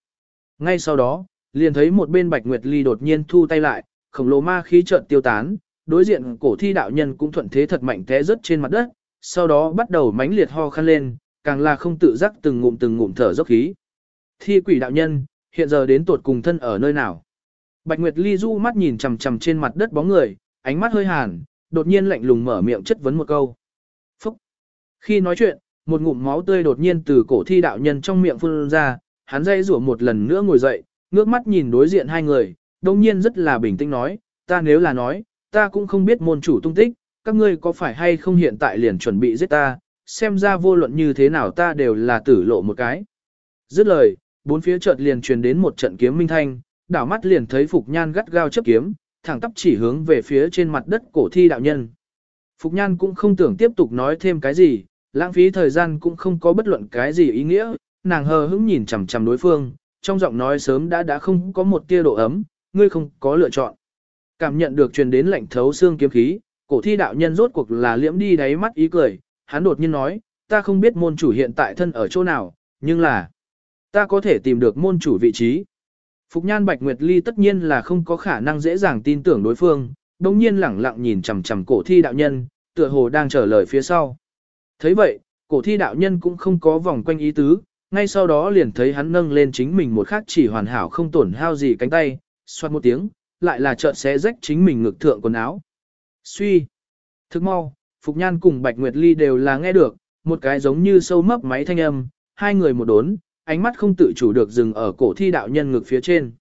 Ngay sau đó, liền thấy một bên Bạch Nguyệt Ly đột nhiên thu tay lại, khổng lồ ma khí chợt tiêu tán, đối diện cổ thi đạo nhân cũng thuận thế thật mạnh té rớt trên mặt đất, sau đó bắt đầu mãnh liệt ho khăn lên, càng là không tự giác từng ngụm từng ngụm thở dốc khí. Thi quỷ đạo nhân, hiện giờ đến tuột cùng thân ở nơi nào? Bạch Nguyệt Ly du mắt nhìn chằm chằm trên mặt đất bóng người, ánh mắt hơi hàn, đột nhiên lạnh lùng mở miệng chất vấn một câu. Phúc! Khi nói chuyện, một ngụm máu tươi đột nhiên từ cổ thi đạo nhân trong miệng phun ra, hắn dây rủa một lần nữa ngồi dậy, ngước mắt nhìn đối diện hai người, đồng nhiên rất là bình tĩnh nói, ta nếu là nói, ta cũng không biết môn chủ tung tích, các ngươi có phải hay không hiện tại liền chuẩn bị giết ta, xem ra vô luận như thế nào ta đều là tử lộ một cái. Dứt lời, bốn phía chợt liền truyền đến một trận kiếm minh thanh, đảo mắt liền thấy Phục Nhan gắt gao chấp kiếm, thẳng tắp chỉ hướng về phía trên mặt đất cổ thi đạo nhân. Phục Nhan cũng không tưởng tiếp tục nói thêm cái gì, lãng phí thời gian cũng không có bất luận cái gì ý nghĩa, nàng hờ hững nhìn chằm chằm đối phương, trong giọng nói sớm đã đã không có một tia độ ấm, ngươi không có lựa chọn. Cảm nhận được truyền đến lạnh thấu xương kiếm khí, cổ thi đạo nhân rốt cuộc là liễm đi đáy mắt ý cười, hắn đột nhiên nói, ta không biết môn chủ hiện tại thân ở chỗ nào, nhưng là, ta có thể tìm được môn chủ vị trí. Phục Nhan Bạch Nguyệt Ly tất nhiên là không có khả năng dễ dàng tin tưởng đối phương, đồng nhiên lẳng lặng nhìn chằm chằm cổ thi đạo nhân, tựa hồ đang trở lời phía sau. thấy vậy, cổ thi đạo nhân cũng không có vòng quanh ý tứ, ngay sau đó liền thấy hắn nâng lên chính mình một khắc chỉ hoàn hảo không tổn hao gì cánh tay, xoát một tiếng, lại là chợt xé rách chính mình ngực thượng quần áo. Suy. Thức mau, Phục Nhan cùng Bạch Nguyệt Ly đều là nghe được, một cái giống như sâu mấp máy thanh âm, hai người một đốn, ánh mắt không tự chủ được dừng ở cổ thi đạo nhân ngực phía trên.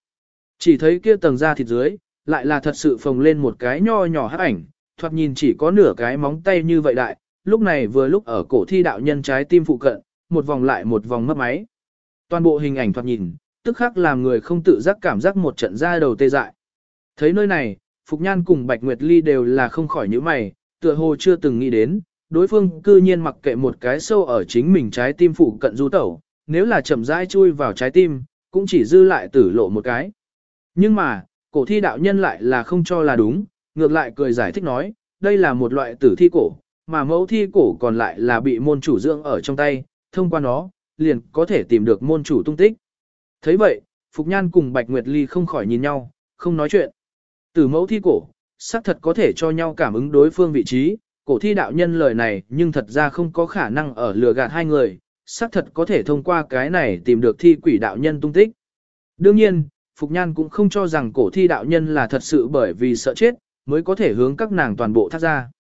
Chỉ thấy kia tầng da thịt dưới, lại là thật sự phồng lên một cái nho nhỏ hắc ảnh, thoạt nhìn chỉ có nửa cái móng tay như vậy đại, lúc này vừa lúc ở cổ thi đạo nhân trái tim phụ cận, một vòng lại một vòng mấp máy. Toàn bộ hình ảnh thoạt nhìn, tức khắc làm người không tự giác cảm giác một trận da đầu tê dại. Thấy nơi này, Phục Nhan cùng Bạch Nguyệt Ly đều là không khỏi những mày, tựa hồ chưa từng nghĩ đến, đối phương cư nhiên mặc kệ một cái sâu ở chính mình trái tim phụ cận du tẩu, nếu là chậm rãi chui vào trái tim, cũng chỉ dư lại tử lộ một cái. Nhưng mà, cổ thi đạo nhân lại là không cho là đúng, ngược lại cười giải thích nói, đây là một loại tử thi cổ, mà mẫu thi cổ còn lại là bị môn chủ dưỡng ở trong tay, thông qua nó, liền có thể tìm được môn chủ tung tích. thấy vậy, Phục Nhan cùng Bạch Nguyệt Ly không khỏi nhìn nhau, không nói chuyện. Từ mẫu thi cổ, xác thật có thể cho nhau cảm ứng đối phương vị trí, cổ thi đạo nhân lời này nhưng thật ra không có khả năng ở lừa gạt hai người, xác thật có thể thông qua cái này tìm được thi quỷ đạo nhân tung tích. Đương nhiên, Phục Nhan cũng không cho rằng cổ thi đạo nhân là thật sự bởi vì sợ chết, mới có thể hướng các nàng toàn bộ thác ra.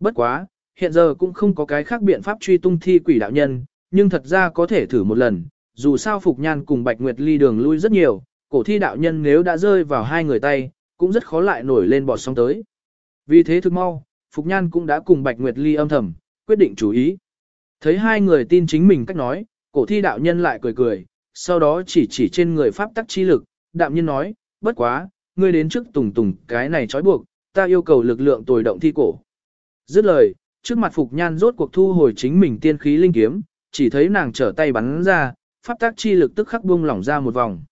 Bất quá, hiện giờ cũng không có cái khác biện pháp truy tung thi quỷ đạo nhân, nhưng thật ra có thể thử một lần, dù sao Phục Nhan cùng Bạch Nguyệt ly đường lui rất nhiều, cổ thi đạo nhân nếu đã rơi vào hai người tay, cũng rất khó lại nổi lên bọt sóng tới. Vì thế thực mau, Phục Nhan cũng đã cùng Bạch Nguyệt ly âm thầm, quyết định chú ý. Thấy hai người tin chính mình cách nói, cổ thi đạo nhân lại cười cười, sau đó chỉ chỉ trên người pháp tắc chi lực, đạm nhân nói, bất quá, ngươi đến trước tùng tùng cái này trói buộc, ta yêu cầu lực lượng tồi động thi cổ. Dứt lời, trước mặt Phục Nhan rốt cuộc thu hồi chính mình tiên khí linh kiếm, chỉ thấy nàng trở tay bắn ra, pháp tác chi lực tức khắc buông lỏng ra một vòng.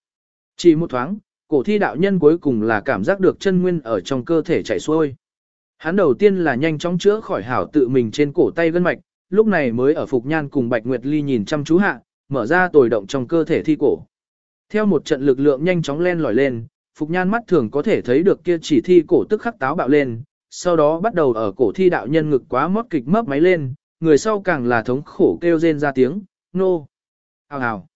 Chỉ một thoáng, cổ thi đạo nhân cuối cùng là cảm giác được chân nguyên ở trong cơ thể chảy xuôi. Hắn đầu tiên là nhanh chóng chữa khỏi hảo tự mình trên cổ tay gân mạch, lúc này mới ở Phục Nhan cùng Bạch Nguyệt Ly nhìn chăm chú hạ, mở ra tồi động trong cơ thể thi cổ. Theo một trận lực lượng nhanh chóng len lỏi lên, Phục Nhan mắt thường có thể thấy được kia chỉ thi cổ tức khắc táo bạo lên, sau đó bắt đầu ở cổ thi đạo nhân ngực quá mót kịch mấp máy lên, người sau càng là thống khổ kêu rên ra tiếng, nô. No. Hào hào.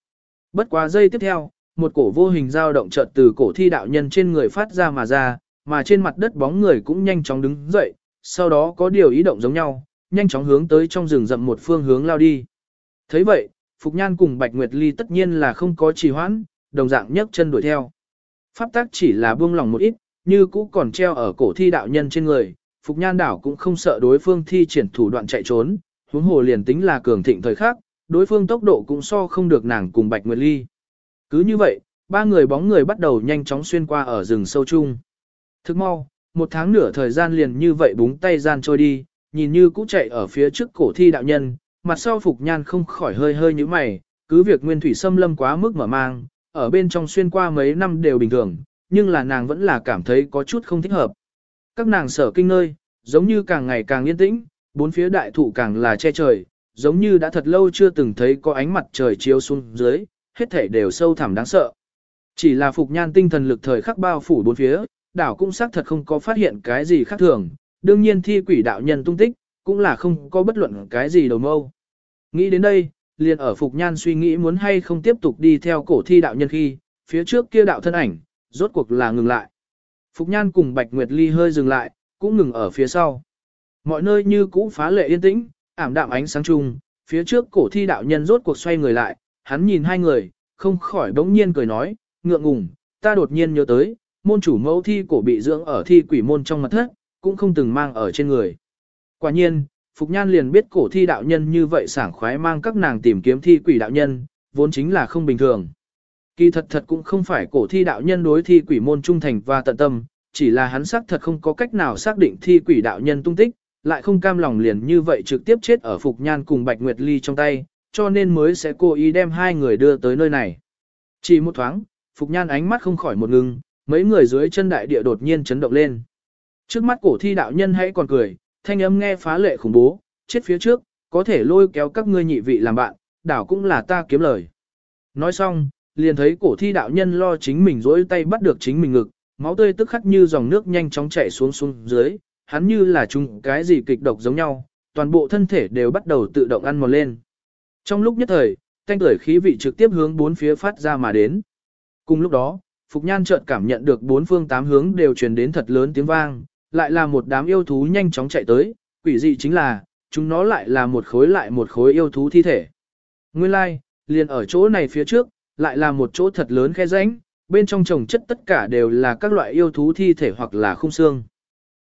Bất quá giây tiếp theo, một cổ vô hình dao động chợt từ cổ thi đạo nhân trên người phát ra mà ra, mà trên mặt đất bóng người cũng nhanh chóng đứng dậy, sau đó có điều ý động giống nhau, nhanh chóng hướng tới trong rừng rậm một phương hướng lao đi. thấy vậy, Phục Nhan cùng Bạch Nguyệt Ly tất nhiên là không có trì hoãn, đồng dạng nhấc chân đuổi theo. Pháp tác chỉ là buông lòng một ít, như cũ còn treo ở cổ thi đạo nhân trên người, Phục Nhan đảo cũng không sợ đối phương thi triển thủ đoạn chạy trốn, huống hồ liền tính là cường thịnh thời khác, đối phương tốc độ cũng so không được nàng cùng Bạch Nguyệt Ly. Cứ như vậy, ba người bóng người bắt đầu nhanh chóng xuyên qua ở rừng sâu chung. Thức mau, một tháng nửa thời gian liền như vậy búng tay gian trôi đi, nhìn như cũ chạy ở phía trước cổ thi đạo nhân, mặt sau Phục Nhan không khỏi hơi hơi như mày, cứ việc nguyên thủy xâm lâm quá mức mở mang, ở bên trong xuyên qua mấy năm đều bình thường, nhưng là nàng vẫn là cảm thấy có chút không thích hợp. Các nàng sở kinh nơi, giống như càng ngày càng yên tĩnh, bốn phía đại thụ càng là che trời, giống như đã thật lâu chưa từng thấy có ánh mặt trời chiếu xuống dưới, hết thể đều sâu thẳm đáng sợ. Chỉ là phục nhan tinh thần lực thời khắc bao phủ bốn phía, đảo cũng xác thật không có phát hiện cái gì khác thường, đương nhiên thi quỷ đạo nhân tung tích, cũng là không có bất luận cái gì đầu mâu. Nghĩ đến đây, liền ở Phục Nhan suy nghĩ muốn hay không tiếp tục đi theo cổ thi đạo nhân khi, phía trước kia đạo thân ảnh, rốt cuộc là ngừng lại. Phục Nhan cùng Bạch Nguyệt Ly hơi dừng lại, cũng ngừng ở phía sau. Mọi nơi như cũ phá lệ yên tĩnh, ảm đạm ánh sáng chung, phía trước cổ thi đạo nhân rốt cuộc xoay người lại, hắn nhìn hai người, không khỏi đống nhiên cười nói, ngượng ngùng, ta đột nhiên nhớ tới, môn chủ mẫu thi cổ bị dưỡng ở thi quỷ môn trong mặt thất, cũng không từng mang ở trên người. Quả nhiên, Phục Nhan liền biết cổ thi đạo nhân như vậy sảng khoái mang các nàng tìm kiếm thi quỷ đạo nhân, vốn chính là không bình thường. Kỳ thật thật cũng không phải cổ thi đạo nhân đối thi quỷ môn trung thành và tận tâm, chỉ là hắn xác thật không có cách nào xác định thi quỷ đạo nhân tung tích, lại không cam lòng liền như vậy trực tiếp chết ở Phục Nhan cùng Bạch Nguyệt Ly trong tay, cho nên mới sẽ cố ý đem hai người đưa tới nơi này. Chỉ một thoáng, Phục Nhan ánh mắt không khỏi một ngừng, mấy người dưới chân đại địa đột nhiên chấn động lên. Trước mắt cổ thi đạo nhân hãy còn cười, thanh âm nghe phá lệ khủng bố, chết phía trước, có thể lôi kéo các ngươi nhị vị làm bạn, đảo cũng là ta kiếm lời. Nói xong, liền thấy cổ thi đạo nhân lo chính mình dối tay bắt được chính mình ngực, máu tươi tức khắc như dòng nước nhanh chóng chảy xuống xuống dưới, hắn như là chung cái gì kịch độc giống nhau, toàn bộ thân thể đều bắt đầu tự động ăn mòn lên. Trong lúc nhất thời, thanh tuổi khí vị trực tiếp hướng bốn phía phát ra mà đến. Cùng lúc đó, Phục Nhan chợt cảm nhận được bốn phương tám hướng đều truyền đến thật lớn tiếng vang, lại là một đám yêu thú nhanh chóng chạy tới, quỷ dị chính là, chúng nó lại là một khối lại một khối yêu thú thi thể. Nguyên lai, like, liền ở chỗ này phía trước, lại là một chỗ thật lớn khe rãnh, bên trong trồng chất tất cả đều là các loại yêu thú thi thể hoặc là khung xương.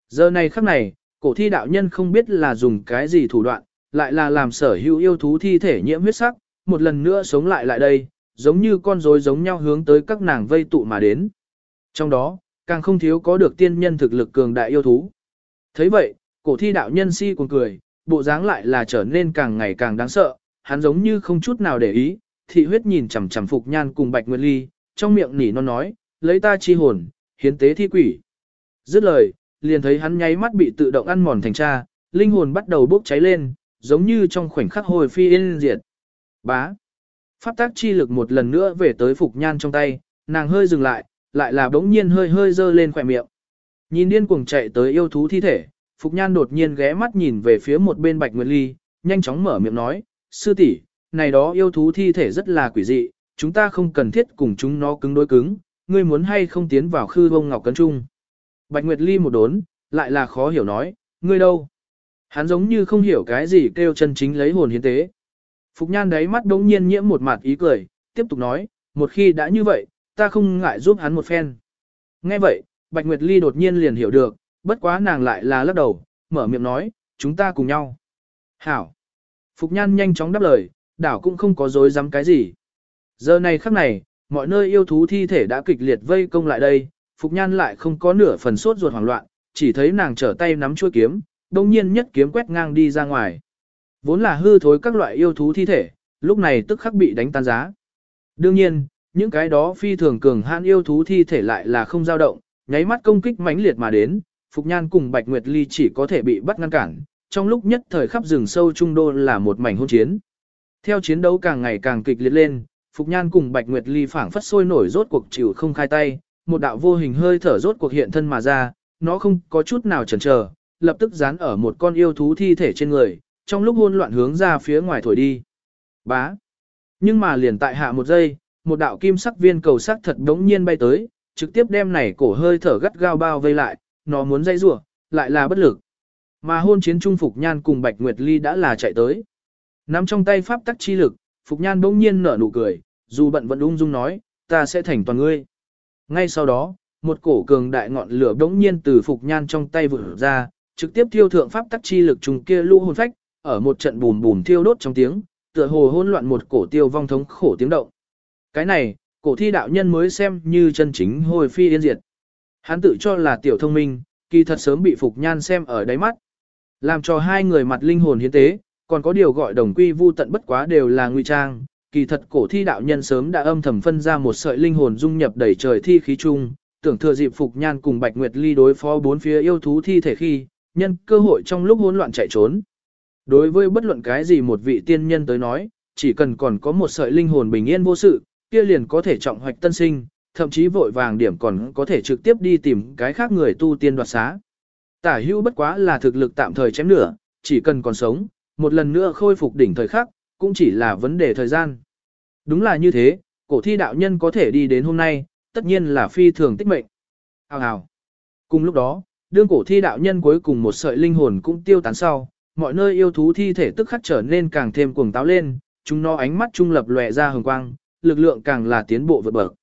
Giờ này khắc này, cổ thi đạo nhân không biết là dùng cái gì thủ đoạn, lại là làm sở hữu yêu thú thi thể nhiễm huyết sắc, một lần nữa sống lại lại đây, giống như con rối giống nhau hướng tới các nàng vây tụ mà đến. Trong đó, càng không thiếu có được tiên nhân thực lực cường đại yêu thú. thấy vậy, cổ thi đạo nhân si cuồng cười, bộ dáng lại là trở nên càng ngày càng đáng sợ, hắn giống như không chút nào để ý, thị huyết nhìn chằm chằm Phục Nhan cùng Bạch Nguyệt Ly, trong miệng nỉ non nói, lấy ta chi hồn, hiến tế thi quỷ. Dứt lời, liền thấy hắn nháy mắt bị tự động ăn mòn thành cha, linh hồn bắt đầu bốc cháy lên, giống như trong khoảnh khắc hồi phi yên diệt. Bá. Pháp tác chi lực một lần nữa về tới Phục Nhan trong tay, nàng hơi dừng lại, lại là bỗng nhiên hơi hơi dơ lên khỏe miệng. Nhìn điên cuồng chạy tới yêu thú thi thể, Phục Nhan đột nhiên ghé mắt nhìn về phía một bên Bạch Nguyệt Ly, nhanh chóng mở miệng nói, sư tỷ, này đó yêu thú thi thể rất là quỷ dị, chúng ta không cần thiết cùng chúng nó cứng đối cứng, ngươi muốn hay không tiến vào khư bông ngọc cấn trung. Bạch Nguyệt Ly một đốn, lại là khó hiểu nói, ngươi đâu? Hắn giống như không hiểu cái gì kêu chân chính lấy hồn hiến tế. Phục Nhan đáy mắt đống nhiên nhiễm một mặt ý cười, tiếp tục nói, một khi đã như vậy, ta không ngại giúp hắn một phen. Nghe vậy, Bạch Nguyệt Ly đột nhiên liền hiểu được, bất quá nàng lại là lắc đầu, mở miệng nói, chúng ta cùng nhau. Hảo. Phục Nhan nhanh chóng đáp lời, đảo cũng không có dối dám cái gì. Giờ này khắc này, mọi nơi yêu thú thi thể đã kịch liệt vây công lại đây, Phục Nhan lại không có nửa phần sốt ruột hoảng loạn, chỉ thấy nàng trở tay nắm chuôi kiếm, đông nhiên nhất kiếm quét ngang đi ra ngoài. Vốn là hư thối các loại yêu thú thi thể, lúc này tức khắc bị đánh tan giá. Đương nhiên, những cái đó phi thường cường hãn yêu thú thi thể lại là không dao động, nháy mắt công kích mãnh liệt mà đến, Phục Nhan cùng Bạch Nguyệt Ly chỉ có thể bị bắt ngăn cản, trong lúc nhất thời khắp rừng sâu trung đô là một mảnh hôn chiến. Theo chiến đấu càng ngày càng kịch liệt lên, Phục Nhan cùng Bạch Nguyệt Ly phản phất sôi nổi rốt cuộc chịu không khai tay, một đạo vô hình hơi thở rốt cuộc hiện thân mà ra, nó không có chút nào chần chờ, lập tức dán ở một con yêu thú thi thể trên người, trong lúc hôn loạn hướng ra phía ngoài thổi đi. Bá. Nhưng mà liền tại hạ một giây, một đạo kim sắc viên cầu sắc thật đống nhiên bay tới, trực tiếp đem này cổ hơi thở gắt gao bao vây lại, nó muốn dây rủa, lại là bất lực. Mà hôn chiến trung Phục Nhan cùng Bạch Nguyệt Ly đã là chạy tới. Nắm trong tay pháp tắc chi lực, Phục Nhan bỗng nhiên nở nụ cười, dù bận vẫn ung dung nói, ta sẽ thành toàn ngươi. Ngay sau đó, một cổ cường đại ngọn lửa bỗng nhiên từ Phục Nhan trong tay vụt ra, trực tiếp thiêu thượng pháp tắc chi lực trùng kia lũ hồn phách, ở một trận bùm bùm thiêu đốt trong tiếng, tựa hồ hỗn loạn một cổ tiêu vong thống khổ tiếng động. Cái này, cổ thi đạo nhân mới xem như chân chính hồi phi yên diệt. Hắn tự cho là tiểu thông minh, kỳ thật sớm bị Phục Nhan xem ở đáy mắt. Làm cho hai người mặt linh hồn hiến tế, còn có điều gọi đồng quy vu tận bất quá đều là nguy trang. Kỳ thật cổ thi đạo nhân sớm đã âm thầm phân ra một sợi linh hồn dung nhập đầy trời thi khí chung, tưởng thừa dịp Phục Nhan cùng Bạch Nguyệt Ly đối phó bốn phía yêu thú thi thể khi, nhân cơ hội trong lúc hỗn loạn chạy trốn. Đối với bất luận cái gì một vị tiên nhân tới nói, chỉ cần còn có một sợi linh hồn bình yên vô sự, kia liền có thể trọng hoạch tân sinh, thậm chí vội vàng điểm còn có thể trực tiếp đi tìm cái khác người tu tiên đoạt xá. Tả hữu bất quá là thực lực tạm thời chém nửa, chỉ cần còn sống, một lần nữa khôi phục đỉnh thời khắc, cũng chỉ là vấn đề thời gian. Đúng là như thế, cổ thi đạo nhân có thể đi đến hôm nay, tất nhiên là phi thường tích mệnh. Hào hào. Cùng lúc đó, đương cổ thi đạo nhân cuối cùng một sợi linh hồn cũng tiêu tán sau, mọi nơi yêu thú thi thể tức khắc trở nên càng thêm cuồng táo lên, chúng nó ánh mắt trung lập lòe ra hồng quang, lực lượng càng là tiến bộ vượt bậc.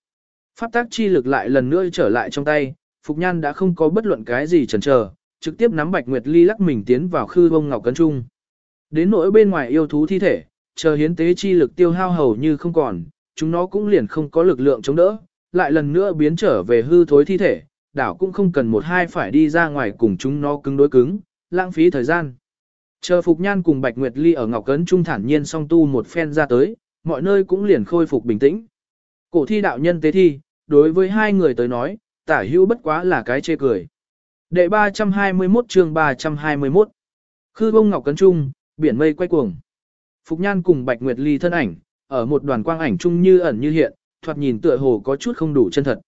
Pháp tác chi lực lại lần nữa trở lại trong tay, Phục Nhan đã không có bất luận cái gì chần chờ, trực tiếp nắm Bạch Nguyệt Ly lắc mình tiến vào khư bông ngọc cấn trung. Đến nỗi bên ngoài yêu thú thi thể, chờ hiến tế chi lực tiêu hao hầu như không còn, chúng nó cũng liền không có lực lượng chống đỡ, lại lần nữa biến trở về hư thối thi thể, đảo cũng không cần một hai phải đi ra ngoài cùng chúng nó cứng đối cứng, lãng phí thời gian. Chờ Phục Nhan cùng Bạch Nguyệt Ly ở Ngọc Cấn Trung thản nhiên song tu một phen ra tới, mọi nơi cũng liền khôi phục bình tĩnh. Cổ thi đạo nhân tế thi, đối với hai người tới nói, tả hữu bất quá là cái chê cười. Đệ 321 chương 321 Khư bông Ngọc Cấn Trung, biển mây quay cuồng. Phục Nhan cùng Bạch Nguyệt Ly thân ảnh, ở một đoàn quang ảnh chung như ẩn như hiện, thoạt nhìn tựa hồ có chút không đủ chân thật.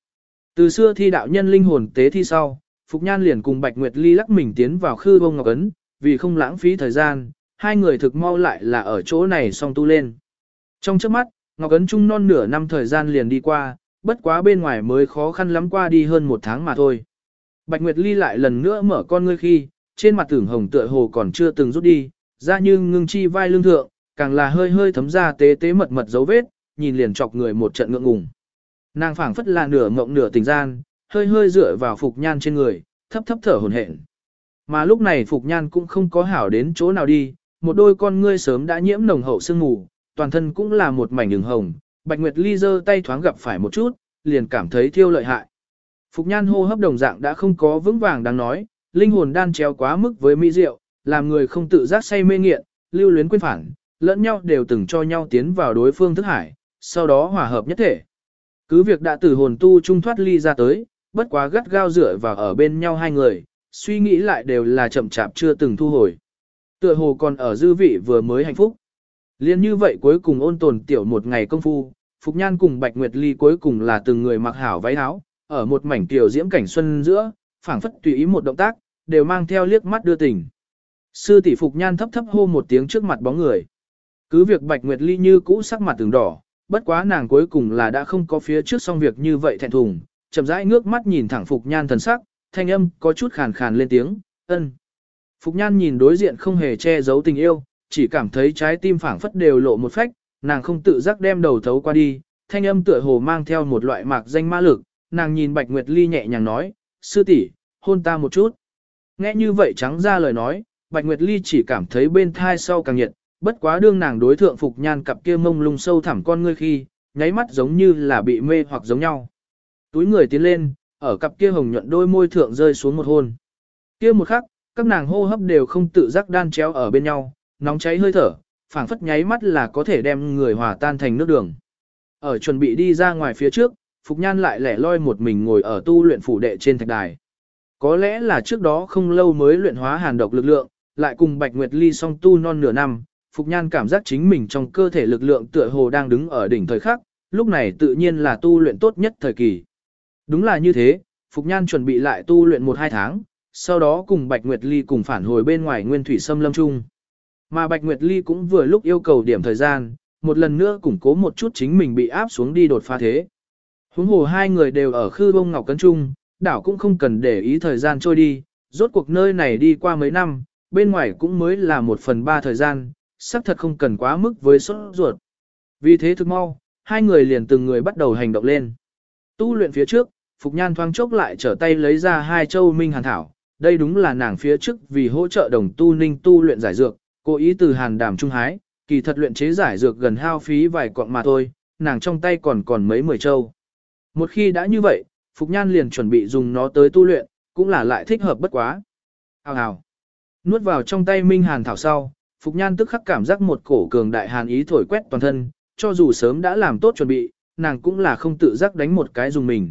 Từ xưa thi đạo nhân linh hồn tế thi sau, Phục Nhan liền cùng Bạch Nguyệt Ly lắc mình tiến vào khư bông Ngọc Ấn, vì không lãng phí thời gian, hai người thực mau lại là ở chỗ này song tu lên. Trong trước mắt, Ngọc Ấn chung non nửa năm thời gian liền đi qua, bất quá bên ngoài mới khó khăn lắm qua đi hơn một tháng mà thôi. Bạch Nguyệt Ly lại lần nữa mở con ngươi khi, trên mặt tưởng hồng tựa hồ còn chưa từng rút đi, ra như ngưng chi vai lương thượng, càng là hơi hơi thấm ra tế tế mật mật dấu vết, nhìn liền chọc người một trận ngượng ngùng. Nàng phảng phất là nửa mộng nửa tình gian, hơi hơi dựa vào phục nhan trên người, thấp thấp thở hổn hển. Mà lúc này Phục Nhan cũng không có hảo đến chỗ nào đi, một đôi con ngươi sớm đã nhiễm nồng hậu sương mù, toàn thân cũng là một mảnh đường hồng, Bạch Nguyệt Ly giơ tay thoáng gặp phải một chút, liền cảm thấy thiêu lợi hại. Phục Nhan hô hấp đồng dạng đã không có vững vàng đang nói, linh hồn đan chéo quá mức với mỹ diệu, làm người không tự giác say mê nghiện, lưu luyến quên phản, lẫn nhau đều từng cho nhau tiến vào đối phương thức hải, sau đó hòa hợp nhất thể. Cứ việc đã từ hồn tu trung thoát ly ra tới, bất quá gắt gao rửa và ở bên nhau hai người, suy nghĩ lại đều là chậm chạp chưa từng thu hồi. Tựa hồ còn ở dư vị vừa mới hạnh phúc. Liên như vậy cuối cùng ôn tồn tiểu một ngày công phu, Phục Nhan cùng Bạch Nguyệt Ly cuối cùng là từng người mặc hảo váy áo, ở một mảnh tiểu diễm cảnh xuân giữa, phảng phất tùy ý một động tác, đều mang theo liếc mắt đưa tình. Sư tỷ Phục Nhan thấp thấp hô một tiếng trước mặt bóng người. Cứ việc Bạch Nguyệt Ly như cũ sắc mặt từng đỏ, bất quá nàng cuối cùng là đã không có phía trước xong việc như vậy thẹn thùng, chậm rãi ngước mắt nhìn thẳng Phục Nhan thần sắc, thanh âm có chút khàn khàn lên tiếng, ân. Phục Nhan nhìn đối diện không hề che giấu tình yêu, chỉ cảm thấy trái tim phảng phất đều lộ một phách, nàng không tự giác đem đầu thấu qua đi, thanh âm tựa hồ mang theo một loại mạc danh ma lực, nàng nhìn Bạch Nguyệt Ly nhẹ nhàng nói, sư tỷ, hôn ta một chút. Nghe như vậy trắng ra lời nói, Bạch Nguyệt Ly chỉ cảm thấy bên thai sau càng nhiệt, bất quá đương nàng đối thượng Phục Nhan cặp kia mông lung sâu thẳm con ngươi khi, nháy mắt giống như là bị mê hoặc giống nhau. Túi người tiến lên, ở cặp kia hồng nhuận đôi môi thượng rơi xuống một hôn. Kia một khắc, các nàng hô hấp đều không tự giác đan chéo ở bên nhau, nóng cháy hơi thở, phảng phất nháy mắt là có thể đem người hòa tan thành nước đường. Ở chuẩn bị đi ra ngoài phía trước, Phục Nhan lại lẻ loi một mình ngồi ở tu luyện phủ đệ trên thạch đài. Có lẽ là trước đó không lâu mới luyện hóa hàn độc lực lượng, lại cùng Bạch Nguyệt Ly song tu non nửa năm, Phục Nhan cảm giác chính mình trong cơ thể lực lượng tựa hồ đang đứng ở đỉnh thời khắc, lúc này tự nhiên là tu luyện tốt nhất thời kỳ. Đúng là như thế, Phục Nhan chuẩn bị lại tu luyện 1-2 tháng, sau đó cùng Bạch Nguyệt Ly cùng phản hồi bên ngoài nguyên thủy Sâm lâm trung. Mà Bạch Nguyệt Ly cũng vừa lúc yêu cầu điểm thời gian, một lần nữa củng cố một chút chính mình bị áp xuống đi đột phá thế. Huống hồ hai người đều ở khư bông ngọc cấn trung, đảo cũng không cần để ý thời gian trôi đi, rốt cuộc nơi này đi qua mấy năm, bên ngoài cũng mới là một phần ba thời gian, xác thật không cần quá mức với sốt ruột. Vì thế thực mau, hai người liền từng người bắt đầu hành động lên. Tu luyện phía trước, Phục Nhan thoáng chốc lại trở tay lấy ra hai châu minh hàn thảo, đây đúng là nàng phía trước vì hỗ trợ đồng tu ninh tu luyện giải dược, cố ý từ hàn đàm trung hái, kỳ thật luyện chế giải dược gần hao phí vài quặng mà thôi, nàng trong tay còn còn mấy mười châu. Một khi đã như vậy, Phục Nhan liền chuẩn bị dùng nó tới tu luyện, cũng là lại thích hợp bất quá. Hào hào. Nuốt vào trong tay Minh Hàn Thảo sau, Phục Nhan tức khắc cảm giác một cổ cường đại hàn ý thổi quét toàn thân, cho dù sớm đã làm tốt chuẩn bị, nàng cũng là không tự giác đánh một cái dùng mình.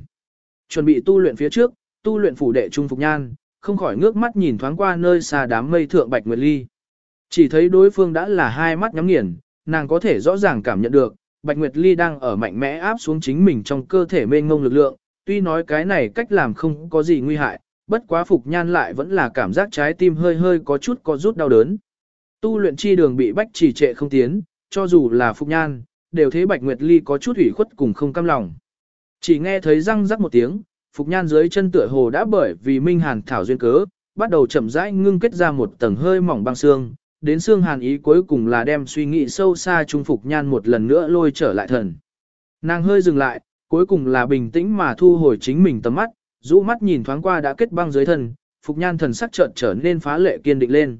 Chuẩn bị tu luyện phía trước, tu luyện phủ đệ trung Phục Nhan, không khỏi ngước mắt nhìn thoáng qua nơi xa đám mây thượng Bạch Nguyệt Ly. Chỉ thấy đối phương đã là hai mắt nhắm nghiền, nàng có thể rõ ràng cảm nhận được, Bạch Nguyệt Ly đang ở mạnh mẽ áp xuống chính mình trong cơ thể mênh ngông lực lượng, tuy nói cái này cách làm không có gì nguy hại, bất quá Phục Nhan lại vẫn là cảm giác trái tim hơi hơi có chút có rút đau đớn. Tu luyện chi đường bị bách trì trệ không tiến, cho dù là Phục Nhan, đều thấy Bạch Nguyệt Ly có chút ủy khuất cùng không cam lòng. Chỉ nghe thấy răng rắc một tiếng, Phục Nhan dưới chân tựa hồ đã bởi vì Minh Hàn thảo duyên cớ, bắt đầu chậm rãi ngưng kết ra một tầng hơi mỏng băng xương, đến xương hàn ý cuối cùng là đem suy nghĩ sâu xa trung Phục Nhan một lần nữa lôi trở lại thần. Nàng hơi dừng lại, cuối cùng là bình tĩnh mà thu hồi chính mình tầm mắt, rũ mắt nhìn thoáng qua đã kết băng dưới thân, Phục Nhan thần sắc chợt trở nên phá lệ kiên định lên.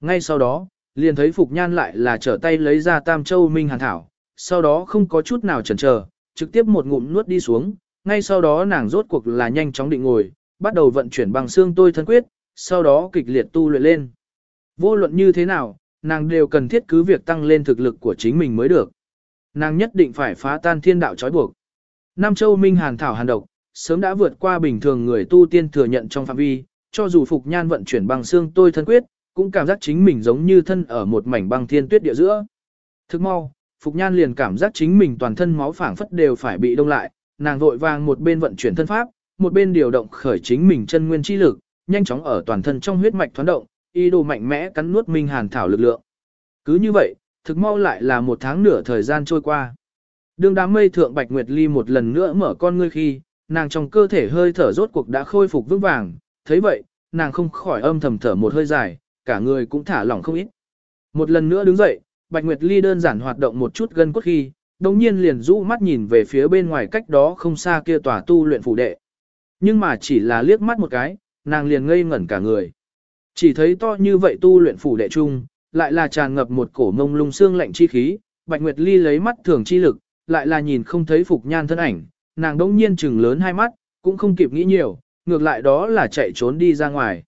Ngay sau đó, liền thấy Phục Nhan lại là trở tay lấy ra Tam Châu Minh Hàn Thảo, sau đó không có chút nào chần chờ, trực tiếp một ngụm nuốt đi xuống, ngay sau đó nàng rốt cuộc là nhanh chóng định ngồi, bắt đầu vận chuyển bằng xương tôi thân quyết, sau đó kịch liệt tu luyện lên. Vô luận như thế nào, nàng đều cần thiết cứ việc tăng lên thực lực của chính mình mới được. Nàng nhất định phải phá tan thiên đạo trói buộc. Nam Châu Minh Hàn Thảo Hàn Độc, sớm đã vượt qua bình thường người tu tiên thừa nhận trong phạm vi, cho dù Phục Nhan vận chuyển bằng xương tôi thân quyết, cũng cảm giác chính mình giống như thân ở một mảnh băng thiên tuyết địa giữa. Thức mau, Phục Nhan liền cảm giác chính mình toàn thân máu phảng phất đều phải bị đông lại, nàng vội vàng một bên vận chuyển thân pháp, một bên điều động khởi chính mình chân nguyên chi lực, nhanh chóng ở toàn thân trong huyết mạch thoán động, ý đồ mạnh mẽ cắn nuốt Minh Hàn thảo lực lượng. Cứ như vậy, thực mau lại là một tháng nửa thời gian trôi qua. Đường đám mây thượng Bạch Nguyệt Ly một lần nữa mở con ngươi khi, nàng trong cơ thể hơi thở rốt cuộc đã khôi phục vững vàng, thấy vậy, nàng không khỏi âm thầm thở một hơi dài, cả người cũng thả lỏng không ít. Một lần nữa đứng dậy, Bạch Nguyệt Ly đơn giản hoạt động một chút gân cốt khi, đồng nhiên liền rũ mắt nhìn về phía bên ngoài cách đó không xa kia tòa tu luyện phủ đệ. Nhưng mà chỉ là liếc mắt một cái, nàng liền ngây ngẩn cả người. Chỉ thấy to như vậy tu luyện phủ đệ chung, lại là tràn ngập một cổ mông lung xương lạnh chi khí, Bạch Nguyệt Ly lấy mắt thường chi lực, lại là nhìn không thấy Phục Nhan thân ảnh, nàng đống nhiên trừng lớn hai mắt, cũng không kịp nghĩ nhiều, ngược lại đó là chạy trốn đi ra ngoài.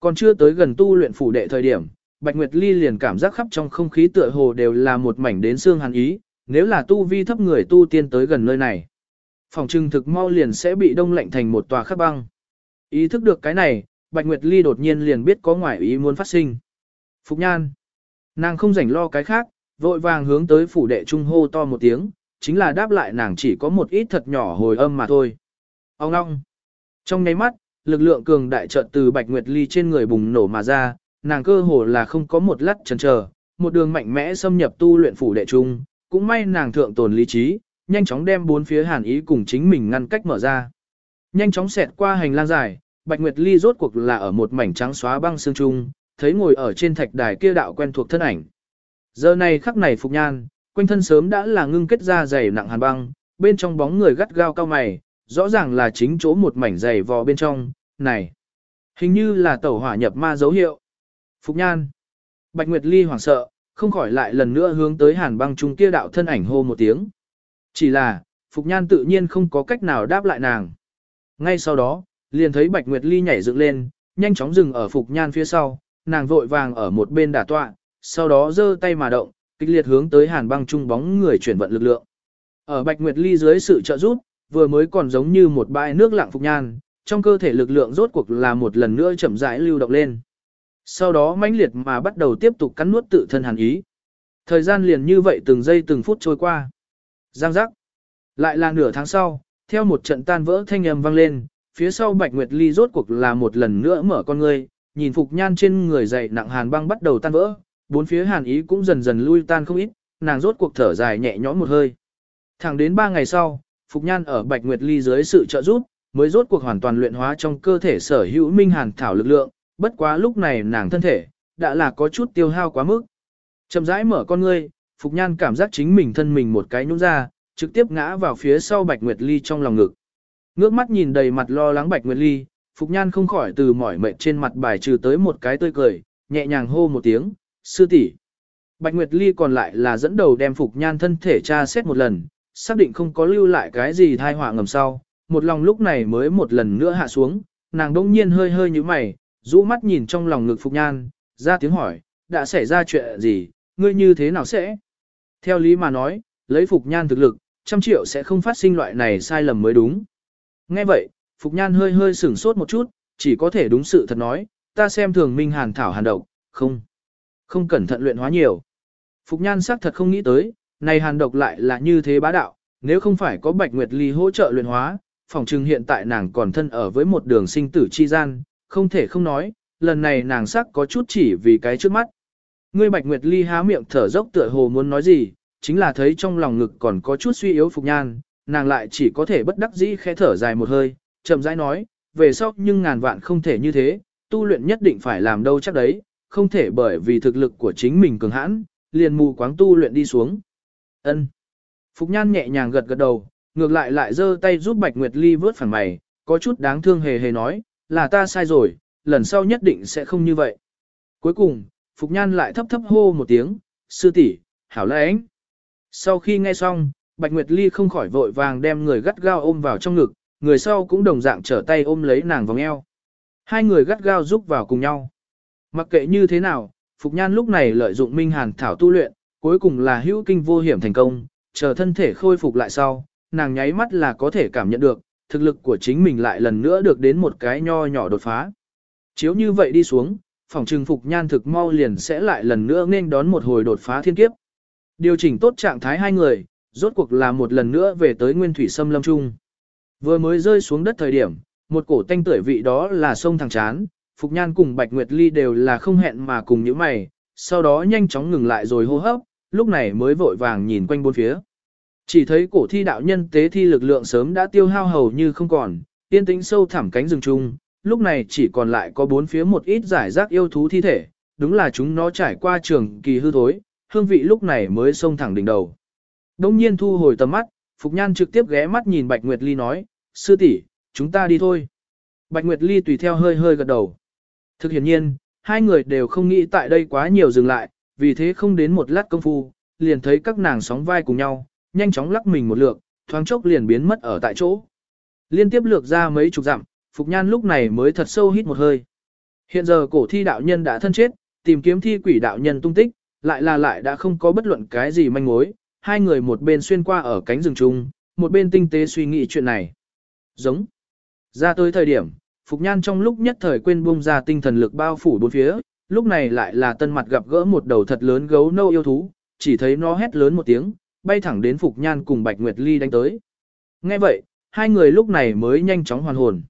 Còn chưa tới gần tu luyện phủ đệ thời điểm, Bạch Nguyệt Ly liền cảm giác khắp trong không khí tựa hồ đều là một mảnh đến xương hàn ý, nếu là tu vi thấp người tu tiên tới gần nơi này. Phòng trưng thực mau liền sẽ bị đông lạnh thành một tòa khắc băng. Ý thức được cái này, Bạch Nguyệt Ly đột nhiên liền biết có ngoại ý muốn phát sinh. Phục nhan. Nàng không rảnh lo cái khác, vội vàng hướng tới phủ đệ trung hô to một tiếng, chính là đáp lại nàng chỉ có một ít thật nhỏ hồi âm mà thôi. Ông ngong. Trong nháy mắt, lực lượng cường đại trận từ Bạch Nguyệt Ly trên người bùng nổ mà ra, nàng cơ hồ là không có một lát chần chờ, một đường mạnh mẽ xâm nhập tu luyện phủ đệ trung, cũng may nàng thượng tồn lý trí, nhanh chóng đem bốn phía hàn ý cùng chính mình ngăn cách mở ra. Nhanh chóng xẹt qua hành lang dài, Bạch Nguyệt Ly rốt cuộc là ở một mảnh trắng xóa băng sương trung, thấy ngồi ở trên thạch đài kia đạo quen thuộc thân ảnh. Giờ này khắc này Phục Nhan, quanh thân sớm đã là ngưng kết ra dày nặng hàn băng, bên trong bóng người gắt gao cao mày, rõ ràng là chính chỗ một mảnh dày vò bên trong, này. Hình như là tẩu hỏa nhập ma dấu hiệu. Phục Nhan. Bạch Nguyệt Ly hoảng sợ, không khỏi lại lần nữa hướng tới hàn băng trung kia đạo thân ảnh hô một tiếng. Chỉ là, Phục Nhan tự nhiên không có cách nào đáp lại nàng. Ngay sau đó, liền thấy Bạch Nguyệt Ly nhảy dựng lên, nhanh chóng dừng ở Phục Nhan phía sau, nàng vội vàng ở một bên đả tọa, sau đó giơ tay mà động, kịch liệt hướng tới hàn băng trung bóng người chuyển vận lực lượng. Ở Bạch Nguyệt Ly dưới sự trợ giúp, vừa mới còn giống như một bãi nước lặng Phục Nhan, trong cơ thể lực lượng rốt cuộc là một lần nữa chậm rãi lưu động lên. Sau đó mãnh liệt mà bắt đầu tiếp tục cắn nuốt tự thân hàn ý. Thời gian liền như vậy từng giây từng phút trôi qua. Giang giác. Lại là nửa tháng sau, theo một trận tan vỡ thanh âm vang lên, phía sau Bạch Nguyệt Ly rốt cuộc là một lần nữa mở con ngươi, nhìn Phục Nhan trên người dày nặng hàn băng bắt đầu tan vỡ, bốn phía hàn ý cũng dần dần lui tan không ít, nàng rốt cuộc thở dài nhẹ nhõm một hơi. Thẳng đến 3 ngày sau, Phục Nhan ở Bạch Nguyệt Ly dưới sự trợ giúp, mới rốt cuộc hoàn toàn luyện hóa trong cơ thể sở hữu minh hàn thảo lực lượng, bất quá lúc này nàng thân thể, đã là có chút tiêu hao quá mức. Chậm rãi mở con ngươi, Phục Nhan cảm giác chính mình thân mình một cái nhũn ra, trực tiếp ngã vào phía sau Bạch Nguyệt Ly trong lòng ngực. Ngước mắt nhìn đầy mặt lo lắng Bạch Nguyệt Ly, Phục Nhan không khỏi từ mỏi mệt trên mặt bài trừ tới một cái tươi cười, nhẹ nhàng hô một tiếng, sư tỷ. Bạch Nguyệt Ly còn lại là dẫn đầu đem Phục Nhan thân thể tra xét một lần, xác định không có lưu lại cái gì thai họa ngầm sau, một lòng lúc này mới một lần nữa hạ xuống, nàng đông nhiên hơi hơi như mày, rũ mắt nhìn trong lòng ngực Phục Nhan, ra tiếng hỏi, đã xảy ra chuyện gì, ngươi như thế nào sẽ? Theo lý mà nói, lấy Phục Nhan thực lực, trăm triệu sẽ không phát sinh loại này sai lầm mới đúng. Nghe vậy, Phục Nhan hơi hơi sửng sốt một chút, chỉ có thể đúng sự thật nói, ta xem thường minh hàn thảo hàn độc, không, không cẩn thận luyện hóa nhiều. Phục Nhan xác thật không nghĩ tới, này hàn độc lại là như thế bá đạo, nếu không phải có Bạch Nguyệt Ly hỗ trợ luyện hóa, phòng trừng hiện tại nàng còn thân ở với một đường sinh tử chi gian, không thể không nói, lần này nàng sắc có chút chỉ vì cái trước mắt. Ngươi Bạch Nguyệt Ly há miệng thở dốc tựa hồ muốn nói gì, chính là thấy trong lòng ngực còn có chút suy yếu Phục Nhan, nàng lại chỉ có thể bất đắc dĩ khẽ thở dài một hơi, chậm rãi nói, về sau nhưng ngàn vạn không thể như thế, tu luyện nhất định phải làm đâu chắc đấy, không thể bởi vì thực lực của chính mình cường hãn, liền mù quáng tu luyện đi xuống. Ân. Phục Nhan nhẹ nhàng gật gật đầu, ngược lại lại giơ tay giúp Bạch Nguyệt Ly vớt phẳng mày, có chút đáng thương hề hề nói, là ta sai rồi, lần sau nhất định sẽ không như vậy. Cuối cùng, Phục Nhan lại thấp thấp hô một tiếng, sư tỷ, hảo lãnh. Sau khi nghe xong, Bạch Nguyệt Ly không khỏi vội vàng đem người gắt gao ôm vào trong ngực, người sau cũng đồng dạng trở tay ôm lấy nàng vòng eo. Hai người gắt gao giúp vào cùng nhau. Mặc kệ như thế nào, Phục Nhan lúc này lợi dụng Minh Hàn Thảo tu luyện, cuối cùng là hữu kinh vô hiểm thành công, chờ thân thể khôi phục lại sau, nàng nháy mắt là có thể cảm nhận được, thực lực của chính mình lại lần nữa được đến một cái nho nhỏ đột phá. Chiếu như vậy đi xuống, phòng trừng Phục Nhan thực mau liền sẽ lại lần nữa nên đón một hồi đột phá thiên kiếp. Điều chỉnh tốt trạng thái hai người, rốt cuộc là một lần nữa về tới nguyên thủy sâm lâm trung. Vừa mới rơi xuống đất thời điểm, một cổ tanh tưởi vị đó là sông thẳng chán, Phục Nhan cùng Bạch Nguyệt Ly đều là không hẹn mà cùng những mày, sau đó nhanh chóng ngừng lại rồi hô hấp, lúc này mới vội vàng nhìn quanh bốn phía. Chỉ thấy cổ thi đạo nhân tế thi lực lượng sớm đã tiêu hao hầu như không còn, yên tĩnh sâu thẳm cánh rừng trung, lúc này chỉ còn lại có bốn phía một ít giải rác yêu thú thi thể, đúng là chúng nó trải qua trường kỳ hư thối, hương vị lúc này mới sông thẳng đỉnh đầu. Đông nhiên thu hồi tầm mắt, Phục Nhan trực tiếp ghé mắt nhìn Bạch Nguyệt Ly nói, sư tỷ, chúng ta đi thôi. Bạch Nguyệt Ly tùy theo hơi hơi gật đầu. Thực hiện nhiên, hai người đều không nghĩ tại đây quá nhiều dừng lại, vì thế không đến một lát công phu, liền thấy các nàng sóng vai cùng nhau, nhanh chóng lắc mình một lượt, thoáng chốc liền biến mất ở tại chỗ. Liên tiếp lược ra mấy chục dặm, Phục Nhan lúc này mới thật sâu hít một hơi. Hiện giờ cổ thi đạo nhân đã thân chết, tìm kiếm thi quỷ đạo nhân tung tích, lại là lại đã không có bất luận cái gì manh mối, hai người một bên xuyên qua ở cánh rừng chung, một bên tinh tế suy nghĩ chuyện này. Giống. Ra tới thời điểm, Phục Nhan trong lúc nhất thời quên buông ra tinh thần lực bao phủ bốn phía, lúc này lại là tân mặt gặp gỡ một đầu thật lớn gấu nâu yêu thú, chỉ thấy nó hét lớn một tiếng, bay thẳng đến Phục Nhan cùng Bạch Nguyệt Ly đánh tới. Nghe vậy, hai người lúc này mới nhanh chóng hoàn hồn.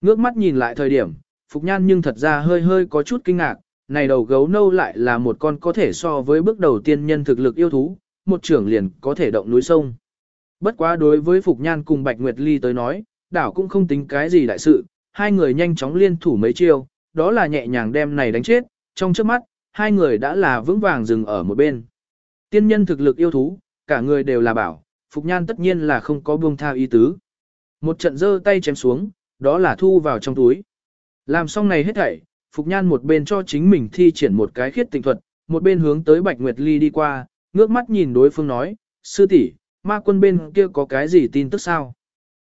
Ngước mắt nhìn lại thời điểm, Phục Nhan nhưng thật ra hơi hơi có chút kinh ngạc, này đầu gấu nâu lại là một con có thể so với bước đầu tiên nhân thực lực yêu thú, một trưởng liền có thể động núi sông. Bất quá đối với Phục Nhan cùng Bạch Nguyệt Ly tới nói, đảo cũng không tính cái gì đại sự, hai người nhanh chóng liên thủ mấy chiêu, đó là nhẹ nhàng đem này đánh chết, trong trước mắt, hai người đã là vững vàng dừng ở một bên. Tiên nhân thực lực yêu thú, cả người đều là bảo, Phục Nhan tất nhiên là không có buông tha ý tứ. Một trận giơ tay chém xuống, đó là thu vào trong túi. Làm xong này hết thảy, Phục Nhan một bên cho chính mình thi triển một cái khiết tịnh thuật, một bên hướng tới Bạch Nguyệt Ly đi qua, ngước mắt nhìn đối phương nói, sư tỷ ma quân bên kia có cái gì tin tức sao?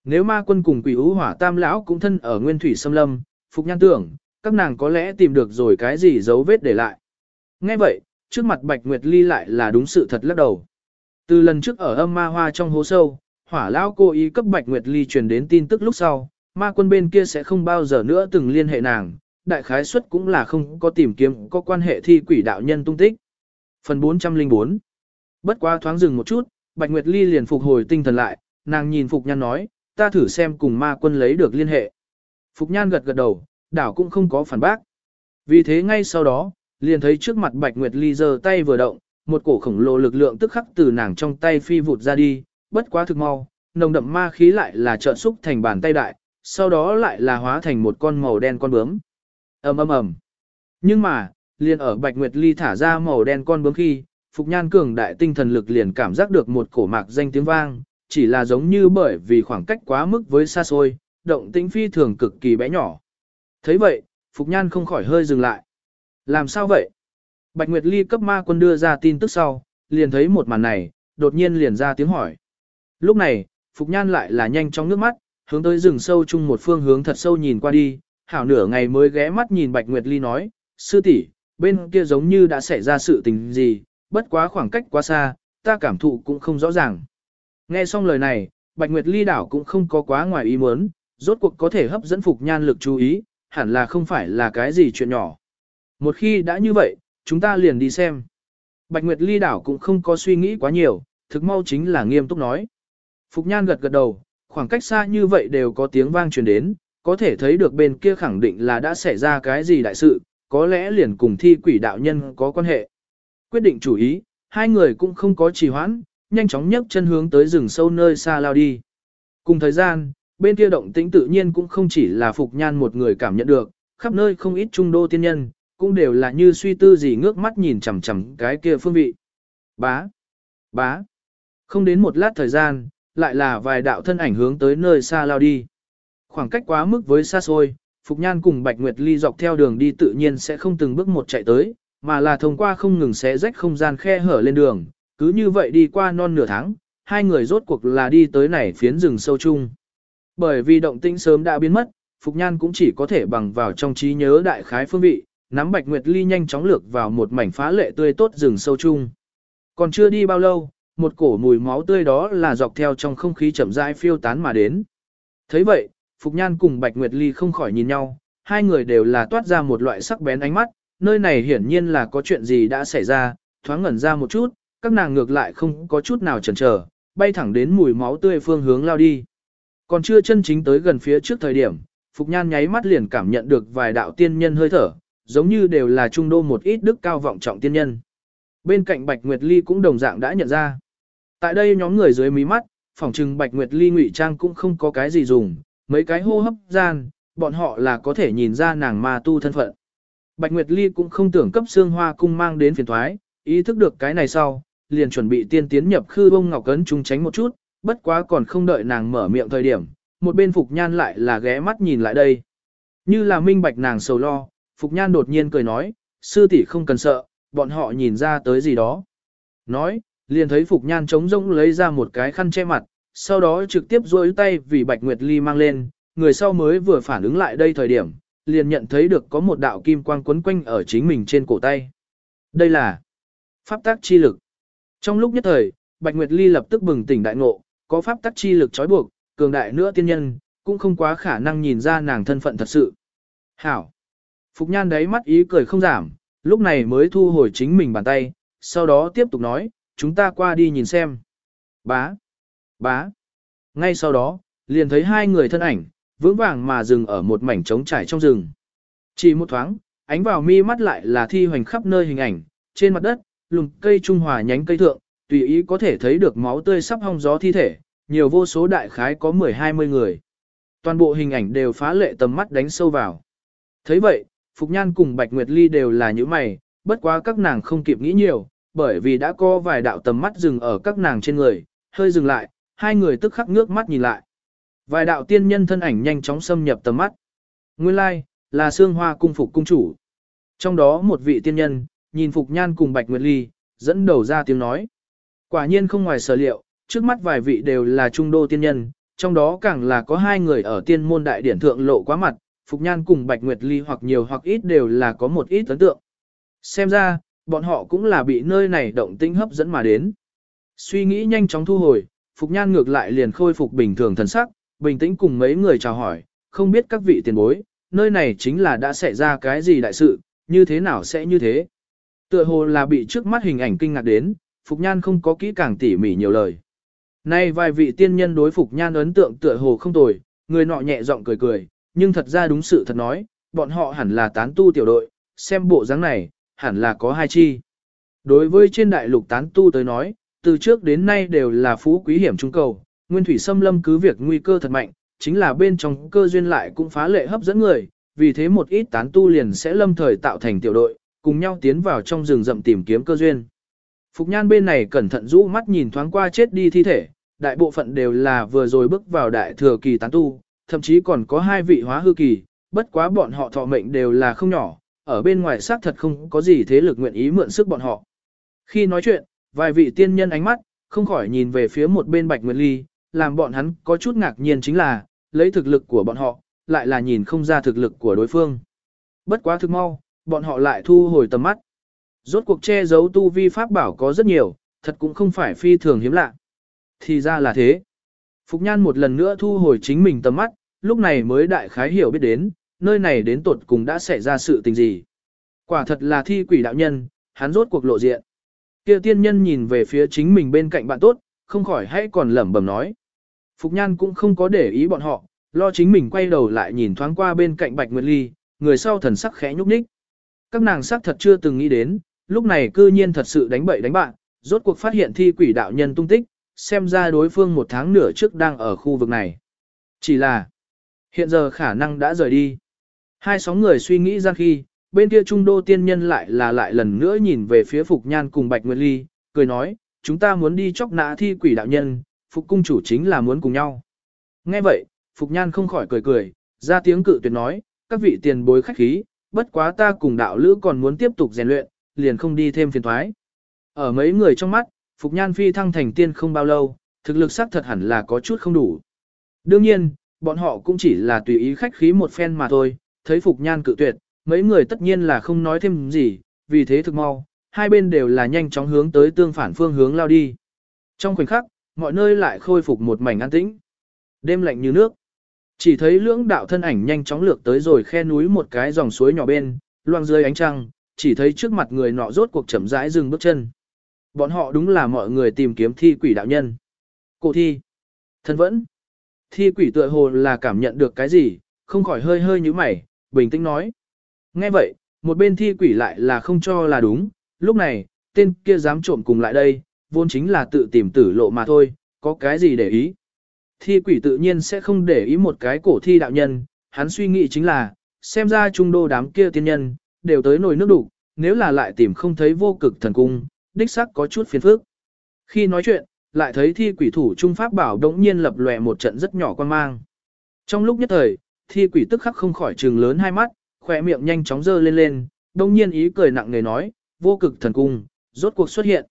Nếu ma quân cùng quỷ ú hỏa tam lão cũng thân ở nguyên thủy xâm lâm, Phục Nhan tưởng, các nàng có lẽ tìm được rồi cái gì dấu vết để lại. Nghe vậy, trước mặt Bạch Nguyệt Ly lại là đúng sự thật lắc đầu. Từ lần trước ở âm ma hoa trong hố sâu, hỏa lão cố ý cấp Bạch Nguyệt Ly truyền đến tin tức lúc sau, ma quân bên kia sẽ không bao giờ nữa từng liên hệ nàng, đại khái suất cũng là không có tìm kiếm có quan hệ thi quỷ đạo nhân tung tích. Phần 404 Bất quá thoáng dừng một chút, Bạch Nguyệt Ly liền phục hồi tinh thần lại, nàng nhìn Phục Nhan nói, ta thử xem cùng ma quân lấy được liên hệ. Phục Nhan gật gật đầu, đảo cũng không có phản bác. Vì thế ngay sau đó, liền thấy trước mặt Bạch Nguyệt Ly giơ tay vừa động, một cổ khổng lồ lực lượng tức khắc từ nàng trong tay phi vụt ra đi, bất quá thực mau, nồng đậm ma khí lại là trợn xúc thành bàn tay đại, sau đó lại là hóa thành một con màu đen con bướm. ầm ầm ầm. Nhưng mà, liền ở Bạch Nguyệt Ly thả ra màu đen con bướm khi, Phục Nhan cường đại tinh thần lực liền cảm giác được một cổ mạc danh tiếng vang, chỉ là giống như bởi vì khoảng cách quá mức với xa xôi, động tĩnh phi thường cực kỳ bé nhỏ thấy vậy, Phục Nhan không khỏi hơi dừng lại. Làm sao vậy? Bạch Nguyệt Ly cấp ma quân đưa ra tin tức sau, liền thấy một màn này, đột nhiên liền ra tiếng hỏi. Lúc này, Phục Nhan lại là nhanh trong nước mắt, hướng tới rừng sâu chung một phương hướng thật sâu nhìn qua đi, hảo nửa ngày mới ghé mắt nhìn Bạch Nguyệt Ly nói, sư tỷ bên kia giống như đã xảy ra sự tình gì, bất quá khoảng cách quá xa, ta cảm thụ cũng không rõ ràng. Nghe xong lời này, Bạch Nguyệt Ly đảo cũng không có quá ngoài ý muốn, rốt cuộc có thể hấp dẫn Phục Nhan lực chú ý, hẳn là không phải là cái gì chuyện nhỏ. Một khi đã như vậy, chúng ta liền đi xem. Bạch Nguyệt Ly đảo cũng không có suy nghĩ quá nhiều, thực mau chính là nghiêm túc nói. Phục Nhan gật gật đầu, khoảng cách xa như vậy đều có tiếng vang truyền đến, có thể thấy được bên kia khẳng định là đã xảy ra cái gì đại sự, có lẽ liền cùng thi quỷ đạo nhân có quan hệ. Quyết định chủ ý, hai người cũng không có trì hoãn, nhanh chóng nhấc chân hướng tới rừng sâu nơi xa lao đi. Cùng thời gian, bên kia động tĩnh tự nhiên cũng không chỉ là Phục Nhan một người cảm nhận được, khắp nơi không ít trung đô tiên nhân, cũng đều là như suy tư gì ngước mắt nhìn chằm chằm cái kia phương vị. Bá, bá, không đến một lát thời gian, lại là vài đạo thân ảnh hướng tới nơi xa lao đi. Khoảng cách quá mức với xa xôi, Phục Nhan cùng Bạch Nguyệt Ly dọc theo đường đi tự nhiên sẽ không từng bước một chạy tới, mà là thông qua không ngừng xé rách không gian khe hở lên đường, cứ như vậy đi qua non nửa tháng, hai người rốt cuộc là đi tới này phiến rừng sâu chung. Bởi vì động tĩnh sớm đã biến mất, Phục Nhan cũng chỉ có thể bằng vào trong trí nhớ đại khái phương vị, nắm Bạch Nguyệt Ly nhanh chóng lược vào một mảnh phá lệ tươi tốt rừng sâu chung. Còn chưa đi bao lâu, một cổ mùi máu tươi đó là dọc theo trong không khí chậm rãi phiêu tán mà đến. thấy vậy, Phục Nhan cùng Bạch Nguyệt Ly không khỏi nhìn nhau, hai người đều là toát ra một loại sắc bén ánh mắt, nơi này hiển nhiên là có chuyện gì đã xảy ra, thoáng ngẩn ra một chút, các nàng ngược lại không có chút nào chần chờ, bay thẳng đến mùi máu tươi phương hướng lao đi. Còn chưa chân chính tới gần phía trước thời điểm, Phục Nhan nháy mắt liền cảm nhận được vài đạo tiên nhân hơi thở, giống như đều là trung đô một ít đức cao vọng trọng tiên nhân. Bên cạnh Bạch Nguyệt Ly cũng đồng dạng đã nhận ra. Tại đây nhóm người dưới mí mắt, phòng trừng Bạch Nguyệt Ly ngụy trang cũng không có cái gì dùng, mấy cái hô hấp gian, bọn họ là có thể nhìn ra nàng ma tu thân phận. Bạch Nguyệt Ly cũng không tưởng cấp xương hoa cung mang đến phiền thoái, ý thức được cái này sau, liền chuẩn bị tiên tiến nhập khư bông ngọc cấn trung tránh một chút, bất quá còn không đợi nàng mở miệng thời điểm, một bên Phục Nhan lại là ghé mắt nhìn lại đây. Như là minh bạch nàng sầu lo, Phục Nhan đột nhiên cười nói, sư tỷ không cần sợ, bọn họ nhìn ra tới gì đó. Nói, liền thấy Phục Nhan trống rỗng lấy ra một cái khăn che mặt, sau đó trực tiếp duỗi tay vì Bạch Nguyệt Ly mang lên, người sau mới vừa phản ứng lại đây thời điểm, liền nhận thấy được có một đạo kim quang quấn quanh ở chính mình trên cổ tay. Đây là pháp tác chi lực. Trong lúc nhất thời, Bạch Nguyệt Ly lập tức bừng tỉnh đại ngộ, có pháp tắc chi lực trói buộc, cường đại nữa tiên nhân, cũng không quá khả năng nhìn ra nàng thân phận thật sự. Hảo! Phục Nhan đấy mắt ý cười không giảm, lúc này mới thu hồi chính mình bàn tay, sau đó tiếp tục nói, chúng ta qua đi nhìn xem. Bá! Bá! Ngay sau đó, liền thấy hai người thân ảnh, vững vàng mà dừng ở một mảnh trống trải trong rừng. Chỉ một thoáng, ánh vào mi mắt lại là thi hoành khắp nơi hình ảnh, trên mặt đất, lùm cây trung hòa nhánh cây thượng, tùy ý có thể thấy được máu tươi sắp hong gió thi thể, nhiều vô số đại khái có 10-20 người. Toàn bộ hình ảnh đều phá lệ tầm mắt đánh sâu vào. thấy vậy, Phục Nhan cùng Bạch Nguyệt Ly đều là những mày, bất quá các nàng không kịp nghĩ nhiều, bởi vì đã có vài đạo tầm mắt dừng ở các nàng trên người, hơi dừng lại, hai người tức khắc ngước mắt nhìn lại. Vài đạo tiên nhân thân ảnh nhanh chóng xâm nhập tầm mắt. Nguyên lai, like, là Sương Hoa cung phục cung chủ. Trong đó một vị tiên nhân, nhìn Phục Nhan cùng Bạch Nguyệt Ly, dẫn đầu ra tiếng nói. Quả nhiên không ngoài sở liệu, trước mắt vài vị đều là trung đô tiên nhân, trong đó càng là có hai người ở tiên môn đại điển thượng lộ quá mặt, Phục Nhan cùng Bạch Nguyệt Ly hoặc nhiều hoặc ít đều là có một ít ấn tượng. Xem ra, bọn họ cũng là bị nơi này động tĩnh hấp dẫn mà đến. Suy nghĩ nhanh chóng thu hồi, Phục Nhan ngược lại liền khôi phục bình thường thần sắc, bình tĩnh cùng mấy người chào hỏi, không biết các vị tiền bối, nơi này chính là đã xảy ra cái gì đại sự, như thế nào sẽ như thế. Tựa hồ là bị trước mắt hình ảnh kinh ngạc đến, Phục Nhan không có kỹ càng tỉ mỉ nhiều lời. Nay vài vị tiên nhân đối Phục Nhan ấn tượng tựa hồ không tồi, người nọ nhẹ giọng cười cười, nhưng thật ra đúng sự thật nói, bọn họ hẳn là tán tu tiểu đội, xem bộ dáng này, hẳn là có hai chi. Đối với trên đại lục tán tu tới nói, từ trước đến nay đều là phú quý hiểm trung cầu, nguyên thủy xâm lâm cứ việc nguy cơ thật mạnh, chính là bên trong cơ duyên lại cũng phá lệ hấp dẫn người, vì thế một ít tán tu liền sẽ lâm thời tạo thành tiểu đội, cùng nhau tiến vào trong rừng rậm tìm kiếm cơ duyên. Phục nhan bên này cẩn thận rũ mắt nhìn thoáng qua chết đi thi thể, đại bộ phận đều là vừa rồi bước vào đại thừa kỳ tán tu, thậm chí còn có hai vị hóa hư kỳ, bất quá bọn họ thọ mệnh đều là không nhỏ, ở bên ngoài xác thật không có gì thế lực nguyện ý mượn sức bọn họ. Khi nói chuyện, vài vị tiên nhân ánh mắt, không khỏi nhìn về phía một bên Bạch Nguyệt Ly, làm bọn hắn có chút ngạc nhiên chính là, lấy thực lực của bọn họ, lại là nhìn không ra thực lực của đối phương. Bất quá thực mau, bọn họ lại thu hồi tầm mắt. Rốt cuộc che giấu tu vi pháp bảo có rất nhiều, thật cũng không phải phi thường hiếm lạ. Thì ra là thế. Phục Nhan một lần nữa thu hồi chính mình tầm mắt, lúc này mới đại khái hiểu biết đến, nơi này đến tột cùng đã xảy ra sự tình gì. Quả thật là thi quỷ đạo nhân, hắn rốt cuộc lộ diện. Kia tiên nhân nhìn về phía chính mình bên cạnh bạn tốt, không khỏi hãy còn lẩm bẩm nói. Phục Nhan cũng không có để ý bọn họ, lo chính mình quay đầu lại nhìn thoáng qua bên cạnh Bạch Nguyệt Ly, người sau thần sắc khẽ nhúc nhích. Các nàng sắc thật chưa từng nghĩ đến, lúc này cư nhiên thật sự đánh bậy đánh bạn, rốt cuộc phát hiện thi quỷ đạo nhân tung tích, xem ra đối phương một tháng nửa trước đang ở khu vực này. Chỉ là, hiện giờ khả năng đã rời đi. Hai sóng người suy nghĩ ra khi, bên kia trung đô tiên nhân lại là lại lần nữa nhìn về phía Phục Nhan cùng Bạch Nguyệt Ly, cười nói, chúng ta muốn đi chóc nã thi quỷ đạo nhân, Phục cung chủ chính là muốn cùng nhau. Nghe vậy, Phục Nhan không khỏi cười cười, ra tiếng cự tuyệt nói, các vị tiền bối khách khí, bất quá ta cùng đạo lữ còn muốn tiếp tục rèn luyện, liền không đi thêm phiền thoái. Ở mấy người trong mắt, Phục Nhan phi thăng thành tiên không bao lâu, thực lực xác thật hẳn là có chút không đủ. Đương nhiên, bọn họ cũng chỉ là tùy ý khách khí một phen mà thôi, thấy Phục Nhan cự tuyệt, mấy người tất nhiên là không nói thêm gì, vì thế thực mau, hai bên đều là nhanh chóng hướng tới tương phản phương hướng lao đi. Trong khoảnh khắc, mọi nơi lại khôi phục một mảnh an tĩnh. Đêm lạnh như nước. Chỉ thấy lưỡng đạo thân ảnh nhanh chóng lược tới rồi khe núi một cái dòng suối nhỏ bên, loang dưới ánh trăng, chỉ thấy trước mặt người nọ rốt cuộc chậm rãi dừng bước chân. Bọn họ đúng là mọi người tìm kiếm thi quỷ đạo nhân. Cổ thi. Thân vẫn. Thi quỷ tựa hồ là cảm nhận được cái gì, không khỏi hơi hơi như mày, bình tĩnh nói. Nghe vậy, một bên thi quỷ lại là không cho là đúng, lúc này, tên kia dám trộm cùng lại đây, vốn chính là tự tìm tử lộ mà thôi, có cái gì để ý. Thi quỷ tự nhiên sẽ không để ý một cái cổ thi đạo nhân, hắn suy nghĩ chính là, xem ra trung đô đám kia tiên nhân, đều tới nồi nước đủ, nếu là lại tìm không thấy vô cực thần cung, đích xác có chút phiền phức. Khi nói chuyện, lại thấy thi quỷ thủ trung pháp bảo đống nhiên lập lòe một trận rất nhỏ quan mang. Trong lúc nhất thời, thi quỷ tức khắc không khỏi trừng lớn hai mắt, khỏe miệng nhanh chóng dơ lên lên, đông nhiên ý cười nặng nề nói, vô cực thần cung, rốt cuộc xuất hiện.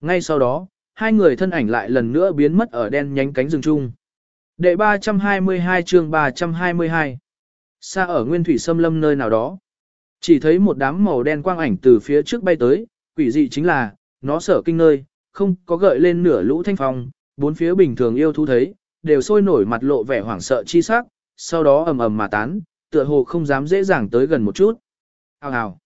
Ngay sau đó, hai người thân ảnh lại lần nữa biến mất ở đen nhánh cánh rừng chung. Đệ 322 chương 322 Xa ở nguyên thủy xâm lâm nơi nào đó. Chỉ thấy một đám màu đen quang ảnh từ phía trước bay tới, quỷ dị chính là, nó sở kinh nơi, không có gợi lên nửa lũ thanh phong, bốn phía bình thường yêu thú thấy, đều sôi nổi mặt lộ vẻ hoảng sợ chi sắc, sau đó ầm ầm mà tán, tựa hồ không dám dễ dàng tới gần một chút. Hào hào.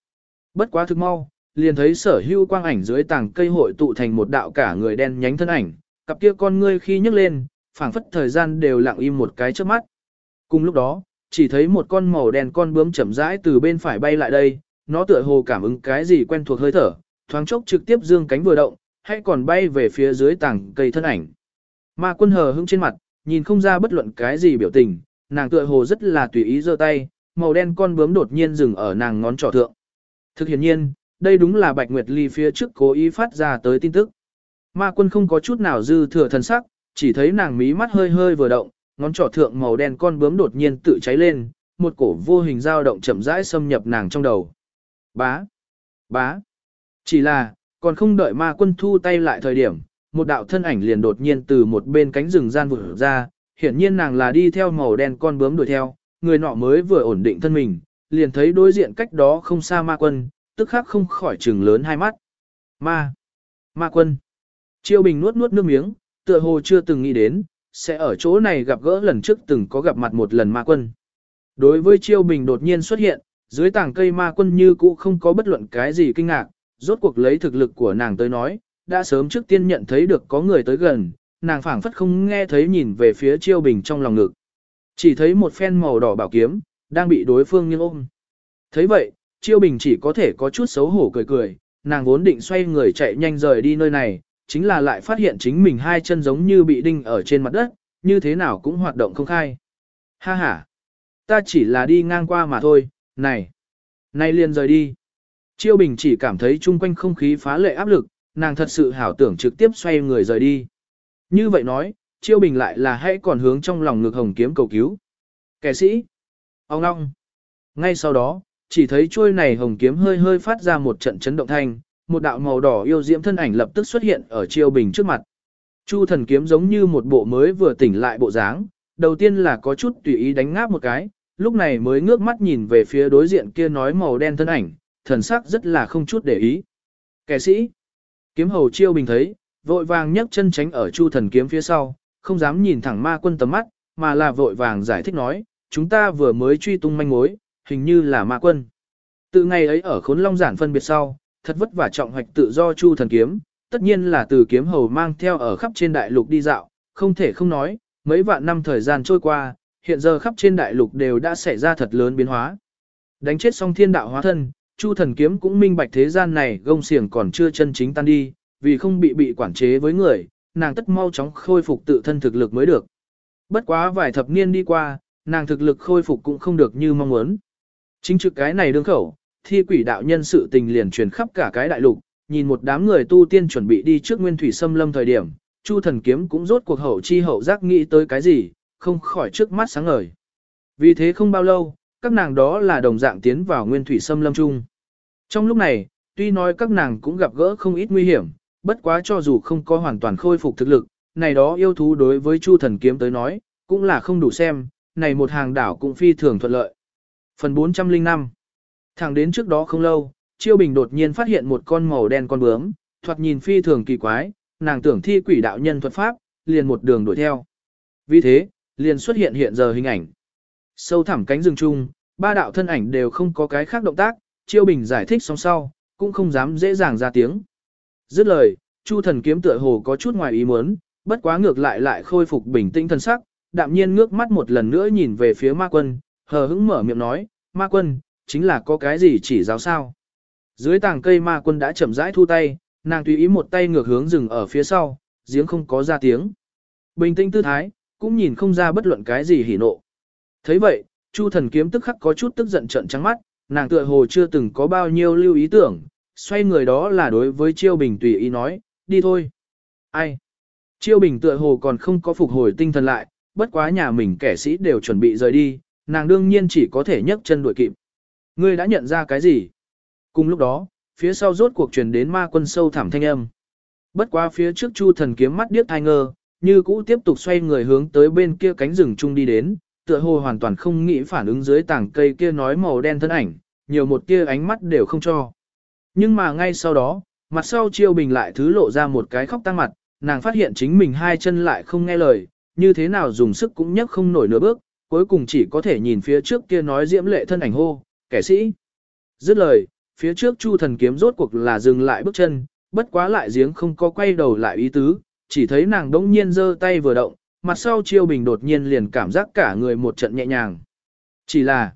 Bất quá thực mau, liền thấy sở hưu quang ảnh dưới tảng cây hội tụ thành một đạo cả người đen nhánh thân ảnh, cặp kia con ngươi khi nhấc lên, phảng phất thời gian đều lặng im một cái trước mắt. Cùng lúc đó, chỉ thấy một con màu đen con bướm chậm rãi từ bên phải bay lại đây, nó tựa hồ cảm ứng cái gì quen thuộc hơi thở, thoáng chốc trực tiếp dương cánh vừa động, hay còn bay về phía dưới tảng cây thân ảnh. Ma quân hờ hững trên mặt, nhìn không ra bất luận cái gì biểu tình, nàng tựa hồ rất là tùy ý giơ tay, màu đen con bướm đột nhiên dừng ở nàng ngón trỏ thượng. Thực hiện nhiên, đây đúng là Bạch Nguyệt Ly phía trước cố ý phát ra tới tin tức. Ma quân không có chút nào dư thừa thần sắc, chỉ thấy nàng mí mắt hơi hơi vừa động, ngón trỏ thượng màu đen con bướm đột nhiên tự cháy lên, một cổ vô hình dao động chậm rãi xâm nhập nàng trong đầu. Bá! Bá! Chỉ là, còn không đợi ma quân thu tay lại thời điểm, một đạo thân ảnh liền đột nhiên từ một bên cánh rừng gian vụt ra, hiển nhiên nàng là đi theo màu đen con bướm đuổi theo, người nọ mới vừa ổn định thân mình, liền thấy đối diện cách đó không xa ma quân, tức khắc không khỏi trừng lớn hai mắt. Ma! Ma quân! Triệu Bình nuốt nuốt nước miếng, tựa hồ chưa từng nghĩ đến, sẽ ở chỗ này gặp gỡ lần trước từng có gặp mặt một lần ma quân. Đối với Chiêu Bình đột nhiên xuất hiện, dưới tảng cây ma quân như cũ không có bất luận cái gì kinh ngạc, rốt cuộc lấy thực lực của nàng tới nói, đã sớm trước tiên nhận thấy được có người tới gần, nàng phảng phất không nghe thấy nhìn về phía Chiêu Bình trong lòng ngực. Chỉ thấy một phen màu đỏ bảo kiếm, đang bị đối phương nghiêng ôm. thấy vậy, Chiêu Bình chỉ có thể có chút xấu hổ cười cười, nàng vốn định xoay người chạy nhanh rời đi nơi này, chính là lại phát hiện chính mình hai chân giống như bị đinh ở trên mặt đất, như thế nào cũng hoạt động không khai. Ha ha, ta chỉ là đi ngang qua mà thôi, này, này liền rời đi. Chiêu Bình chỉ cảm thấy chung quanh không khí phá lệ áp lực, nàng thật sự hảo tưởng trực tiếp xoay người rời đi. Như vậy nói, Chiêu Bình lại là hãy còn hướng trong lòng ngực hồng kiếm cầu cứu. Kẻ sĩ, ông long. Ngay sau đó, chỉ thấy chuôi này hồng kiếm hơi hơi phát ra một trận chấn động thanh, một đạo màu đỏ yêu diễm thân ảnh lập tức xuất hiện ở Chiêu Bình trước mặt. Chu thần kiếm giống như một bộ mới vừa tỉnh lại bộ dáng, đầu tiên là có chút tùy ý đánh ngáp một cái, lúc này mới ngước mắt nhìn về phía đối diện kia nói màu đen thân ảnh, thần sắc rất là không chút để ý. Kẻ sĩ, kiếm hầu Chiêu Bình thấy, vội vàng nhấc chân tránh ở Chu thần kiếm phía sau, không dám nhìn thẳng ma quân tầm mắt, mà là vội vàng giải thích nói, chúng ta vừa mới truy tung manh mối, hình như là ma quân. Từ ngày ấy ở khốn long giản phân biệt sau, thật vất vả trọng hoạch tự do chu thần kiếm, tất nhiên là từ kiếm hầu mang theo ở khắp trên đại lục đi dạo, không thể không nói, mấy vạn năm thời gian trôi qua, hiện giờ khắp trên đại lục đều đã xảy ra thật lớn biến hóa. Đánh chết xong thiên đạo hóa thân, chu thần kiếm cũng minh bạch thế gian này gông xiềng còn chưa chân chính tan đi, vì không bị bị quản chế với người, nàng tất mau chóng khôi phục tự thân thực lực mới được. Bất quá vài thập niên đi qua, nàng thực lực khôi phục cũng không được như mong muốn. Chính trực cái này đương khẩu, thi quỷ đạo nhân sự tình liền truyền khắp cả cái đại lục, nhìn một đám người tu tiên chuẩn bị đi trước nguyên thủy xâm lâm thời điểm, Chu thần kiếm cũng rốt cuộc hậu chi hậu giác nghĩ tới cái gì, không khỏi trước mắt sáng ngời. Vì thế không bao lâu, các nàng đó là đồng dạng tiến vào nguyên thủy xâm lâm chung. Trong lúc này, tuy nói các nàng cũng gặp gỡ không ít nguy hiểm, bất quá cho dù không có hoàn toàn khôi phục thực lực, này đó yêu thú đối với Chu thần kiếm tới nói, cũng là không đủ xem, này một hàng đảo cũng phi thường thuận lợi. Phần 405 Thẳng đến trước đó không lâu, Chiêu Bình đột nhiên phát hiện một con màu đen con bướm, thoạt nhìn phi thường kỳ quái, nàng tưởng thi quỷ đạo nhân thuật pháp, liền một đường đuổi theo. Vì thế, liền xuất hiện hiện giờ hình ảnh. Sâu thẳm cánh rừng chung, ba đạo thân ảnh đều không có cái khác động tác, Chiêu Bình giải thích xong sau, cũng không dám dễ dàng ra tiếng. Dứt lời, Chu thần kiếm tựa hồ có chút ngoài ý muốn, bất quá ngược lại lại khôi phục bình tĩnh thân sắc, đạm nhiên ngước mắt một lần nữa nhìn về phía ma quân, hờ hững mở miệng nói, ma quân, chính là có cái gì chỉ giáo sao. Dưới tàng cây ma quân đã chậm rãi thu tay, nàng tùy ý một tay ngược hướng rừng ở phía sau, giếng không có ra tiếng. Bình tĩnh tư thái, cũng nhìn không ra bất luận cái gì hỉ nộ. thấy vậy, Chu thần kiếm tức khắc có chút tức giận trận trắng mắt, nàng tựa hồ chưa từng có bao nhiêu lưu ý tưởng, xoay người đó là đối với Chiêu Bình tùy ý nói, đi thôi. Ai? Chiêu Bình tựa hồ còn không có phục hồi tinh thần lại, bất quá nhà mình kẻ sĩ đều chuẩn bị rời đi, nàng đương nhiên chỉ có thể nhấc chân đuổi kịp. Ngươi đã nhận ra cái gì? Cùng lúc đó, phía sau rốt cuộc truyền đến ma quân sâu thẳm thanh âm. Bất quá phía trước Chu thần kiếm mắt điếc thai ngơ, như cũ tiếp tục xoay người hướng tới bên kia cánh rừng chung đi đến, tựa hồ hoàn toàn không nghĩ phản ứng dưới tảng cây kia nói màu đen thân ảnh, nhiều một tia ánh mắt đều không cho. Nhưng mà ngay sau đó, mặt sau chiêu bình lại thứ lộ ra một cái khóc tăng mặt, nàng phát hiện chính mình hai chân lại không nghe lời, như thế nào dùng sức cũng nhấc không nổi nửa bước, cuối cùng chỉ có thể nhìn phía trước kia nói diễm lệ thân ảnh hô, kẻ sĩ. Dứt lời, phía trước chu thần kiếm rốt cuộc là dừng lại bước chân, bất quá lại giếng không có quay đầu lại ý tứ, chỉ thấy nàng đống nhiên giơ tay vừa động, mặt sau chiêu bình đột nhiên liền cảm giác cả người một trận nhẹ nhàng. Chỉ là,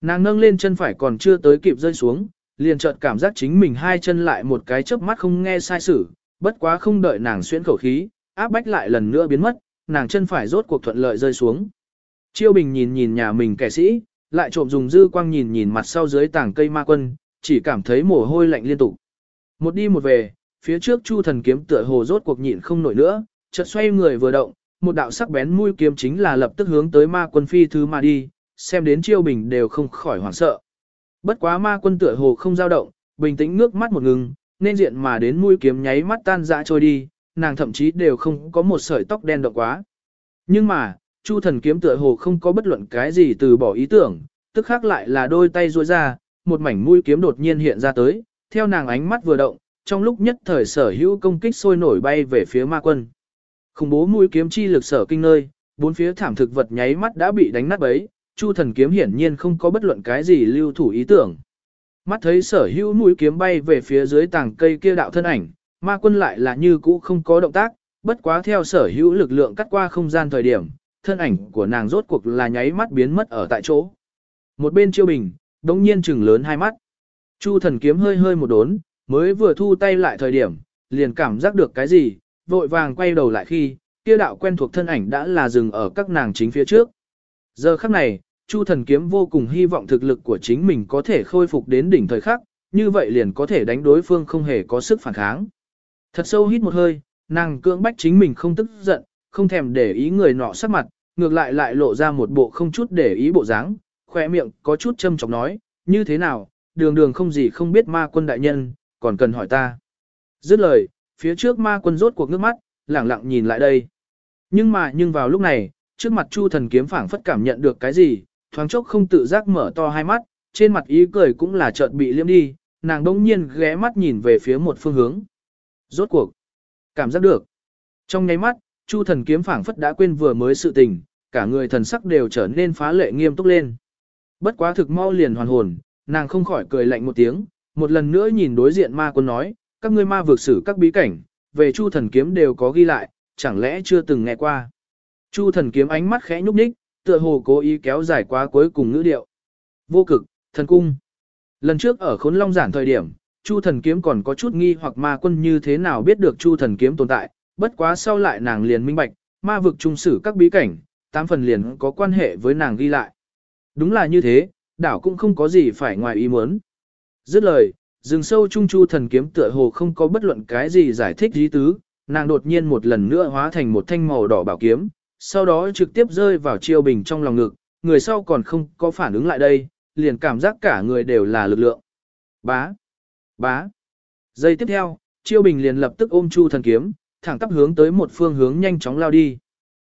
nàng nâng lên chân phải còn chưa tới kịp rơi xuống, liền chợt cảm giác chính mình hai chân lại một cái chớp mắt không nghe sai sử, bất quá không đợi nàng xuyên khẩu khí, áp bách lại lần nữa biến mất, nàng chân phải rốt cuộc thuận lợi rơi xuống. Chiêu bình nhìn nhìn nhà mình kẻ sĩ, lại trộm dùng dư quang nhìn nhìn mặt sau dưới tảng cây ma quân, chỉ cảm thấy mồ hôi lạnh liên tục. Một đi một về, phía trước chu thần kiếm tựa hồ rốt cuộc nhịn không nổi nữa, chợt xoay người vừa động, một đạo sắc bén mũi kiếm chính là lập tức hướng tới ma quân phi thứ mà đi, xem đến chiêu bình đều không khỏi hoảng sợ. Bất quá ma quân tựa hồ không dao động, bình tĩnh nước mắt một ngừng, nên diện mà đến mũi kiếm nháy mắt tan dã trôi đi, nàng thậm chí đều không có một sợi tóc đen động quá. Nhưng mà, Chu thần kiếm tựa hồ không có bất luận cái gì từ bỏ ý tưởng, tức khác lại là đôi tay duỗi ra, một mảnh mũi kiếm đột nhiên hiện ra tới, theo nàng ánh mắt vừa động, trong lúc nhất thời sở hữu công kích sôi nổi bay về phía ma quân. Khủng bố mũi kiếm chi lực sở kinh nơi, bốn phía thảm thực vật nháy mắt đã bị đánh nát bấy, Chu thần kiếm hiển nhiên không có bất luận cái gì lưu thủ ý tưởng. Mắt thấy sở hữu mũi kiếm bay về phía dưới tảng cây kia đạo thân ảnh, ma quân lại là như cũ không có động tác, bất quá theo sở hữu lực lượng cắt qua không gian thời điểm, thân ảnh của nàng rốt cuộc là nháy mắt biến mất ở tại chỗ. Một bên chiêu bình, đống nhiên trừng lớn hai mắt. Chu thần kiếm hơi hơi một đốn, mới vừa thu tay lại thời điểm, liền cảm giác được cái gì, vội vàng quay đầu lại khi, kia đạo quen thuộc thân ảnh đã là dừng ở các nàng chính phía trước. Giờ khắc này, Chu thần kiếm vô cùng hy vọng thực lực của chính mình có thể khôi phục đến đỉnh thời khắc, như vậy liền có thể đánh đối phương không hề có sức phản kháng. Thật sâu hít một hơi, nàng cưỡng bách chính mình không tức giận, không thèm để ý người nọ sắc mặt, ngược lại lại lộ ra một bộ không chút để ý bộ dáng, khỏe miệng có chút châm chọc nói, như thế nào, đường đường không gì không biết ma quân đại nhân, còn cần hỏi ta. Dứt lời, phía trước ma quân rốt cuộc nước mắt, lẳng lặng nhìn lại đây. Nhưng mà nhưng vào lúc này, trước mặt chu thần kiếm phảng phất cảm nhận được cái gì, thoáng chốc không tự giác mở to hai mắt, trên mặt ý cười cũng là chợt bị liếm đi, nàng đông nhiên ghé mắt nhìn về phía một phương hướng. Rốt cuộc, cảm giác được. Trong nháy mắt, chu thần kiếm phảng phất đã quên vừa mới sự tình, cả người thần sắc đều trở nên phá lệ nghiêm túc lên. Bất quá thực mau liền hoàn hồn, nàng không khỏi cười lạnh một tiếng, một lần nữa nhìn đối diện ma quân nói, các ngươi ma vượt xử các bí cảnh, về chu thần kiếm đều có ghi lại, chẳng lẽ chưa từng nghe qua. Chu thần kiếm ánh mắt khẽ nhúc nhích, tựa hồ cố ý kéo dài quá cuối cùng ngữ điệu. Vô cực, thần cung. Lần trước ở khốn long giản thời điểm, Chu thần kiếm còn có chút nghi hoặc ma quân như thế nào biết được Chu thần kiếm tồn tại, bất quá sau lại nàng liền minh bạch, ma vực trung sử các bí cảnh, tám phần liền có quan hệ với nàng ghi lại. Đúng là như thế, đảo cũng không có gì phải ngoài ý muốn. Dứt lời, rừng sâu trung chu thần kiếm tựa hồ không có bất luận cái gì giải thích lý tứ, nàng đột nhiên một lần nữa hóa thành một thanh màu đỏ bảo kiếm, sau đó trực tiếp rơi vào chiêu bình trong lòng ngực, người sau còn không có phản ứng lại đây, liền cảm giác cả người đều là lực lượng. Bá, bá. Giây tiếp theo, chiêu bình liền lập tức ôm chu thần kiếm, thẳng tắp hướng tới một phương hướng nhanh chóng lao đi.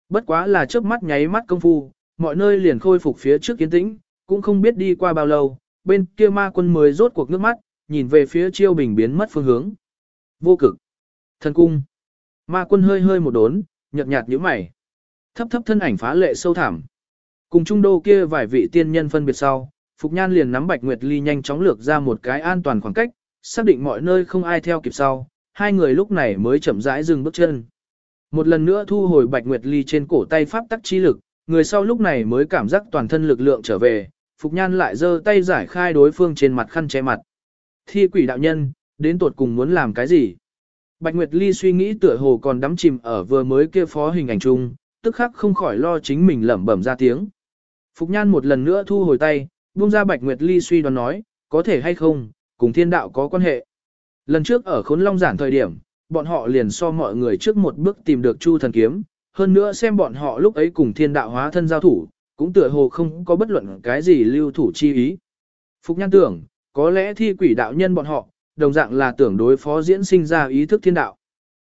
Bất quá là trước mắt nháy mắt công phu, mọi nơi liền khôi phục phía trước kiến tĩnh, cũng không biết đi qua bao lâu, bên kia ma quân mới rốt cuộc nước mắt, nhìn về phía chiêu bình biến mất phương hướng. Vô cực. Thần cung. Ma quân hơi hơi một đốn, nhợt nhạt như mày. Thấp thấp thân ảnh phá lệ sâu thẳm. Cùng trung đô kia vài vị tiên nhân phân biệt sau, Phục Nhan liền nắm Bạch Nguyệt Ly nhanh chóng lược ra một cái an toàn khoảng cách, xác định mọi nơi không ai theo kịp sau, hai người lúc này mới chậm rãi dừng bước chân. Một lần nữa thu hồi Bạch Nguyệt Ly trên cổ tay pháp tắc chi lực, người sau lúc này mới cảm giác toàn thân lực lượng trở về, Phục Nhan lại giơ tay giải khai đối phương trên mặt khăn che mặt. Thi quỷ đạo nhân, đến tuột cùng muốn làm cái gì? Bạch Nguyệt Ly suy nghĩ tựa hồ còn đắm chìm ở vừa mới kia phó hình ảnh chung, tức khắc không khỏi lo chính mình lẩm bẩm ra tiếng. Phục Nhan một lần nữa thu hồi tay, buông ra Bạch Nguyệt Ly suy đoán nói, có thể hay không, cùng thiên đạo có quan hệ. Lần trước ở khốn long giản thời điểm, bọn họ liền so mọi người trước một bước tìm được Chu thần kiếm, hơn nữa xem bọn họ lúc ấy cùng thiên đạo hóa thân giao thủ, cũng tựa hồ không có bất luận cái gì lưu thủ chi ý. Phục Nhan tưởng, có lẽ thi quỷ đạo nhân bọn họ, đồng dạng là tưởng đối phó diễn sinh ra ý thức thiên đạo.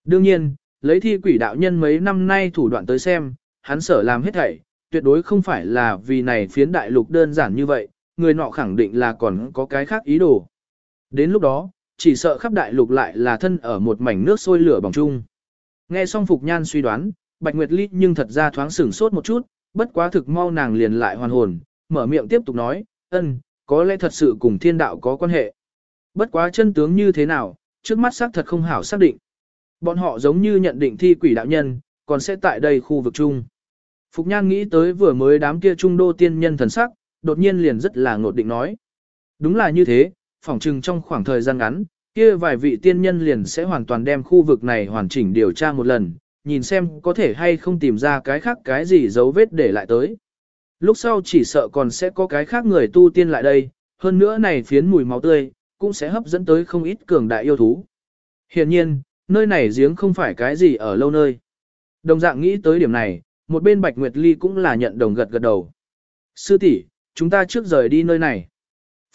Đương nhiên, lấy thi quỷ đạo nhân mấy năm nay thủ đoạn tới xem, hắn sở làm hết thảy, tuyệt đối không phải là vì này phiến đại lục đơn giản như vậy, người nọ khẳng định là còn có cái khác ý đồ. Đến lúc đó, chỉ sợ khắp đại lục lại là thân ở một mảnh nước sôi lửa bỏng chung. Nghe xong Phục Nhan suy đoán, Bạch Nguyệt Ly nhưng thật ra thoáng sửng sốt một chút, bất quá thực mau nàng liền lại hoàn hồn, mở miệng tiếp tục nói, ân, có lẽ thật sự cùng thiên đạo có quan hệ. Bất quá chân tướng như thế nào, trước mắt xác thật không hảo xác định. Bọn họ giống như nhận định thi quỷ đạo nhân, còn sẽ tại đây khu vực chung. Phục Nhan nghĩ tới vừa mới đám kia trung đô tiên nhân thần sắc, đột nhiên liền rất là ngột định nói. Đúng là như thế, phỏng chừng trong khoảng thời gian ngắn, kia vài vị tiên nhân liền sẽ hoàn toàn đem khu vực này hoàn chỉnh điều tra một lần, nhìn xem có thể hay không tìm ra cái khác cái gì dấu vết để lại tới. Lúc sau chỉ sợ còn sẽ có cái khác người tu tiên lại đây, hơn nữa này phiến mùi máu tươi, cũng sẽ hấp dẫn tới không ít cường đại yêu thú. Hiện nhiên, nơi này giếng không phải cái gì ở lâu nơi. Đồng dạng nghĩ tới điểm này, một bên Bạch Nguyệt Ly cũng là nhận đồng gật gật đầu. Sư tỷ, chúng ta trước rời đi nơi này.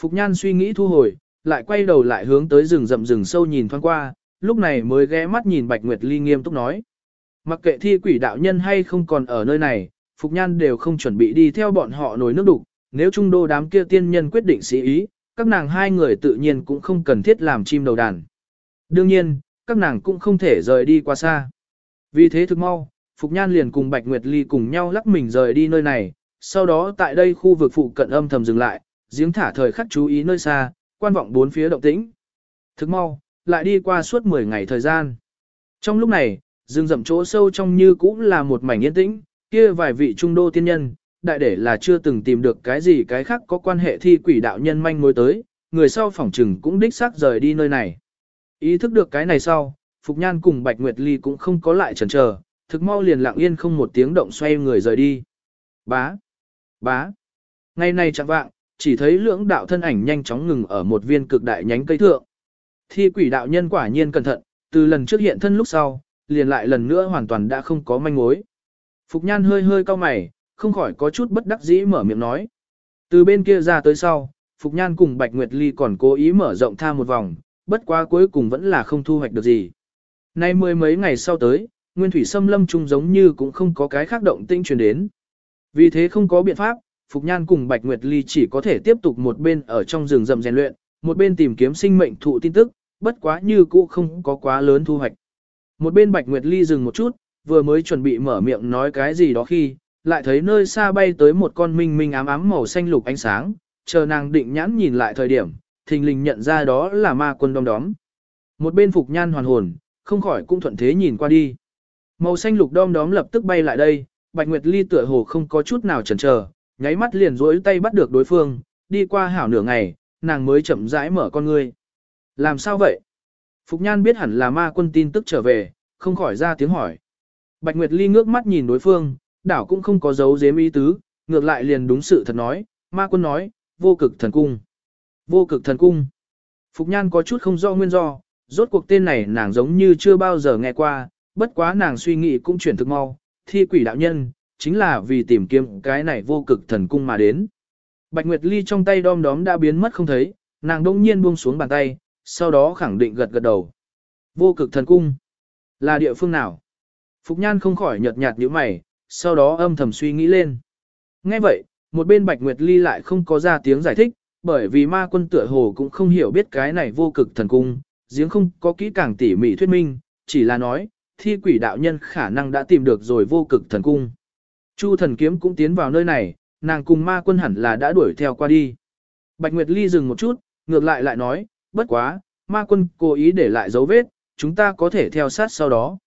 Phục Nhan suy nghĩ thu hồi, lại quay đầu lại hướng tới rừng rậm rừng sâu nhìn thoáng qua, lúc này mới ghé mắt nhìn Bạch Nguyệt Ly nghiêm túc nói. Mặc kệ thi quỷ đạo nhân hay không còn ở nơi này, Phục Nhan đều không chuẩn bị đi theo bọn họ nổi nước đục, nếu trung đô đám kia tiên nhân quyết định sĩ ý, các nàng hai người tự nhiên cũng không cần thiết làm chim đầu đàn. Đương nhiên, các nàng cũng không thể rời đi quá xa. Vì thế thực mau, Phục Nhan liền cùng Bạch Nguyệt Ly cùng nhau lắc mình rời đi nơi này, sau đó tại đây khu vực phụ cận âm thầm dừng lại, giếng thả thời khắc chú ý nơi xa, quan vọng bốn phía động tĩnh. Thực mau, lại đi qua suốt 10 ngày thời gian. Trong lúc này, rừng rậm chỗ sâu trong như cũng là một mảnh yên tĩnh, kia vài vị trung đô tiên nhân, đại để là chưa từng tìm được cái gì cái khác có quan hệ thi quỷ đạo nhân manh mối tới, người sau phỏng trừng cũng đích xác rời đi nơi này. Ý thức được cái này sau, Phục Nhan cùng Bạch Nguyệt Ly cũng không có lại chần chờ, thực mau liền lặng yên không một tiếng động xoay người rời đi. Bá! Bá! Ngày này chẳng vạng, chỉ thấy lưỡng đạo thân ảnh nhanh chóng ngừng ở một viên cực đại nhánh cây thượng. Thi quỷ đạo nhân quả nhiên cẩn thận, từ lần trước hiện thân lúc sau, liền lại lần nữa hoàn toàn đã không có manh mối. Phục Nhan hơi hơi cau mày, không khỏi có chút bất đắc dĩ mở miệng nói. Từ bên kia ra tới sau, Phục Nhan cùng Bạch Nguyệt Ly còn cố ý mở rộng tha một vòng, bất quá cuối cùng vẫn là không thu hoạch được gì. Nay mười mấy ngày sau tới, Nguyên Thủy Sâm Lâm Trung giống như cũng không có cái khác động tinh truyền đến. Vì thế không có biện pháp, Phục Nhan cùng Bạch Nguyệt Ly chỉ có thể tiếp tục một bên ở trong rừng rậm rèn luyện, một bên tìm kiếm sinh mệnh thụ tin tức, bất quá như cũ không có quá lớn thu hoạch. Một bên Bạch Nguyệt Ly dừng một chút, vừa mới chuẩn bị mở miệng nói cái gì đó khi, lại thấy nơi xa bay tới một con minh minh ám ám màu xanh lục ánh sáng, chờ nàng định nhãn nhìn lại thời điểm, thình lình nhận ra đó là ma quân đom đóm. Một bên Phục Nhan hoàn hồn, không khỏi cũng thuận thế nhìn qua đi. Màu xanh lục đom đóm lập tức bay lại đây, Bạch Nguyệt Ly tựa hồ không có chút nào chần chờ, nháy mắt liền rối tay bắt được đối phương, đi qua hảo nửa ngày, nàng mới chậm rãi mở con ngươi. Làm sao vậy? Phục Nhan biết hẳn là ma quân tin tức trở về, không khỏi ra tiếng hỏi. Bạch Nguyệt Ly ngước mắt nhìn đối phương, đảo cũng không có dấu dếm ý tứ, ngược lại liền đúng sự thật nói, ma quân nói, vô cực thần cung. Vô cực thần cung. Phục Nhan có chút không rõ nguyên do, rốt cuộc tên này nàng giống như chưa bao giờ nghe qua, bất quá nàng suy nghĩ cũng chuyển thực mau, thi quỷ đạo nhân, chính là vì tìm kiếm cái này vô cực thần cung mà đến. Bạch Nguyệt Ly trong tay đom đóm đã biến mất không thấy, nàng đông nhiên buông xuống bàn tay, sau đó khẳng định gật gật đầu. Vô cực thần cung, là địa phương nào? Phục Nhan không khỏi nhợt nhạt như mày, sau đó âm thầm suy nghĩ lên. Nghe vậy, một bên Bạch Nguyệt Ly lại không có ra tiếng giải thích, bởi vì ma quân tựa hồ cũng không hiểu biết cái này vô cực thần cung, giếng không có kỹ càng tỉ mỉ thuyết minh, chỉ là nói, thi quỷ đạo nhân khả năng đã tìm được rồi vô cực thần cung. Chu thần kiếm cũng tiến vào nơi này, nàng cùng ma quân hẳn là đã đuổi theo qua đi. Bạch Nguyệt Ly dừng một chút, ngược lại lại nói, bất quá, ma quân cố ý để lại dấu vết, chúng ta có thể theo sát sau đó.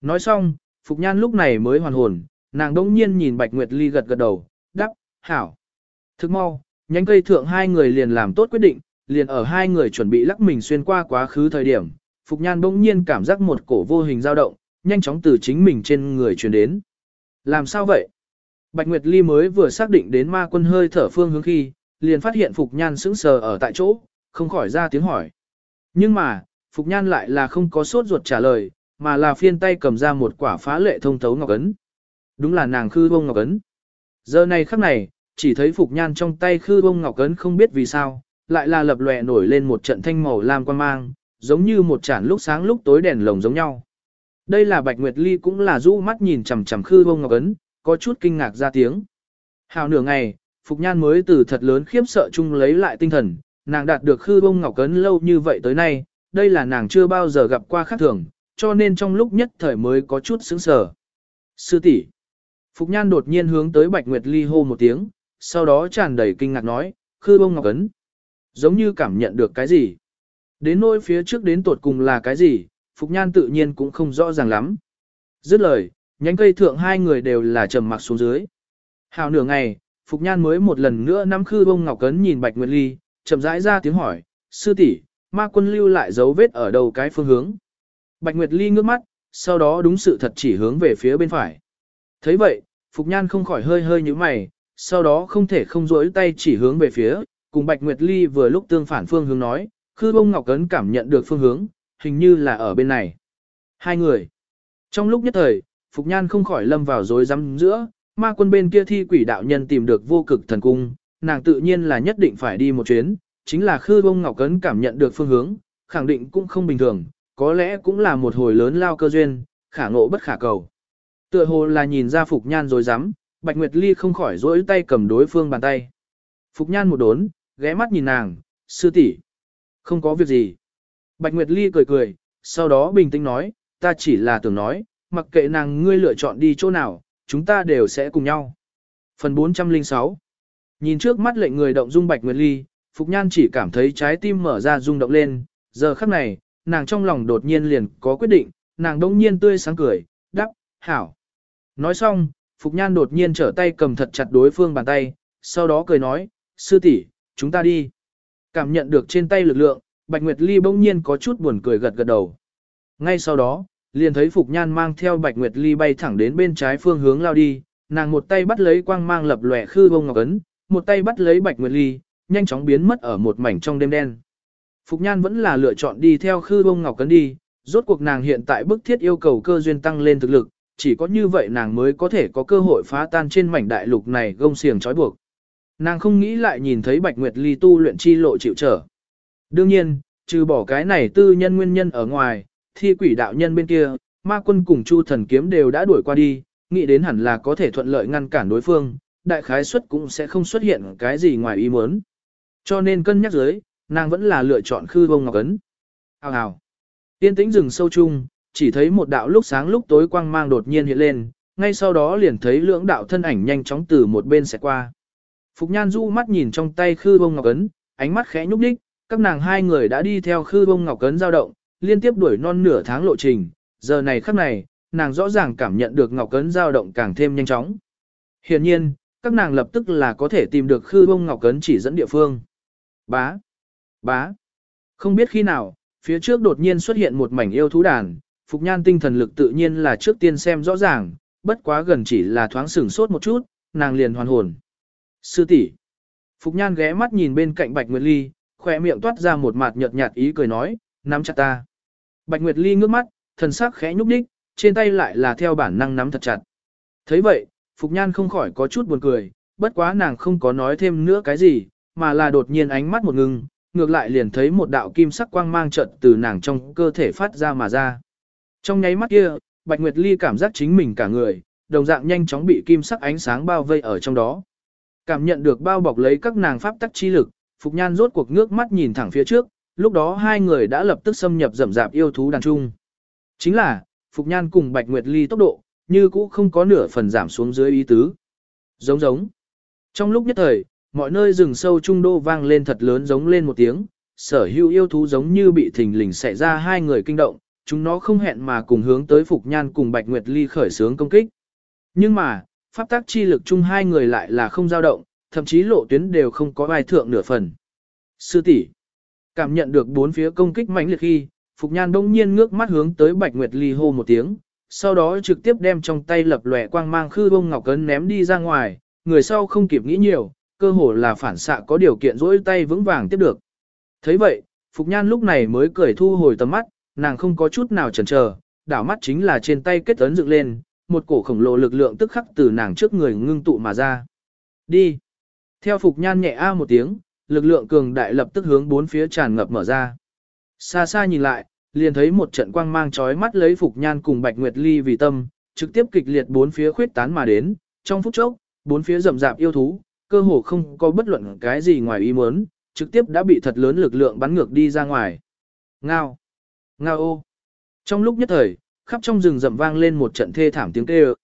Nói xong, Phục Nhan lúc này mới hoàn hồn, nàng đông nhiên nhìn Bạch Nguyệt Ly gật gật đầu, đáp, hảo. Thức mau, nhánh cây thượng hai người liền làm tốt quyết định, liền ở hai người chuẩn bị lắc mình xuyên qua quá khứ thời điểm, Phục Nhan bỗng nhiên cảm giác một cổ vô hình dao động, nhanh chóng từ chính mình trên người truyền đến. Làm sao vậy? Bạch Nguyệt Ly mới vừa xác định đến ma quân hơi thở phương hướng khi, liền phát hiện Phục Nhan sững sờ ở tại chỗ, không khỏi ra tiếng hỏi. Nhưng mà, Phục Nhan lại là không có sốt ruột trả lời, mà là phiên tay cầm ra một quả phá lệ thông thấu ngọc ấn. Đúng là nàng khư bông ngọc ấn. Giờ này khắc này, chỉ thấy Phục Nhan trong tay khư bông ngọc ấn không biết vì sao, lại là lập lòe nổi lên một trận thanh màu lam quan mang, giống như một chản lúc sáng lúc tối đèn lồng giống nhau. Đây là Bạch Nguyệt Ly cũng là rũ mắt nhìn chằm chằm khư bông ngọc ấn, có chút kinh ngạc ra tiếng. Hào nửa ngày, Phục Nhan mới từ thật lớn khiếp sợ chung lấy lại tinh thần, nàng đạt được khư bông ngọc ấn lâu như vậy tới nay, đây là nàng chưa bao giờ gặp qua khác thường, cho nên trong lúc nhất thời mới có chút sững sờ. Sư tỷ Phục Nhan đột nhiên hướng tới Bạch Nguyệt Ly hô một tiếng, sau đó tràn đầy kinh ngạc nói, khư bông ngọc ấn. Giống như cảm nhận được cái gì. Đến nỗi phía trước đến tột cùng là cái gì, Phục Nhan tự nhiên cũng không rõ ràng lắm. Dứt lời, Nhánh cây thượng hai người đều là trầm mặc xuống dưới. Hào nửa ngày, Phục Nhan mới một lần nữa nắm khư bông ngọc cấn nhìn Bạch Nguyệt Ly, chậm rãi ra tiếng hỏi, sư tỷ ma quân lưu lại dấu vết ở đầu cái phương hướng. Bạch Nguyệt Ly ngước mắt, sau đó đúng sự thật chỉ hướng về phía bên phải. thấy vậy, Phục Nhan không khỏi hơi hơi như mày, sau đó không thể không rỗi tay chỉ hướng về phía, cùng Bạch Nguyệt Ly vừa lúc tương phản phương hướng nói, khư bông ngọc cấn cảm nhận được phương hướng, hình như là ở bên này. Hai người. Trong lúc nhất thời, Phục Nhan không khỏi lâm vào rối rắm giữa, ma quân bên kia thi quỷ đạo nhân tìm được vô cực thần cung, nàng tự nhiên là nhất định phải đi một chuyến, chính là khư bông ngọc cấn cảm nhận được phương hướng, khẳng định cũng không bình thường, có lẽ cũng là một hồi lớn lao cơ duyên, khả ngộ bất khả cầu. Tựa hồ là nhìn ra Phục Nhan rồi dám, Bạch Nguyệt Ly không khỏi rỗi tay cầm đối phương bàn tay. Phục Nhan một đốn, ghé mắt nhìn nàng, sư tỷ Không có việc gì. Bạch Nguyệt Ly cười cười, sau đó bình tĩnh nói, ta chỉ là tưởng nói, mặc kệ nàng ngươi lựa chọn đi chỗ nào, chúng ta đều sẽ cùng nhau. Phần 406 Nhìn trước mắt lệnh người động dung Bạch Nguyệt Ly, Phục Nhan chỉ cảm thấy trái tim mở ra rung động lên, giờ khắc này, nàng trong lòng đột nhiên liền có quyết định, nàng đông nhiên tươi sáng cười, đắp, hảo. Nói xong, Phục Nhan đột nhiên trở tay cầm thật chặt đối phương bàn tay, sau đó cười nói, sư tỷ chúng ta đi. Cảm nhận được trên tay lực lượng, Bạch Nguyệt Ly bỗng nhiên có chút buồn cười gật gật đầu. Ngay sau đó, liền thấy Phục Nhan mang theo Bạch Nguyệt Ly bay thẳng đến bên trái phương hướng lao đi, nàng một tay bắt lấy quang mang lập lòe khư bông ngọc ấn, một tay bắt lấy Bạch Nguyệt Ly, nhanh chóng biến mất ở một mảnh trong đêm đen. Phục Nhan vẫn là lựa chọn đi theo khư bông ngọc ấn đi, rốt cuộc nàng hiện tại bức thiết yêu cầu cơ duyên tăng lên thực lực, chỉ có như vậy nàng mới có thể có cơ hội phá tan trên mảnh đại lục này gông xiềng trói buộc. Nàng không nghĩ lại nhìn thấy Bạch Nguyệt Ly tu luyện chi lộ chịu trở. Đương nhiên, trừ bỏ cái này tư nhân nguyên nhân ở ngoài, thi quỷ đạo nhân bên kia, ma quân cùng chu thần kiếm đều đã đuổi qua đi, nghĩ đến hẳn là có thể thuận lợi ngăn cản đối phương, đại khái suất cũng sẽ không xuất hiện cái gì ngoài ý muốn. Cho nên cân nhắc dưới, nàng vẫn là lựa chọn khư bông ngọc ấn. Hào hào. Tiên tĩnh rừng sâu chung, chỉ thấy một đạo lúc sáng lúc tối quang mang đột nhiên hiện lên, ngay sau đó liền thấy lưỡng đạo thân ảnh nhanh chóng từ một bên sẽ qua. Phục Nhan du mắt nhìn trong tay khư bông ngọc ấn, ánh mắt khẽ nhúc đích, các nàng hai người đã đi theo khư bông ngọc cấn dao động, liên tiếp đuổi non nửa tháng lộ trình, giờ này khắc này, nàng rõ ràng cảm nhận được ngọc cấn dao động càng thêm nhanh chóng. hiển nhiên, các nàng lập tức là có thể tìm được khư bông ngọc cấn chỉ dẫn địa phương. Bá, bá, không biết khi nào, phía trước đột nhiên xuất hiện một mảnh yêu thú đàn, Phục Nhan tinh thần lực tự nhiên là trước tiên xem rõ ràng, bất quá gần chỉ là thoáng sửng sốt một chút, nàng liền hoàn hồn. Sư tỷ Phục Nhan ghé mắt nhìn bên cạnh Bạch Nguyệt Ly, khỏe miệng toát ra một mặt nhợt nhạt ý cười nói, nắm chặt ta. Bạch Nguyệt Ly ngước mắt, thần sắc khẽ nhúc đích, trên tay lại là theo bản năng nắm thật chặt. thấy vậy, Phục Nhan không khỏi có chút buồn cười, bất quá nàng không có nói thêm nữa cái gì, mà là đột nhiên ánh mắt một ngừng, ngược lại liền thấy một đạo kim sắc quang mang trận từ nàng trong cơ thể phát ra mà ra. Trong nháy mắt kia, Bạch Nguyệt Ly cảm giác chính mình cả người, đồng dạng nhanh chóng bị kim sắc ánh sáng bao vây ở trong đó. Cảm nhận được bao bọc lấy các nàng pháp tắc chi lực, Phục Nhan rốt cuộc ngước mắt nhìn thẳng phía trước, lúc đó hai người đã lập tức xâm nhập rầm rạp yêu thú đàn trung. Chính là, Phục Nhan cùng Bạch Nguyệt Ly tốc độ, như cũ không có nửa phần giảm xuống dưới ý tứ. Giống giống. Trong lúc nhất thời, mọi nơi rừng sâu trung đô vang lên thật lớn giống lên một tiếng, sở hữu yêu thú giống như bị thình lình xảy ra hai người kinh động, chúng nó không hẹn mà cùng hướng tới Phục Nhan cùng Bạch Nguyệt Ly khởi sướng công kích. Nhưng mà, pháp tác chi lực chung hai người lại là không dao động, thậm chí lộ tuyến đều không có ai thượng nửa phần. Sư tỷ Cảm nhận được bốn phía công kích mãnh liệt khi, Phục Nhan đông nhiên ngước mắt hướng tới Bạch Nguyệt Ly hô một tiếng, sau đó trực tiếp đem trong tay lập lòe quang mang khư bông ngọc cấn ném đi ra ngoài, người sau không kịp nghĩ nhiều, cơ hồ là phản xạ có điều kiện rỗi tay vững vàng tiếp được. thấy vậy, Phục Nhan lúc này mới cười thu hồi tầm mắt, nàng không có chút nào chần chờ, đảo mắt chính là trên tay kết ấn dựng lên, một cổ khổng lồ lực lượng tức khắc từ nàng trước người ngưng tụ mà ra. Đi! Theo Phục Nhan nhẹ a một tiếng, lực lượng cường đại lập tức hướng bốn phía tràn ngập mở ra. Xa xa nhìn lại, liền thấy một trận quang mang chói mắt lấy Phục Nhan cùng Bạch Nguyệt Ly vì tâm, trực tiếp kịch liệt bốn phía khuyết tán mà đến, trong phút chốc, bốn phía rậm rạp yêu thú, cơ hồ không có bất luận cái gì ngoài ý muốn, trực tiếp đã bị thật lớn lực lượng bắn ngược đi ra ngoài. Ngao! Ngao ô! Trong lúc nhất thời, khắp trong rừng rậm vang lên một trận thê thảm tiếng kêu.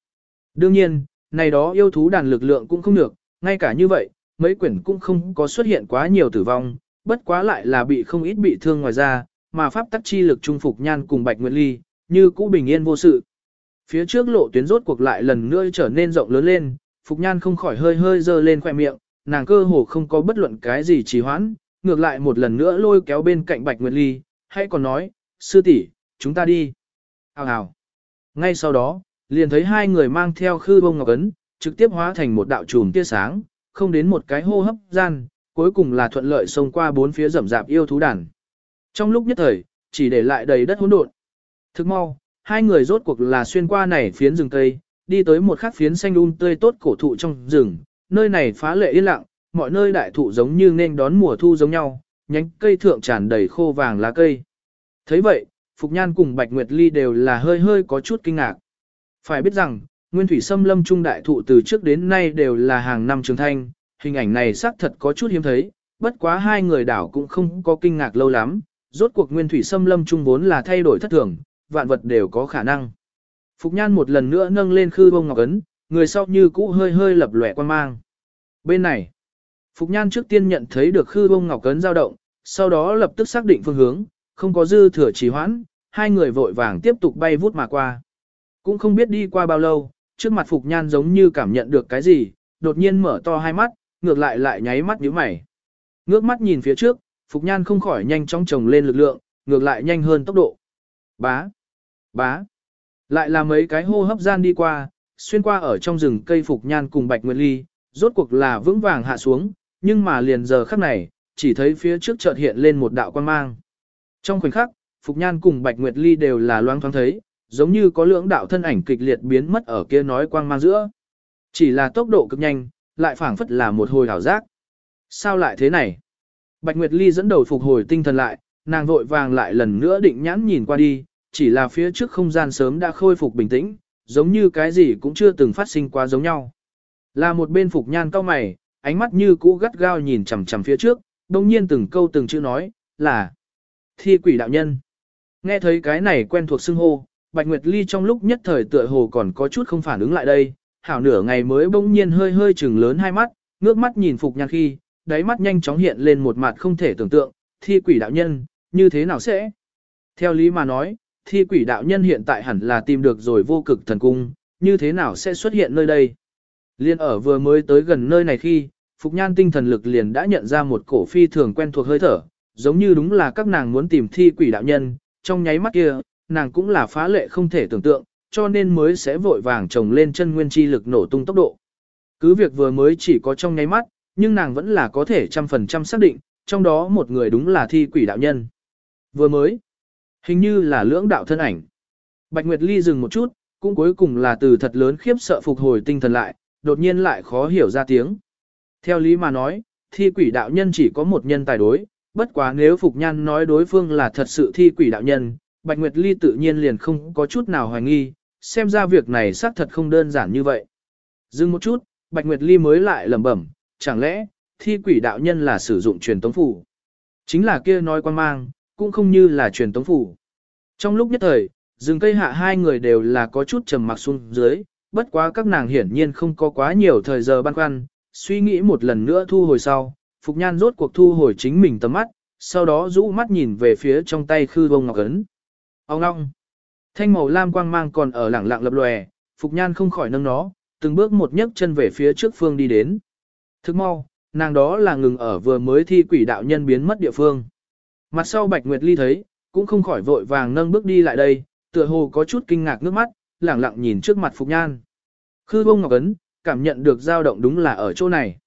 Đương nhiên, này đó yêu thú đàn lực lượng cũng không được, ngay cả như vậy, mấy quyển cũng không có xuất hiện quá nhiều tử vong, bất quá lại là bị không ít bị thương ngoài ra, mà pháp tắc chi lực trung phục nhan cùng Bạch Nguyệt Ly, như cũ bình yên vô sự. Phía trước lộ tuyến rốt cuộc lại lần nữa trở nên rộng lớn lên, Phục Nhan không khỏi hơi hơi dơ lên khỏe miệng, nàng cơ hồ không có bất luận cái gì trì hoãn, ngược lại một lần nữa lôi kéo bên cạnh Bạch Nguyệt Ly, hay còn nói, sư tỷ, chúng ta đi. Hào hào. Ngay sau đó, liền thấy hai người mang theo khư bông ngọc ấn, trực tiếp hóa thành một đạo trùm tia sáng, không đến một cái hô hấp gian, cuối cùng là thuận lợi xông qua bốn phía rậm rạp yêu thú đàn. Trong lúc nhất thời, chỉ để lại đầy đất hỗn độn. Thức mau, hai người rốt cuộc là xuyên qua này phiến rừng cây, đi tới một khắc phiến xanh um tươi tốt cổ thụ trong rừng, nơi này phá lệ yên lặng, mọi nơi đại thụ giống như nên đón mùa thu giống nhau, nhánh cây thượng tràn đầy khô vàng lá cây. thấy vậy, Phục Nhan cùng Bạch Nguyệt Ly đều là hơi hơi có chút kinh ngạc. Phải biết rằng, nguyên thủy xâm lâm trung đại thụ từ trước đến nay đều là hàng năm trường thanh, hình ảnh này xác thật có chút hiếm thấy, bất quá hai người đảo cũng không có kinh ngạc lâu lắm, rốt cuộc nguyên thủy xâm lâm trung vốn là thay đổi thất thường, vạn vật đều có khả năng. Phục Nhan một lần nữa nâng lên khư bông ngọc ấn, người sau như cũ hơi hơi lập lòe quan mang. Bên này, Phục Nhan trước tiên nhận thấy được khư bông ngọc ấn dao động, sau đó lập tức xác định phương hướng, không có dư thừa trì hoãn, hai người vội vàng tiếp tục bay vút mà qua. Cũng không biết đi qua bao lâu, trước mặt Phục Nhan giống như cảm nhận được cái gì, đột nhiên mở to hai mắt, ngược lại lại nháy mắt nhíu mày. Ngước mắt nhìn phía trước, Phục Nhan không khỏi nhanh chóng trồng lên lực lượng, ngược lại nhanh hơn tốc độ. Bá, bá, lại là mấy cái hô hấp gian đi qua, xuyên qua ở trong rừng cây Phục Nhan cùng Bạch Nguyệt Ly, rốt cuộc là vững vàng hạ xuống, nhưng mà liền giờ khắc này, chỉ thấy phía trước chợt hiện lên một đạo quan mang. Trong khoảnh khắc, Phục Nhan cùng Bạch Nguyệt Ly đều là loang thoáng thấy, giống như có lưỡng đạo thân ảnh kịch liệt biến mất ở kia nói quang mang giữa. Chỉ là tốc độ cực nhanh, lại phảng phất là một hồi hảo giác. Sao lại thế này? Bạch Nguyệt Ly dẫn đầu phục hồi tinh thần lại, nàng vội vàng lại lần nữa định nhãn nhìn qua đi, chỉ là phía trước không gian sớm đã khôi phục bình tĩnh, giống như cái gì cũng chưa từng phát sinh quá giống nhau. Là một bên phục nhan cao mày, ánh mắt như cũ gắt gao nhìn chằm chằm phía trước, đồng nhiên từng câu từng chữ nói, là thi quỷ đạo nhân. Nghe thấy cái này quen thuộc xưng hô, Bạch Nguyệt Ly trong lúc nhất thời tựa hồ còn có chút không phản ứng lại đây, hảo nửa ngày mới bỗng nhiên hơi hơi chừng lớn hai mắt, ngước mắt nhìn Phục Nhan khi, đáy mắt nhanh chóng hiện lên một mặt không thể tưởng tượng, thi quỷ đạo nhân, như thế nào sẽ? Theo lý mà nói, thi quỷ đạo nhân hiện tại hẳn là tìm được rồi vô cực thần cung, như thế nào sẽ xuất hiện nơi đây? Liên ở vừa mới tới gần nơi này khi, Phục Nhan tinh thần lực liền đã nhận ra một cổ phi thường quen thuộc hơi thở, giống như đúng là các nàng muốn tìm thi quỷ đạo nhân, trong nháy mắt kia, nàng cũng là phá lệ không thể tưởng tượng, cho nên mới sẽ vội vàng trồng lên chân nguyên chi lực nổ tung tốc độ. Cứ việc vừa mới chỉ có trong nháy mắt, nhưng nàng vẫn là có thể trăm phần trăm xác định, trong đó một người đúng là thi quỷ đạo nhân. Vừa mới, hình như là lưỡng đạo thân ảnh. Bạch Nguyệt Ly dừng một chút, cũng cuối cùng là từ thật lớn khiếp sợ phục hồi tinh thần lại, đột nhiên lại khó hiểu ra tiếng. Theo lý mà nói, thi quỷ đạo nhân chỉ có một nhân tài đối, bất quá nếu Phục Nhan nói đối phương là thật sự thi quỷ đạo nhân, Bạch Nguyệt Ly tự nhiên liền không có chút nào hoài nghi, xem ra việc này xác thật không đơn giản như vậy. Dừng một chút, Bạch Nguyệt Ly mới lại lẩm bẩm, chẳng lẽ, thi quỷ đạo nhân là sử dụng truyền tống phủ. Chính là kia nói quan mang, cũng không như là truyền tống phủ. Trong lúc nhất thời, rừng cây hạ hai người đều là có chút trầm mặc xuống dưới, bất quá các nàng hiển nhiên không có quá nhiều thời giờ băn khoăn, suy nghĩ một lần nữa thu hồi sau, Phục Nhan rốt cuộc thu hồi chính mình tầm mắt, sau đó rũ mắt nhìn về phía trong tay khư bông ngọc ấn. Ông ngong! Thanh màu lam quang mang còn ở lẳng lặng lập lòe, Phục Nhan không khỏi nâng nó, từng bước một nhấc chân về phía trước phương đi đến. Thức mau, nàng đó là ngừng ở vừa mới thi quỷ đạo nhân biến mất địa phương. Mặt sau Bạch Nguyệt Ly thấy, cũng không khỏi vội vàng nâng bước đi lại đây, tựa hồ có chút kinh ngạc nước mắt, lẳng lặng nhìn trước mặt Phục Nhan. Khư bông ngọc ấn, cảm nhận được dao động đúng là ở chỗ này.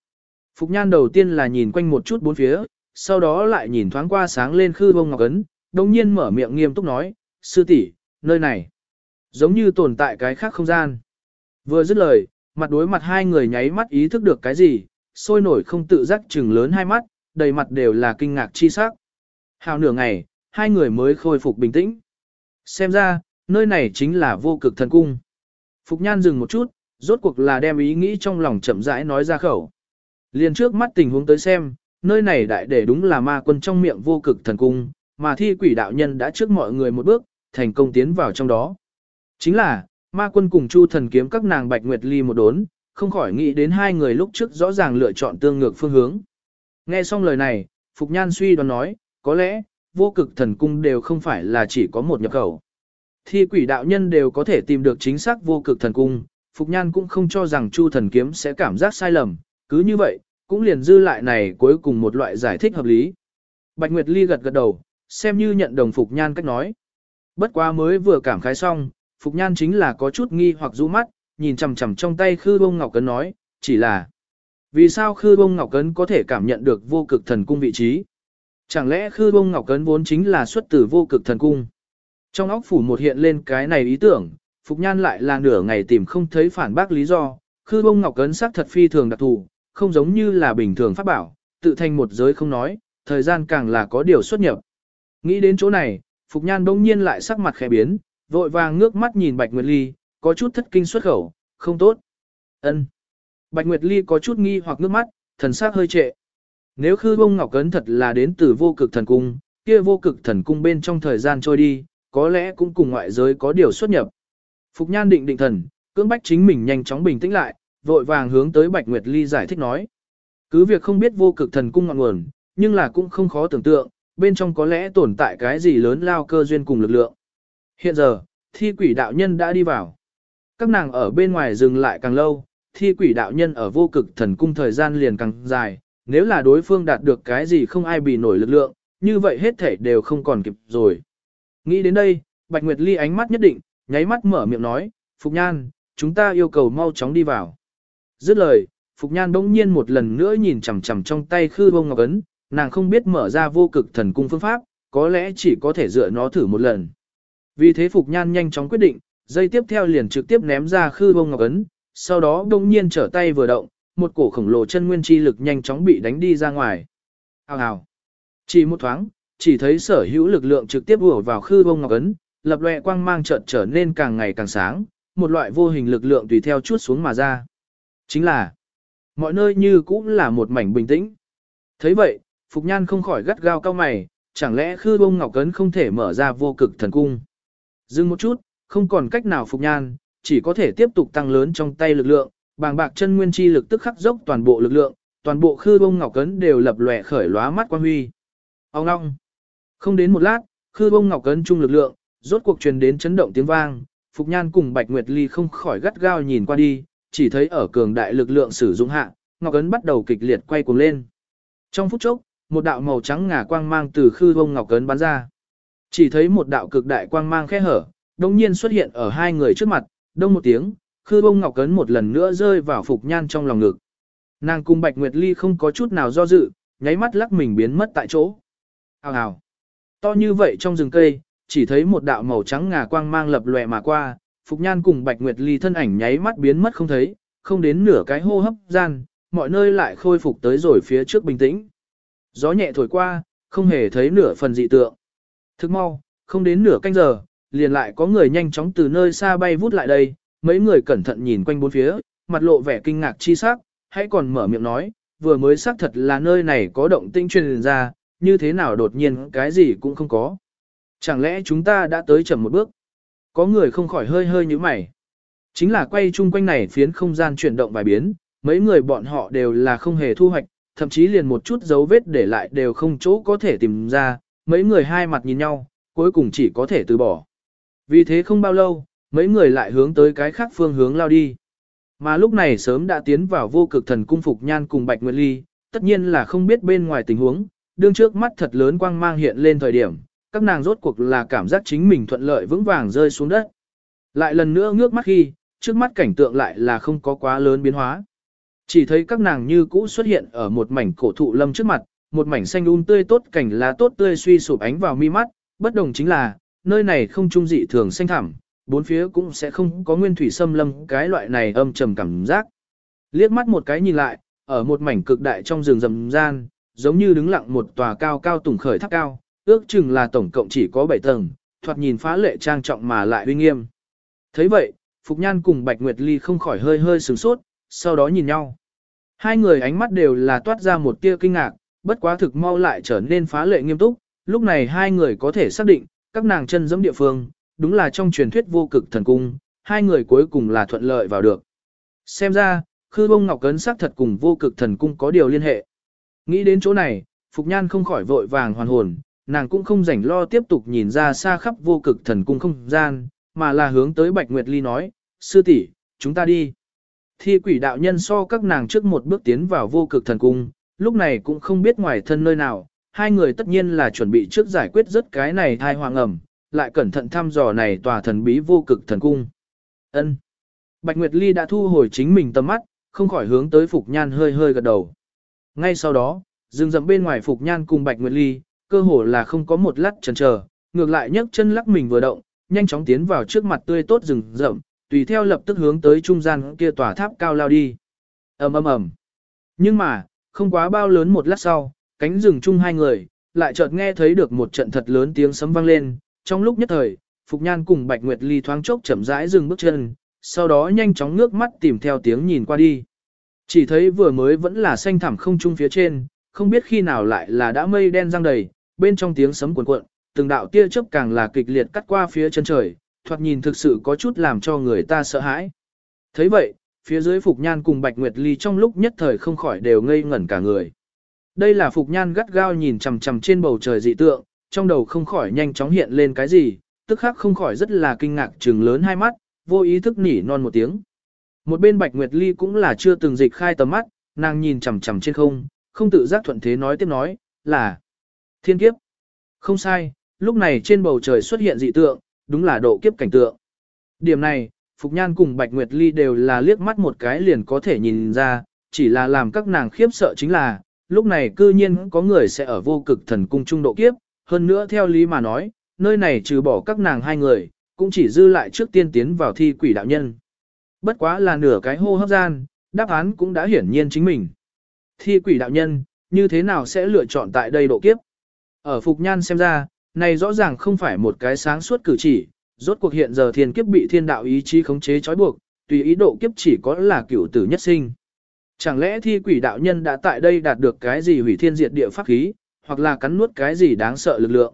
Phục Nhan đầu tiên là nhìn quanh một chút bốn phía, sau đó lại nhìn thoáng qua sáng lên khư bông ngọc ấn, đồng nhiên mở miệng nghiêm túc nói, sư tỷ nơi này, giống như tồn tại cái khác không gian. Vừa dứt lời, mặt đối mặt hai người nháy mắt ý thức được cái gì, sôi nổi không tự giác chừng lớn hai mắt, đầy mặt đều là kinh ngạc chi sắc. Hào nửa ngày, hai người mới khôi phục bình tĩnh. Xem ra, nơi này chính là vô cực thần cung. Phục Nhan dừng một chút, rốt cuộc là đem ý nghĩ trong lòng chậm rãi nói ra khẩu. Liền trước mắt tình huống tới xem, nơi này đại để đúng là ma quân trong miệng vô cực thần cung, mà thi quỷ đạo nhân đã trước mọi người một bước, thành công tiến vào trong đó. Chính là, ma quân cùng chu thần kiếm các nàng bạch nguyệt ly một đốn, không khỏi nghĩ đến hai người lúc trước rõ ràng lựa chọn tương ngược phương hướng. Nghe xong lời này, Phục Nhan suy đoán nói, có lẽ, vô cực thần cung đều không phải là chỉ có một nhập khẩu. thi quỷ đạo nhân đều có thể tìm được chính xác vô cực thần cung, Phục Nhan cũng không cho rằng Chu thần kiếm sẽ cảm giác sai lầm, cứ như vậy, cũng liền dư lại này cuối cùng một loại giải thích hợp lý. Bạch Nguyệt Ly gật gật đầu, xem như nhận đồng Phục Nhan cách nói. Bất quá mới vừa cảm khái xong, Phục Nhan chính là có chút nghi hoặc rũ mắt, nhìn chầm chầm trong tay Khư Bông Ngọc Cấn nói, chỉ là vì sao Khư Bông Ngọc Cấn có thể cảm nhận được vô cực thần cung vị trí? Chẳng lẽ Khư Bông Ngọc Cấn vốn chính là xuất từ vô cực thần cung? Trong óc phủ một hiện lên cái này ý tưởng, Phục Nhan lại là nửa ngày tìm không thấy phản bác lý do, Khư Bông Ngọc Cấn sắc thật phi thường đặc thù, không giống như là bình thường pháp bảo, tự thành một giới không nói, thời gian càng là có điều xuất nhập. Nghĩ đến chỗ này, Phục Nhan đông nhiên lại sắc mặt khẽ biến, vội vàng ngước mắt nhìn Bạch Nguyệt Ly, có chút thất kinh xuất khẩu, không tốt. ân Bạch Nguyệt Ly có chút nghi hoặc ngước mắt, thần sắc hơi trệ. Nếu khư bông ngọc cấn thật là đến từ vô cực thần cung, kia vô cực thần cung bên trong thời gian trôi đi, có lẽ cũng cùng ngoại giới có điều xuất nhập. Phục Nhan định định thần, cưỡng bách chính mình nhanh chóng bình tĩnh lại, vội vàng hướng tới Bạch Nguyệt Ly giải thích nói. Cứ việc không biết vô cực thần cung ngọn nguồn, nhưng là cũng không khó tưởng tượng, bên trong có lẽ tồn tại cái gì lớn lao cơ duyên cùng lực lượng. Hiện giờ, thi quỷ đạo nhân đã đi vào. Các nàng ở bên ngoài dừng lại càng lâu, thi quỷ đạo nhân ở vô cực thần cung thời gian liền càng dài, nếu là đối phương đạt được cái gì không ai bị nổi lực lượng, như vậy hết thể đều không còn kịp rồi. Nghĩ đến đây, Bạch Nguyệt Ly ánh mắt nhất định, nháy mắt mở miệng nói, Phục Nhan, chúng ta yêu cầu mau chóng đi vào. Dứt lời, Phục Nhan bỗng nhiên một lần nữa nhìn chằm chằm trong tay khư bông ngọc ấn, nàng không biết mở ra vô cực thần cung phương pháp, có lẽ chỉ có thể dựa nó thử một lần. Vì thế Phục Nhan nhanh chóng quyết định, dây tiếp theo liền trực tiếp ném ra khư bông ngọc ấn, sau đó đông nhiên trở tay vừa động, một cổ khổng lồ chân nguyên chi lực nhanh chóng bị đánh đi ra ngoài. Hào hào. Chỉ một thoáng, chỉ thấy sở hữu lực lượng trực tiếp vừa vào khư bông ngọc ấn, lập lệ quang mang chợt trở nên càng ngày càng sáng, một loại vô hình lực lượng tùy theo chút xuống mà ra. Chính là, mọi nơi như cũng là một mảnh bình tĩnh. thấy vậy, Phục Nhan không khỏi gắt gao cao mày, chẳng lẽ khư bông ngọc cấn không thể mở ra vô cực thần cung. Dừng một chút, không còn cách nào Phục Nhan, chỉ có thể tiếp tục tăng lớn trong tay lực lượng, bàng bạc chân nguyên chi lực tức khắc dốc toàn bộ lực lượng, toàn bộ khư bông ngọc cấn đều lập lòe khởi lóa mắt quan huy. Ông ngong. Không đến một lát, khư bông ngọc cấn chung lực lượng, rốt cuộc truyền đến chấn động tiếng vang, Phục Nhan cùng Bạch Nguyệt Ly không khỏi gắt gao nhìn qua đi, chỉ thấy ở cường đại lực lượng sử dụng hạ, ngọc ấn bắt đầu kịch liệt quay cuồng lên. Trong phút chốc, một đạo màu trắng ngà quang mang từ khư bông ngọc cấn bắn ra. Chỉ thấy một đạo cực đại quang mang khẽ hở, đồng nhiên xuất hiện ở hai người trước mặt, đông một tiếng, khư bông ngọc cấn một lần nữa rơi vào Phục Nhan trong lòng ngực. Nàng cùng Bạch Nguyệt Ly không có chút nào do dự, nháy mắt lắc mình biến mất tại chỗ. Hào hào. To như vậy trong rừng cây, chỉ thấy một đạo màu trắng ngà quang mang lập lòe mà qua, Phục Nhan cùng Bạch Nguyệt Ly thân ảnh nháy mắt biến mất không thấy, không đến nửa cái hô hấp gian, mọi nơi lại khôi phục tới rồi phía trước bình tĩnh. Gió nhẹ thổi qua, không hề thấy nửa phần dị tượng. Thức mau, không đến nửa canh giờ, liền lại có người nhanh chóng từ nơi xa bay vút lại đây, mấy người cẩn thận nhìn quanh bốn phía, mặt lộ vẻ kinh ngạc chi sắc, hãy còn mở miệng nói, vừa mới xác thật là nơi này có động tinh truyền ra, như thế nào đột nhiên cái gì cũng không có. Chẳng lẽ chúng ta đã tới chậm một bước? Có người không khỏi hơi hơi như mày. Chính là quay chung quanh này phiến không gian chuyển động vài biến, mấy người bọn họ đều là không hề thu hoạch, thậm chí liền một chút dấu vết để lại đều không chỗ có thể tìm ra, mấy người hai mặt nhìn nhau, cuối cùng chỉ có thể từ bỏ. Vì thế không bao lâu, mấy người lại hướng tới cái khác phương hướng lao đi. Mà lúc này sớm đã tiến vào vô cực thần cung phục nhan cùng Bạch Nguyệt Ly, tất nhiên là không biết bên ngoài tình huống, đương trước mắt thật lớn quang mang hiện lên thời điểm, các nàng rốt cuộc là cảm giác chính mình thuận lợi vững vàng rơi xuống đất. Lại lần nữa ngước mắt khi, trước mắt cảnh tượng lại là không có quá lớn biến hóa. Chỉ thấy các nàng như cũ xuất hiện ở một mảnh cổ thụ lâm trước mặt, một mảnh xanh um tươi tốt cảnh lá tốt tươi suy sụp ánh vào mi mắt, bất đồng chính là, nơi này không trung dị thường xanh thẳm, bốn phía cũng sẽ không có nguyên thủy xâm lâm cái loại này âm trầm cảm giác. Liếc mắt một cái nhìn lại, ở một mảnh cực đại trong rừng rầm gian, giống như đứng lặng một tòa cao cao tùng khởi tháp cao, ước chừng là tổng cộng chỉ có 7 tầng, thoạt nhìn phá lệ trang trọng mà lại uy nghiêm. thấy vậy, Phục Nhan cùng Bạch Nguyệt Ly không khỏi hơi hơi sửng sốt, sau đó nhìn nhau. Hai người ánh mắt đều là toát ra một tia kinh ngạc, bất quá thực mau lại trở nên phá lệ nghiêm túc, lúc này hai người có thể xác định, các nàng chân giẫm địa phương, đúng là trong truyền thuyết vô cực thần cung, hai người cuối cùng là thuận lợi vào được. Xem ra, khư bông ngọc cấn xác thật cùng vô cực thần cung có điều liên hệ. Nghĩ đến chỗ này, Phục Nhan không khỏi vội vàng hoàn hồn, nàng cũng không rảnh lo tiếp tục nhìn ra xa khắp vô cực thần cung không gian, mà là hướng tới Bạch Nguyệt Ly nói, sư tỷ, chúng ta đi. Thi quỷ đạo nhân so các nàng trước một bước tiến vào vô cực thần cung, lúc này cũng không biết ngoài thân nơi nào, hai người tất nhiên là chuẩn bị trước giải quyết rất cái này thai hoàng ẩm, lại cẩn thận thăm dò này tòa thần bí vô cực thần cung. Ân. Bạch Nguyệt Ly đã thu hồi chính mình tầm mắt, không khỏi hướng tới Phục Nhan hơi hơi gật đầu. Ngay sau đó, dừng dậm bên ngoài Phục Nhan cùng Bạch Nguyệt Ly, cơ hồ là không có một lát chần chờ, ngược lại nhấc chân lắc mình vừa động, nhanh chóng tiến vào trước mặt tươi tốt rừng rậm, tùy theo lập tức hướng tới trung gian kia tòa tháp cao lao đi. ầm ầm ầm. Nhưng mà, không quá bao lớn một lát sau, cánh rừng chung hai người, lại chợt nghe thấy được một trận thật lớn tiếng sấm vang lên, trong lúc nhất thời, Phục Nhan cùng Bạch Nguyệt Ly thoáng chốc chậm rãi dừng bước chân, sau đó nhanh chóng ngước mắt tìm theo tiếng nhìn qua đi. Chỉ thấy vừa mới vẫn là xanh thẳm không trung phía trên, không biết khi nào lại là đã mây đen răng đầy, bên trong tiếng sấm cuộn cuộn, từng đạo tia chớp càng là kịch liệt cắt qua phía chân trời, thoạt nhìn thực sự có chút làm cho người ta sợ hãi. thấy vậy, phía dưới Phục Nhan cùng Bạch Nguyệt Ly trong lúc nhất thời không khỏi đều ngây ngẩn cả người. Đây là Phục Nhan gắt gao nhìn chầm chầm trên bầu trời dị tượng, trong đầu không khỏi nhanh chóng hiện lên cái gì, tức khắc không khỏi rất là kinh ngạc trừng lớn hai mắt, vô ý thức nỉ non một tiếng. Một bên Bạch Nguyệt Ly cũng là chưa từng dịch khai tầm mắt, nàng nhìn chằm chằm trên không, không tự giác thuận thế nói tiếp nói, là thiên kiếp. Không sai, lúc này trên bầu trời xuất hiện dị tượng, đúng là độ kiếp cảnh tượng. Điểm này, Phục Nhan cùng Bạch Nguyệt Ly đều là liếc mắt một cái liền có thể nhìn ra, chỉ là làm các nàng khiếp sợ chính là, lúc này cư nhiên có người sẽ ở vô cực thần cung trung độ kiếp, hơn nữa theo lý mà nói, nơi này trừ bỏ các nàng hai người, cũng chỉ dư lại trước tiên tiến vào thi quỷ đạo nhân. Bất quá là nửa cái hô hấp gian, đáp án cũng đã hiển nhiên chính mình. Thi quỷ đạo nhân, như thế nào sẽ lựa chọn tại đây độ kiếp? Ở Phục Nhan xem ra, này rõ ràng không phải một cái sáng suốt cử chỉ, rốt cuộc hiện giờ thiên kiếp bị thiên đạo ý chí khống chế trói buộc, tùy ý độ kiếp chỉ có là cửu tử nhất sinh. Chẳng lẽ thi quỷ đạo nhân đã tại đây đạt được cái gì hủy thiên diệt địa pháp khí, hoặc là cắn nuốt cái gì đáng sợ lực lượng?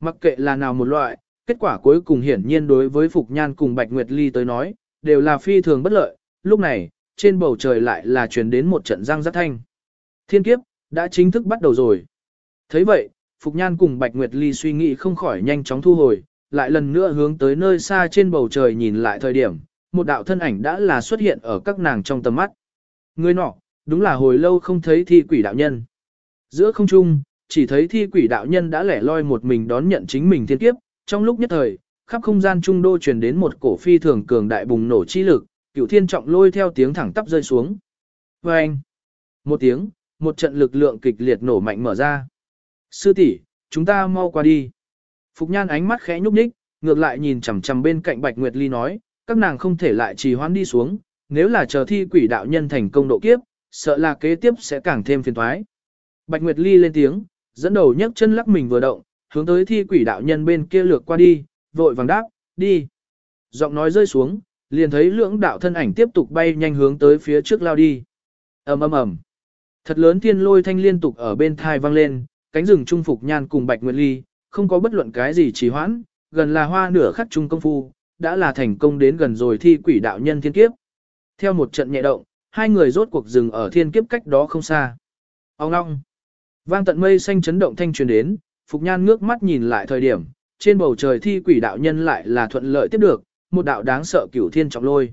Mặc kệ là nào một loại, kết quả cuối cùng hiển nhiên đối với Phục Nhan cùng Bạch Nguyệt Ly tới nói, đều là phi thường bất lợi, lúc này, trên bầu trời lại là truyền đến một trận răng rắc thanh. Thiên kiếp, đã chính thức bắt đầu rồi. thấy vậy, Phục Nhan cùng Bạch Nguyệt Ly suy nghĩ không khỏi nhanh chóng thu hồi, lại lần nữa hướng tới nơi xa trên bầu trời nhìn lại thời điểm, một đạo thân ảnh đã là xuất hiện ở các nàng trong tầm mắt. Người nọ, đúng là hồi lâu không thấy thi quỷ đạo nhân. Giữa không trung, chỉ thấy thi quỷ đạo nhân đã lẻ loi một mình đón nhận chính mình thiên kiếp, trong lúc nhất thời, khắp không gian trung đô truyền đến một cổ phi thường cường đại bùng nổ chi lực, cửu thiên trọng lôi theo tiếng thẳng tắp rơi xuống. Và anh, một tiếng, một trận lực lượng kịch liệt nổ mạnh mở ra. Sư tỷ, chúng ta mau qua đi. Phục nhan ánh mắt khẽ nhúc nhích, ngược lại nhìn chằm chằm bên cạnh Bạch Nguyệt Ly nói, các nàng không thể lại trì hoãn đi xuống, nếu là chờ thi quỷ đạo nhân thành công độ kiếp, sợ là kế tiếp sẽ càng thêm phiền toái. Bạch Nguyệt Ly lên tiếng, dẫn đầu nhấc chân lắc mình vừa động, hướng tới thi quỷ đạo nhân bên kia lược qua đi, vội vàng đáp, đi. Giọng nói rơi xuống, liền thấy lưỡng đạo thân ảnh tiếp tục bay nhanh hướng tới phía trước lao đi. ầm ầm ầm, Thật lớn thiên lôi thanh liên tục ở bên thai vang lên, cánh rừng trung phục nhan cùng Bạch Nguyệt Ly, không có bất luận cái gì trì hoãn, gần là hoa nửa khắc trung công phu, đã là thành công đến gần rồi thi quỷ đạo nhân thiên kiếp. Theo một trận nhẹ động, hai người rốt cuộc dừng ở thiên kiếp cách đó không xa. Ông ngong. Vang tận mây xanh chấn động thanh truyền đến, Phục Nhan ngước mắt nhìn lại thời điểm, trên bầu trời thi quỷ đạo nhân lại là thuận lợi tiếp được, một đạo đáng sợ cửu thiên trọng lôi.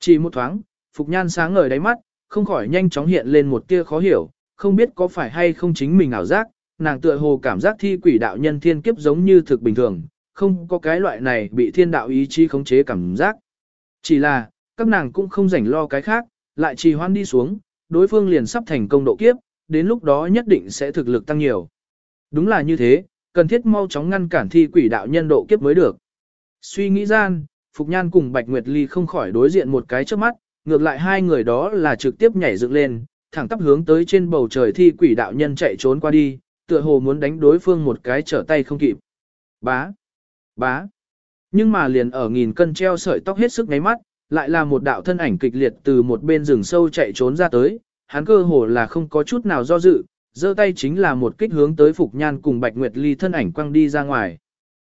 Chỉ một thoáng, Phục Nhan sáng ngời đáy mắt, không khỏi nhanh chóng hiện lên một tia khó hiểu, không biết có phải hay không chính mình ảo giác, nàng tựa hồ cảm giác thi quỷ đạo nhân thiên kiếp giống như thực bình thường, không có cái loại này bị thiên đạo ý chí khống chế cảm giác. Chỉ là, các nàng cũng không rảnh lo cái khác, lại trì hoãn đi xuống, đối phương liền sắp thành công độ kiếp, đến lúc đó nhất định sẽ thực lực tăng nhiều. Đúng là như thế, cần thiết mau chóng ngăn cản thi quỷ đạo nhân độ kiếp mới được. Suy nghĩ gian, Phục Nhan cùng Bạch Nguyệt Ly không khỏi đối diện một cái trước mắt, ngược lại hai người đó là trực tiếp nhảy dựng lên, thẳng tắp hướng tới trên bầu trời thi quỷ đạo nhân chạy trốn qua đi, tựa hồ muốn đánh đối phương một cái trở tay không kịp. Bá! Bá! Nhưng mà liền ở nghìn cân treo sợi tóc hết sức ngáy mắt, lại là một đạo thân ảnh kịch liệt từ một bên rừng sâu chạy trốn ra tới, hắn cơ hồ là không có chút nào do dự, giơ tay chính là một kích hướng tới Phục Nhan cùng Bạch Nguyệt Ly thân ảnh quăng đi ra ngoài.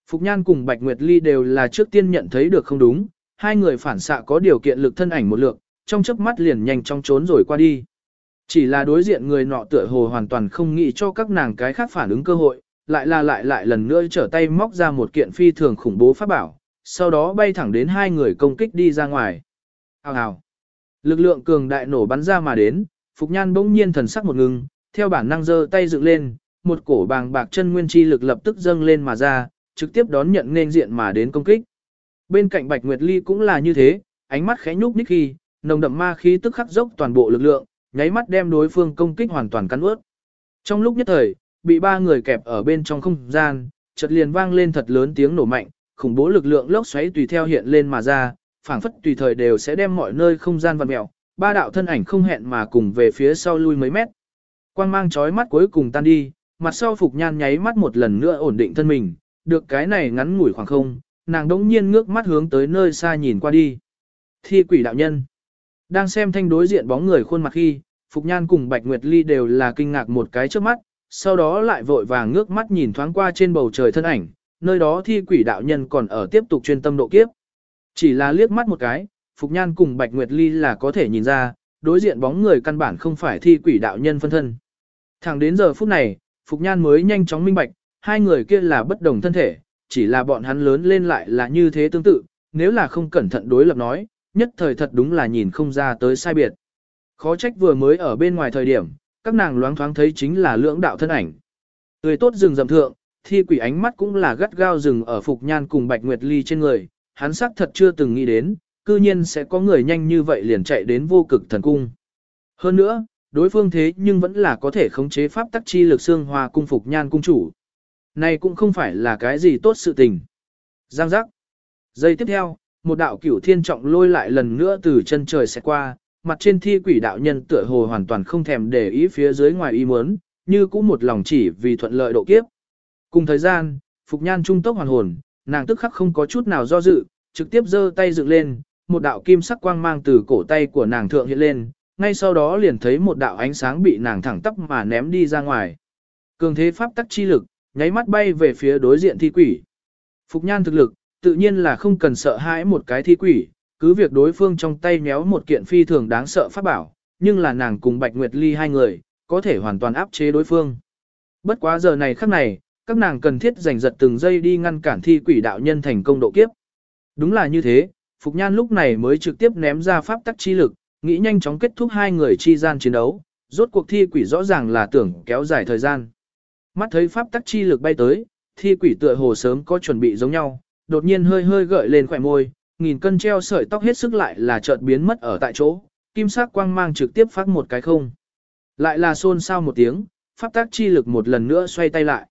Phục Nhan cùng Bạch Nguyệt Ly đều là trước tiên nhận thấy được không đúng, hai người phản xạ có điều kiện lực thân ảnh một lượng, trong chớp mắt liền nhanh chóng trốn rồi qua đi. Chỉ là đối diện người nọ tựa hồ hoàn toàn không nghĩ cho các nàng cái khác phản ứng cơ hội, lại là lại lại lần nữa trở tay móc ra một kiện phi thường khủng bố pháp bảo, sau đó bay thẳng đến hai người công kích đi ra ngoài. Hào hào. Lực lượng cường đại nổ bắn ra mà đến, Phục Nhan bỗng nhiên thần sắc một ngừng, theo bản năng giơ tay dựng lên, một cổ bàng bạc chân nguyên chi lực lập tức dâng lên mà ra, trực tiếp đón nhận nên diện mà đến công kích. Bên cạnh Bạch Nguyệt Ly cũng là như thế, ánh mắt khẽ nhúc nhích khi, nồng đậm ma khí tức khắc dốc toàn bộ lực lượng, nháy mắt đem đối phương công kích hoàn toàn cắn ướt. Trong lúc nhất thời, bị ba người kẹp ở bên trong không gian, chợt liền vang lên thật lớn tiếng nổ mạnh, khủng bố lực lượng lốc xoáy tùy theo hiện lên mà ra, phảng phất tùy thời đều sẽ đem mọi nơi không gian vặn mèo, ba đạo thân ảnh không hẹn mà cùng về phía sau lui mấy mét. Quang mang chói mắt cuối cùng tan đi, mặt sau Phục Nhan nháy mắt một lần nữa ổn định thân mình, được cái này ngắn ngủi khoảng không, nàng đống nhiên ngước mắt hướng tới nơi xa nhìn qua đi. Thi quỷ đạo nhân. Đang xem thanh đối diện bóng người khuôn mặt khi, Phục Nhan cùng Bạch Nguyệt Ly đều là kinh ngạc một cái trước mắt, sau đó lại vội vàng ngước mắt nhìn thoáng qua trên bầu trời thân ảnh, nơi đó thi quỷ đạo nhân còn ở tiếp tục chuyên tâm độ kiếp. Chỉ là liếc mắt một cái, Phục Nhan cùng Bạch Nguyệt Ly là có thể nhìn ra, đối diện bóng người căn bản không phải thi quỷ đạo nhân phân thân. Thẳng đến giờ phút này, Phục Nhan mới nhanh chóng minh bạch, hai người kia là bất đồng thân thể, chỉ là bọn hắn lớn lên lại là như thế tương tự, nếu là không cẩn thận đối lập nói, nhất thời thật đúng là nhìn không ra tới sai biệt. Khó trách vừa mới ở bên ngoài thời điểm, các nàng loáng thoáng thấy chính là lưỡng đạo thân ảnh. tươi tốt rừng rậm thượng, thi quỷ ánh mắt cũng là gắt gao rừng ở Phục Nhan cùng Bạch Nguyệt Ly trên người, hắn xác thật chưa từng nghĩ đến, cư nhiên sẽ có người nhanh như vậy liền chạy đến vô cực thần cung. Hơn nữa, đối phương thế nhưng vẫn là có thể khống chế pháp tắc chi lực xương hòa cung Phục Nhan cung chủ. Này cũng không phải là cái gì tốt sự tình. Giang giác. Giây tiếp theo, một đạo cửu thiên trọng lôi lại lần nữa từ chân trời sẽ qua, mặt trên thi quỷ đạo nhân tựa hồ hoàn toàn không thèm để ý phía dưới ngoài ý muốn, như cũng một lòng chỉ vì thuận lợi độ kiếp. Cùng thời gian, Phục Nhan trung tốc hoàn hồn, nàng tức khắc không có chút nào do dự, trực tiếp giơ tay dựng lên, một đạo kim sắc quang mang từ cổ tay của nàng thượng hiện lên, ngay sau đó liền thấy một đạo ánh sáng bị nàng thẳng tắp mà ném đi ra ngoài. Cường thế pháp tắc chi lực, nháy mắt bay về phía đối diện thi quỷ. Phục Nhan thực lực, tự nhiên là không cần sợ hãi một cái thi quỷ, cứ việc đối phương trong tay méo một kiện phi thường đáng sợ pháp bảo, nhưng là nàng cùng Bạch Nguyệt Ly hai người, có thể hoàn toàn áp chế đối phương. Bất quá giờ này khắc này, các nàng cần thiết giành giật từng giây đi ngăn cản thi quỷ đạo nhân thành công độ kiếp. Đúng là như thế, Phục Nhan lúc này mới trực tiếp ném ra pháp tắc chi lực, nghĩ nhanh chóng kết thúc hai người chi gian chiến đấu, rốt cuộc thi quỷ rõ ràng là tưởng kéo dài thời gian. Mắt thấy pháp tắc chi lực bay tới, thi quỷ tựa hồ sớm có chuẩn bị giống nhau, đột nhiên hơi hơi gợi lên khỏe môi, nghìn cân treo sợi tóc hết sức lại là chợt biến mất ở tại chỗ, kim sắc quang mang trực tiếp phát một cái không. Lại là xôn xao một tiếng, pháp tác chi lực một lần nữa xoay tay lại.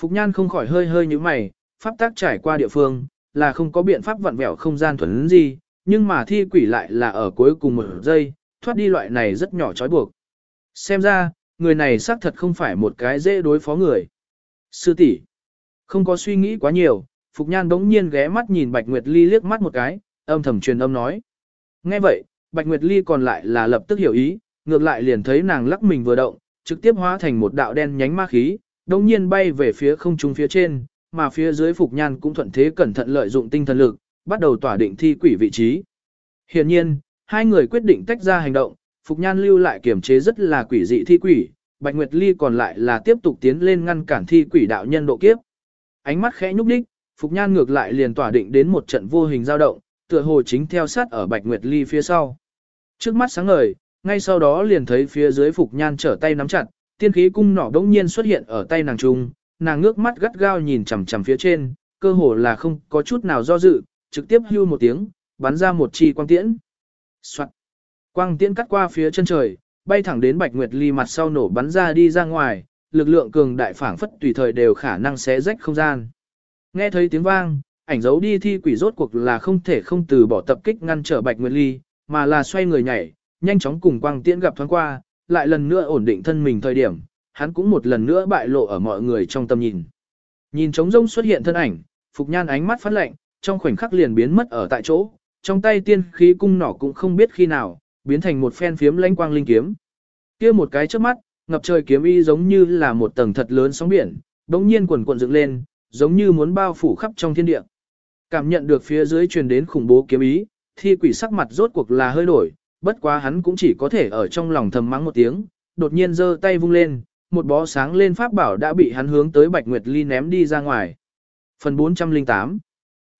Phục nhan không khỏi hơi hơi như mày, pháp tác trải qua địa phương, là không có biện pháp vặn vẹo không gian thuần gì, nhưng mà thi quỷ lại là ở cuối cùng một giây, thoát đi loại này rất nhỏ trói buộc. Xem ra, người này xác thật không phải một cái dễ đối phó người. Sư tỷ không có suy nghĩ quá nhiều, Phục Nhan đống nhiên ghé mắt nhìn Bạch Nguyệt Ly liếc mắt một cái, âm thầm truyền âm nói. Nghe vậy, Bạch Nguyệt Ly còn lại là lập tức hiểu ý, ngược lại liền thấy nàng lắc mình vừa động, trực tiếp hóa thành một đạo đen nhánh ma khí, đống nhiên bay về phía không trung phía trên, mà phía dưới Phục Nhan cũng thuận thế cẩn thận lợi dụng tinh thần lực, bắt đầu tỏa định thi quỷ vị trí. Hiện nhiên, hai người quyết định tách ra hành động, Phục Nhan lưu lại kiểm chế rất là quỷ dị thi quỷ, Bạch Nguyệt Ly còn lại là tiếp tục tiến lên ngăn cản thi quỷ đạo nhân độ kiếp. Ánh mắt khẽ nhúc đích, Phục Nhan ngược lại liền tỏa định đến một trận vô hình dao động, tựa hồ chính theo sát ở Bạch Nguyệt Ly phía sau. Trước mắt sáng ngời, ngay sau đó liền thấy phía dưới Phục Nhan trở tay nắm chặt, tiên khí cung nỏ đống nhiên xuất hiện ở tay nàng trung, nàng ngước mắt gắt gao nhìn chằm chằm phía trên, cơ hồ là không có chút nào do dự, trực tiếp hưu một tiếng, bắn ra một chi quang tiễn. Soạn. Quang tiễn cắt qua phía chân trời, bay thẳng đến Bạch Nguyệt Ly mặt sau nổ bắn ra đi ra ngoài, lực lượng cường đại phảng phất tùy thời đều khả năng xé rách không gian. Nghe thấy tiếng vang, ảnh giấu đi thi quỷ rốt cuộc là không thể không từ bỏ tập kích ngăn trở Bạch Nguyệt Ly, mà là xoay người nhảy, nhanh chóng cùng quang tiễn gặp thoáng qua, lại lần nữa ổn định thân mình thời điểm, hắn cũng một lần nữa bại lộ ở mọi người trong tầm nhìn. Nhìn trống rông xuất hiện thân ảnh, Phục Nhan ánh mắt phát lạnh, trong khoảnh khắc liền biến mất ở tại chỗ, trong tay tiên khí cung nỏ cũng không biết khi nào, biến thành một phen phiếm lánh quang linh kiếm. Kia một cái trước mắt, ngập trời kiếm y giống như là một tầng thật lớn sóng biển, đống nhiên quần cuộn dựng lên, giống như muốn bao phủ khắp trong thiên địa. Cảm nhận được phía dưới truyền đến khủng bố kiếm ý, thi quỷ sắc mặt rốt cuộc là hơi đổi, bất quá hắn cũng chỉ có thể ở trong lòng thầm mắng một tiếng, đột nhiên giơ tay vung lên, một bó sáng lên pháp bảo đã bị hắn hướng tới Bạch Nguyệt Ly ném đi ra ngoài. Phần 408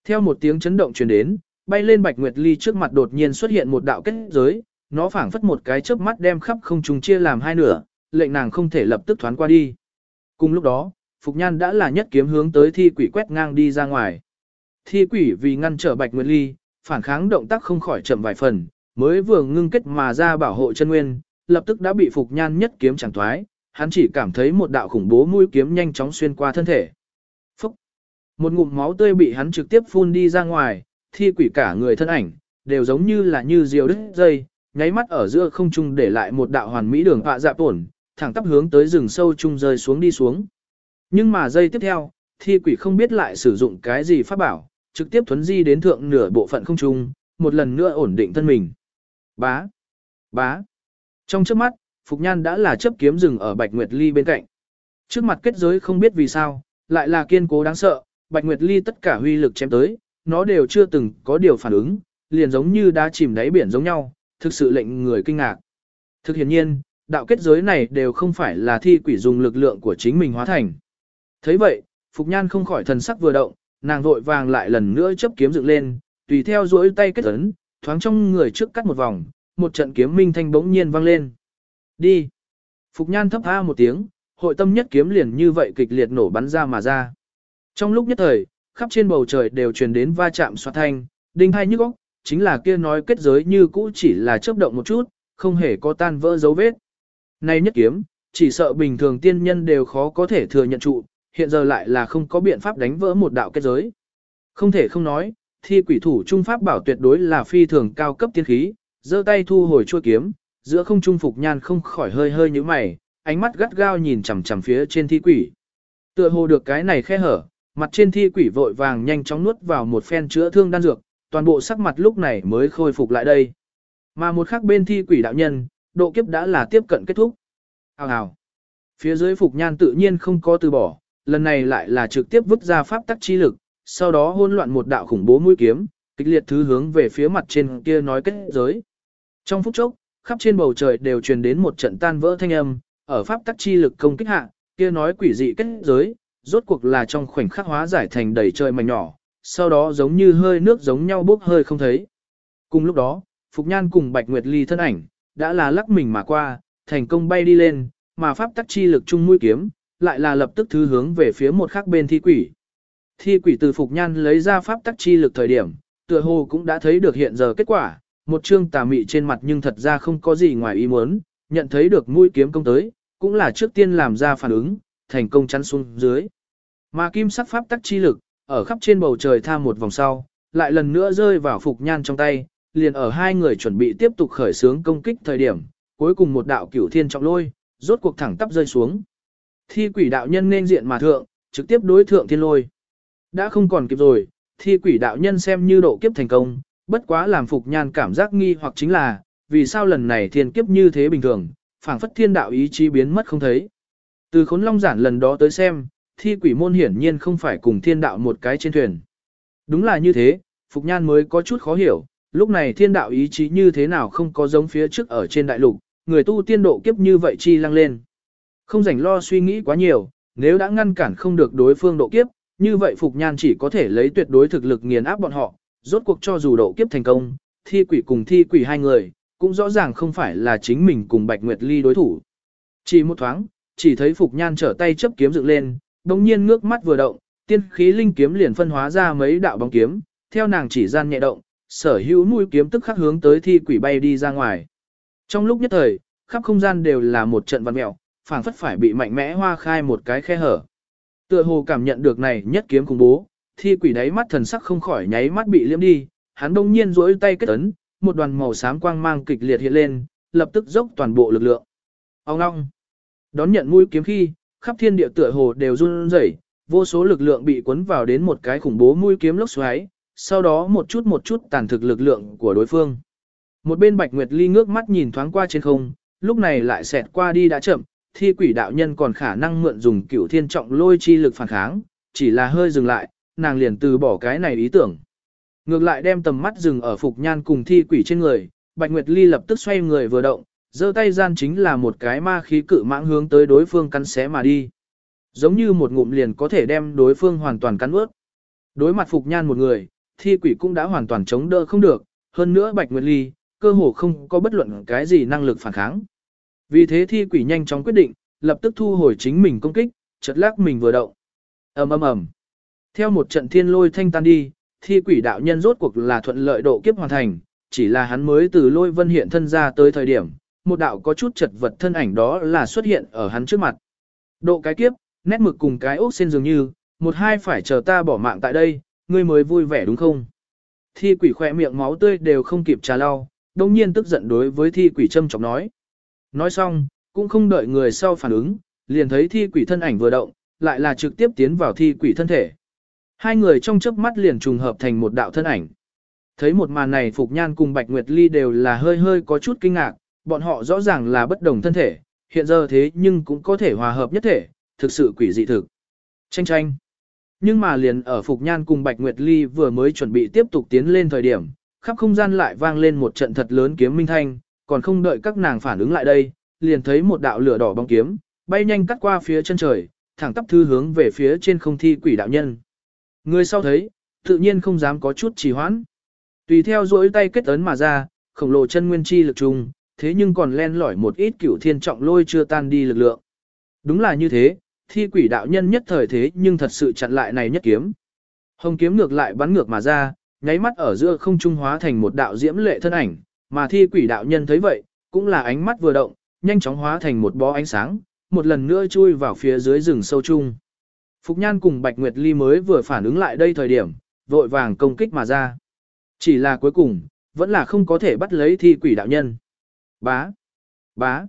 Theo một tiếng chấn động truyền đến, bay lên Bạch Nguyệt Ly trước mặt đột nhiên xuất hiện một đạo kết giới, nó phảng phất một cái chớp mắt đem khắp không trùng chia làm hai nửa, lệnh nàng không thể lập tức thoán qua đi. Cùng lúc đó, Phục Nhan đã là nhất kiếm hướng tới thi quỷ quét ngang đi ra ngoài. Thi quỷ vì ngăn trở Bạch Nguyệt Ly, phản kháng động tác không khỏi chậm vài phần, mới vừa ngưng kết mà ra bảo hộ chân nguyên, lập tức đã bị Phục Nhan nhất kiếm chẳng thoái, hắn chỉ cảm thấy một đạo khủng bố mũi kiếm nhanh chóng xuyên qua thân thể. Phúc! Một ngụm máu tươi bị hắn trực tiếp phun đi ra ngoài, thi quỷ cả người thân ảnh, đều giống như là như diều đứt dây, nháy mắt ở giữa không trung để lại một đạo hoàn mỹ đường họa dạ tổn, thẳng tắp hướng tới rừng sâu trung rơi xuống đi xuống. Nhưng mà giây tiếp theo, thi quỷ không biết lại sử dụng cái gì pháp bảo, trực tiếp thuấn di đến thượng nửa bộ phận không trung, một lần nữa ổn định thân mình. Bá! Bá! Trong trước mắt, Phục Nhan đã là chấp kiếm rừng ở Bạch Nguyệt Ly bên cạnh. Trước mặt kết giới không biết vì sao, lại là kiên cố đáng sợ, Bạch Nguyệt Ly tất cả huy lực chém tới, nó đều chưa từng có điều phản ứng, liền giống như đã chìm đáy biển giống nhau, thực sự lệnh người kinh ngạc. Thực hiện nhiên, đạo kết giới này đều không phải là thi quỷ dùng lực lượng của chính mình hóa thành thấy vậy, Phục Nhan không khỏi thần sắc vừa động, nàng vội vàng lại lần nữa chấp kiếm dựng lên, tùy theo duỗi tay kết ấn, thoáng trong người trước cắt một vòng, một trận kiếm minh thanh bỗng nhiên vang lên. Đi! Phục Nhan thấp a một tiếng, hội tâm nhất kiếm liền như vậy kịch liệt nổ bắn ra mà ra. Trong lúc nhất thời, khắp trên bầu trời đều truyền đến va chạm xoa thanh, đinh hai nhức óc, chính là kia nói kết giới như cũ chỉ là chớp động một chút, không hề có tan vỡ dấu vết. Này nhất kiếm, chỉ sợ bình thường tiên nhân đều khó có thể thừa nhận trụ, hiện giờ lại là không có biện pháp đánh vỡ một đạo kết giới. Không thể không nói, thi quỷ thủ trung pháp bảo tuyệt đối là phi thường cao cấp tiên khí, giơ tay thu hồi chuôi kiếm, giữa không trung phục nhan không khỏi hơi hơi như mày, ánh mắt gắt gao nhìn chằm chằm phía trên thi quỷ. Tựa hồ được cái này khe hở, mặt trên thi quỷ vội vàng nhanh chóng nuốt vào một phen chữa thương đan dược, toàn bộ sắc mặt lúc này mới khôi phục lại đây. Mà một khắc bên thi quỷ đạo nhân, độ kiếp đã là tiếp cận kết thúc. Hào hào. Phía dưới phục nhan tự nhiên không có từ bỏ, lần này lại là trực tiếp vứt ra pháp tắc chi lực, sau đó hôn loạn một đạo khủng bố mũi kiếm, kịch liệt thứ hướng về phía mặt trên kia nói kết giới. Trong phút chốc, khắp trên bầu trời đều truyền đến một trận tan vỡ thanh âm, ở pháp tắc chi lực công kích hạ, kia nói quỷ dị kết giới, rốt cuộc là trong khoảnh khắc hóa giải thành đầy trời mảnh nhỏ, sau đó giống như hơi nước giống nhau bốc hơi không thấy. Cùng lúc đó, Phục Nhan cùng Bạch Nguyệt Ly thân ảnh, đã là lắc mình mà qua, thành công bay đi lên, mà pháp tắc chi lực chung mũi kiếm, lại là lập tức thứ hướng về phía một khác bên thi quỷ. Thi quỷ từ Phục Nhan lấy ra pháp tắc chi lực thời điểm, tựa hồ cũng đã thấy được hiện giờ kết quả, một chương tà mị trên mặt nhưng thật ra không có gì ngoài ý muốn, nhận thấy được mũi kiếm công tới, cũng là trước tiên làm ra phản ứng, thành công chắn xuống dưới. Mà kim sắc pháp tắc chi lực, ở khắp trên bầu trời tham một vòng sau, lại lần nữa rơi vào Phục Nhan trong tay, liền ở hai người chuẩn bị tiếp tục khởi xướng công kích thời điểm, cuối cùng một đạo cửu thiên trọng lôi, rốt cuộc thẳng tắp rơi xuống. Thi quỷ đạo nhân nên diện mà thượng, trực tiếp đối thượng thiên lôi. Đã không còn kịp rồi, thi quỷ đạo nhân xem như độ kiếp thành công, bất quá làm phục nhan cảm giác nghi hoặc chính là, vì sao lần này thiên kiếp như thế bình thường, phảng phất thiên đạo ý chí biến mất không thấy. Từ khốn long giản lần đó tới xem, thi quỷ môn hiển nhiên không phải cùng thiên đạo một cái trên thuyền. Đúng là như thế, Phục Nhan mới có chút khó hiểu, lúc này thiên đạo ý chí như thế nào không có giống phía trước ở trên đại lục, người tu tiên độ kiếp như vậy chi lăng lên. Không rảnh lo suy nghĩ quá nhiều, nếu đã ngăn cản không được đối phương độ kiếp, như vậy Phục Nhan chỉ có thể lấy tuyệt đối thực lực nghiền áp bọn họ, rốt cuộc cho dù độ kiếp thành công, thi quỷ cùng thi quỷ hai người, cũng rõ ràng không phải là chính mình cùng Bạch Nguyệt Ly đối thủ. Chỉ một thoáng, chỉ thấy Phục Nhan trở tay chấp kiếm dựng lên, đồng nhiên ngước mắt vừa động, tiên khí linh kiếm liền phân hóa ra mấy đạo bóng kiếm, theo nàng chỉ gian nhẹ động, sở hữu mũi kiếm tức khắc hướng tới thi quỷ bay đi ra ngoài. Trong lúc nhất thời, khắp không gian đều là một trận văn mẹo, phảng phất phải bị mạnh mẽ hoa khai một cái khe hở. Tựa hồ cảm nhận được này nhất kiếm cùng bố, thi quỷ đáy mắt thần sắc không khỏi nháy mắt bị liếm đi, hắn đông nhiên duỗi tay kết ấn, một đoàn màu xám quang mang kịch liệt hiện lên, lập tức dốc toàn bộ lực lượng. Ông ngong! Đón nhận mũi kiếm khi, khắp thiên địa tựa hồ đều run rẩy, vô số lực lượng bị cuốn vào đến một cái khủng bố mũi kiếm lốc xoáy, sau đó một chút một chút tàn thực lực lượng của đối phương. Một bên Bạch Nguyệt Ly ngước mắt nhìn thoáng qua trên không, lúc này lại xẹt qua đi đã chậm, thi quỷ đạo nhân còn khả năng mượn dùng cửu thiên trọng lôi chi lực phản kháng, chỉ là hơi dừng lại, nàng liền từ bỏ cái này ý tưởng. Ngược lại đem tầm mắt dừng ở Phục Nhan cùng thi quỷ trên người, Bạch Nguyệt Ly lập tức xoay người vừa động, giơ tay gian chính là một cái ma khí cự mãng hướng tới đối phương cắn xé mà đi. Giống như một ngụm liền có thể đem đối phương hoàn toàn cắn ướt. Đối mặt Phục Nhan một người, thi quỷ cũng đã hoàn toàn chống đỡ không được, hơn nữa Bạch Nguyệt Ly, cơ hồ không có bất luận cái gì năng lực phản kháng. Vì thế thi quỷ nhanh chóng quyết định, lập tức thu hồi chính mình công kích, chật lắc mình vừa động. ầm ầm ầm. Theo một trận thiên lôi thanh tan đi, thi quỷ đạo nhân rốt cuộc là thuận lợi độ kiếp hoàn thành, chỉ là hắn mới từ lôi vân hiện thân ra tới thời điểm, một đạo có chút chật vật thân ảnh đó là xuất hiện ở hắn trước mặt. Độ cái kiếp, nét mực cùng cái ốc sen dường như, một hai phải chờ ta bỏ mạng tại đây, ngươi mới vui vẻ đúng không? Thi quỷ khỏe miệng máu tươi đều không kịp trà lau, đồng nhiên tức giận đối với thi quỷ châm chọc nói. Nói xong, cũng không đợi người sau phản ứng, liền thấy thi quỷ thân ảnh vừa động, lại là trực tiếp tiến vào thi quỷ thân thể. Hai người trong chớp mắt liền trùng hợp thành một đạo thân ảnh. Thấy một màn này Phục Nhan cùng Bạch Nguyệt Ly đều là hơi hơi có chút kinh ngạc, bọn họ rõ ràng là bất đồng thân thể, hiện giờ thế nhưng cũng có thể hòa hợp nhất thể, thực sự quỷ dị thực. Tranh tranh. Nhưng mà liền ở Phục Nhan cùng Bạch Nguyệt Ly vừa mới chuẩn bị tiếp tục tiến lên thời điểm, khắp không gian lại vang lên một trận thật lớn kiếm minh thanh, còn không đợi các nàng phản ứng lại đây, liền thấy một đạo lửa đỏ bóng kiếm, bay nhanh cắt qua phía chân trời, thẳng tắp thư hướng về phía trên không thi quỷ đạo nhân. Người sau thấy, tự nhiên không dám có chút trì hoãn. Tùy theo duỗi tay kết ấn mà ra, khổng lồ chân nguyên chi lực trùng, thế nhưng còn len lỏi một ít cửu thiên trọng lôi chưa tan đi lực lượng. Đúng là như thế, thi quỷ đạo nhân nhất thời thế nhưng thật sự chặn lại này nhất kiếm. Hồng kiếm ngược lại bắn ngược mà ra, nháy mắt ở giữa không trung hóa thành một đạo diễm lệ thân ảnh, mà thi quỷ đạo nhân thấy vậy, cũng là ánh mắt vừa động, nhanh chóng hóa thành một bó ánh sáng, một lần nữa chui vào phía dưới rừng sâu chung. Phục Nhan cùng Bạch Nguyệt Ly mới vừa phản ứng lại đây thời điểm, vội vàng công kích mà ra. Chỉ là cuối cùng, vẫn là không có thể bắt lấy thi quỷ đạo nhân. Bá! Bá!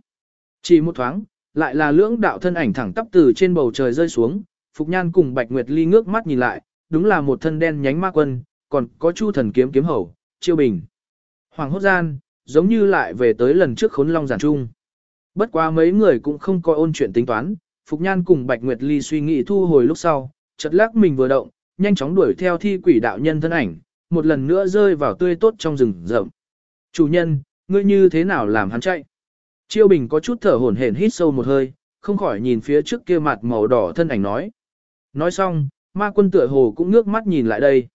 Chỉ một thoáng, lại là lưỡng đạo thân ảnh thẳng tắp từ trên bầu trời rơi xuống, Phục Nhan cùng Bạch Nguyệt Ly ngước mắt nhìn lại, đúng là một thân đen nhánh ma quân, còn có chu thần kiếm kiếm hầu, chiêu bình. Hoàng hốt gian, giống như lại về tới lần trước khốn long giản trung. Bất quá mấy người cũng không coi ôn chuyện tính toán, Phục Nhan cùng Bạch Nguyệt Ly suy nghĩ thu hồi lúc sau, chợt lắc mình vừa động, nhanh chóng đuổi theo thi quỷ đạo nhân thân ảnh, một lần nữa rơi vào tươi tốt trong rừng rậm. Chủ nhân, ngươi như thế nào làm hắn chạy? Chiêu Bình có chút thở hổn hển hít sâu một hơi, không khỏi nhìn phía trước kia mặt màu đỏ thân ảnh nói. Nói xong, ma quân tựa hồ cũng ngước mắt nhìn lại đây.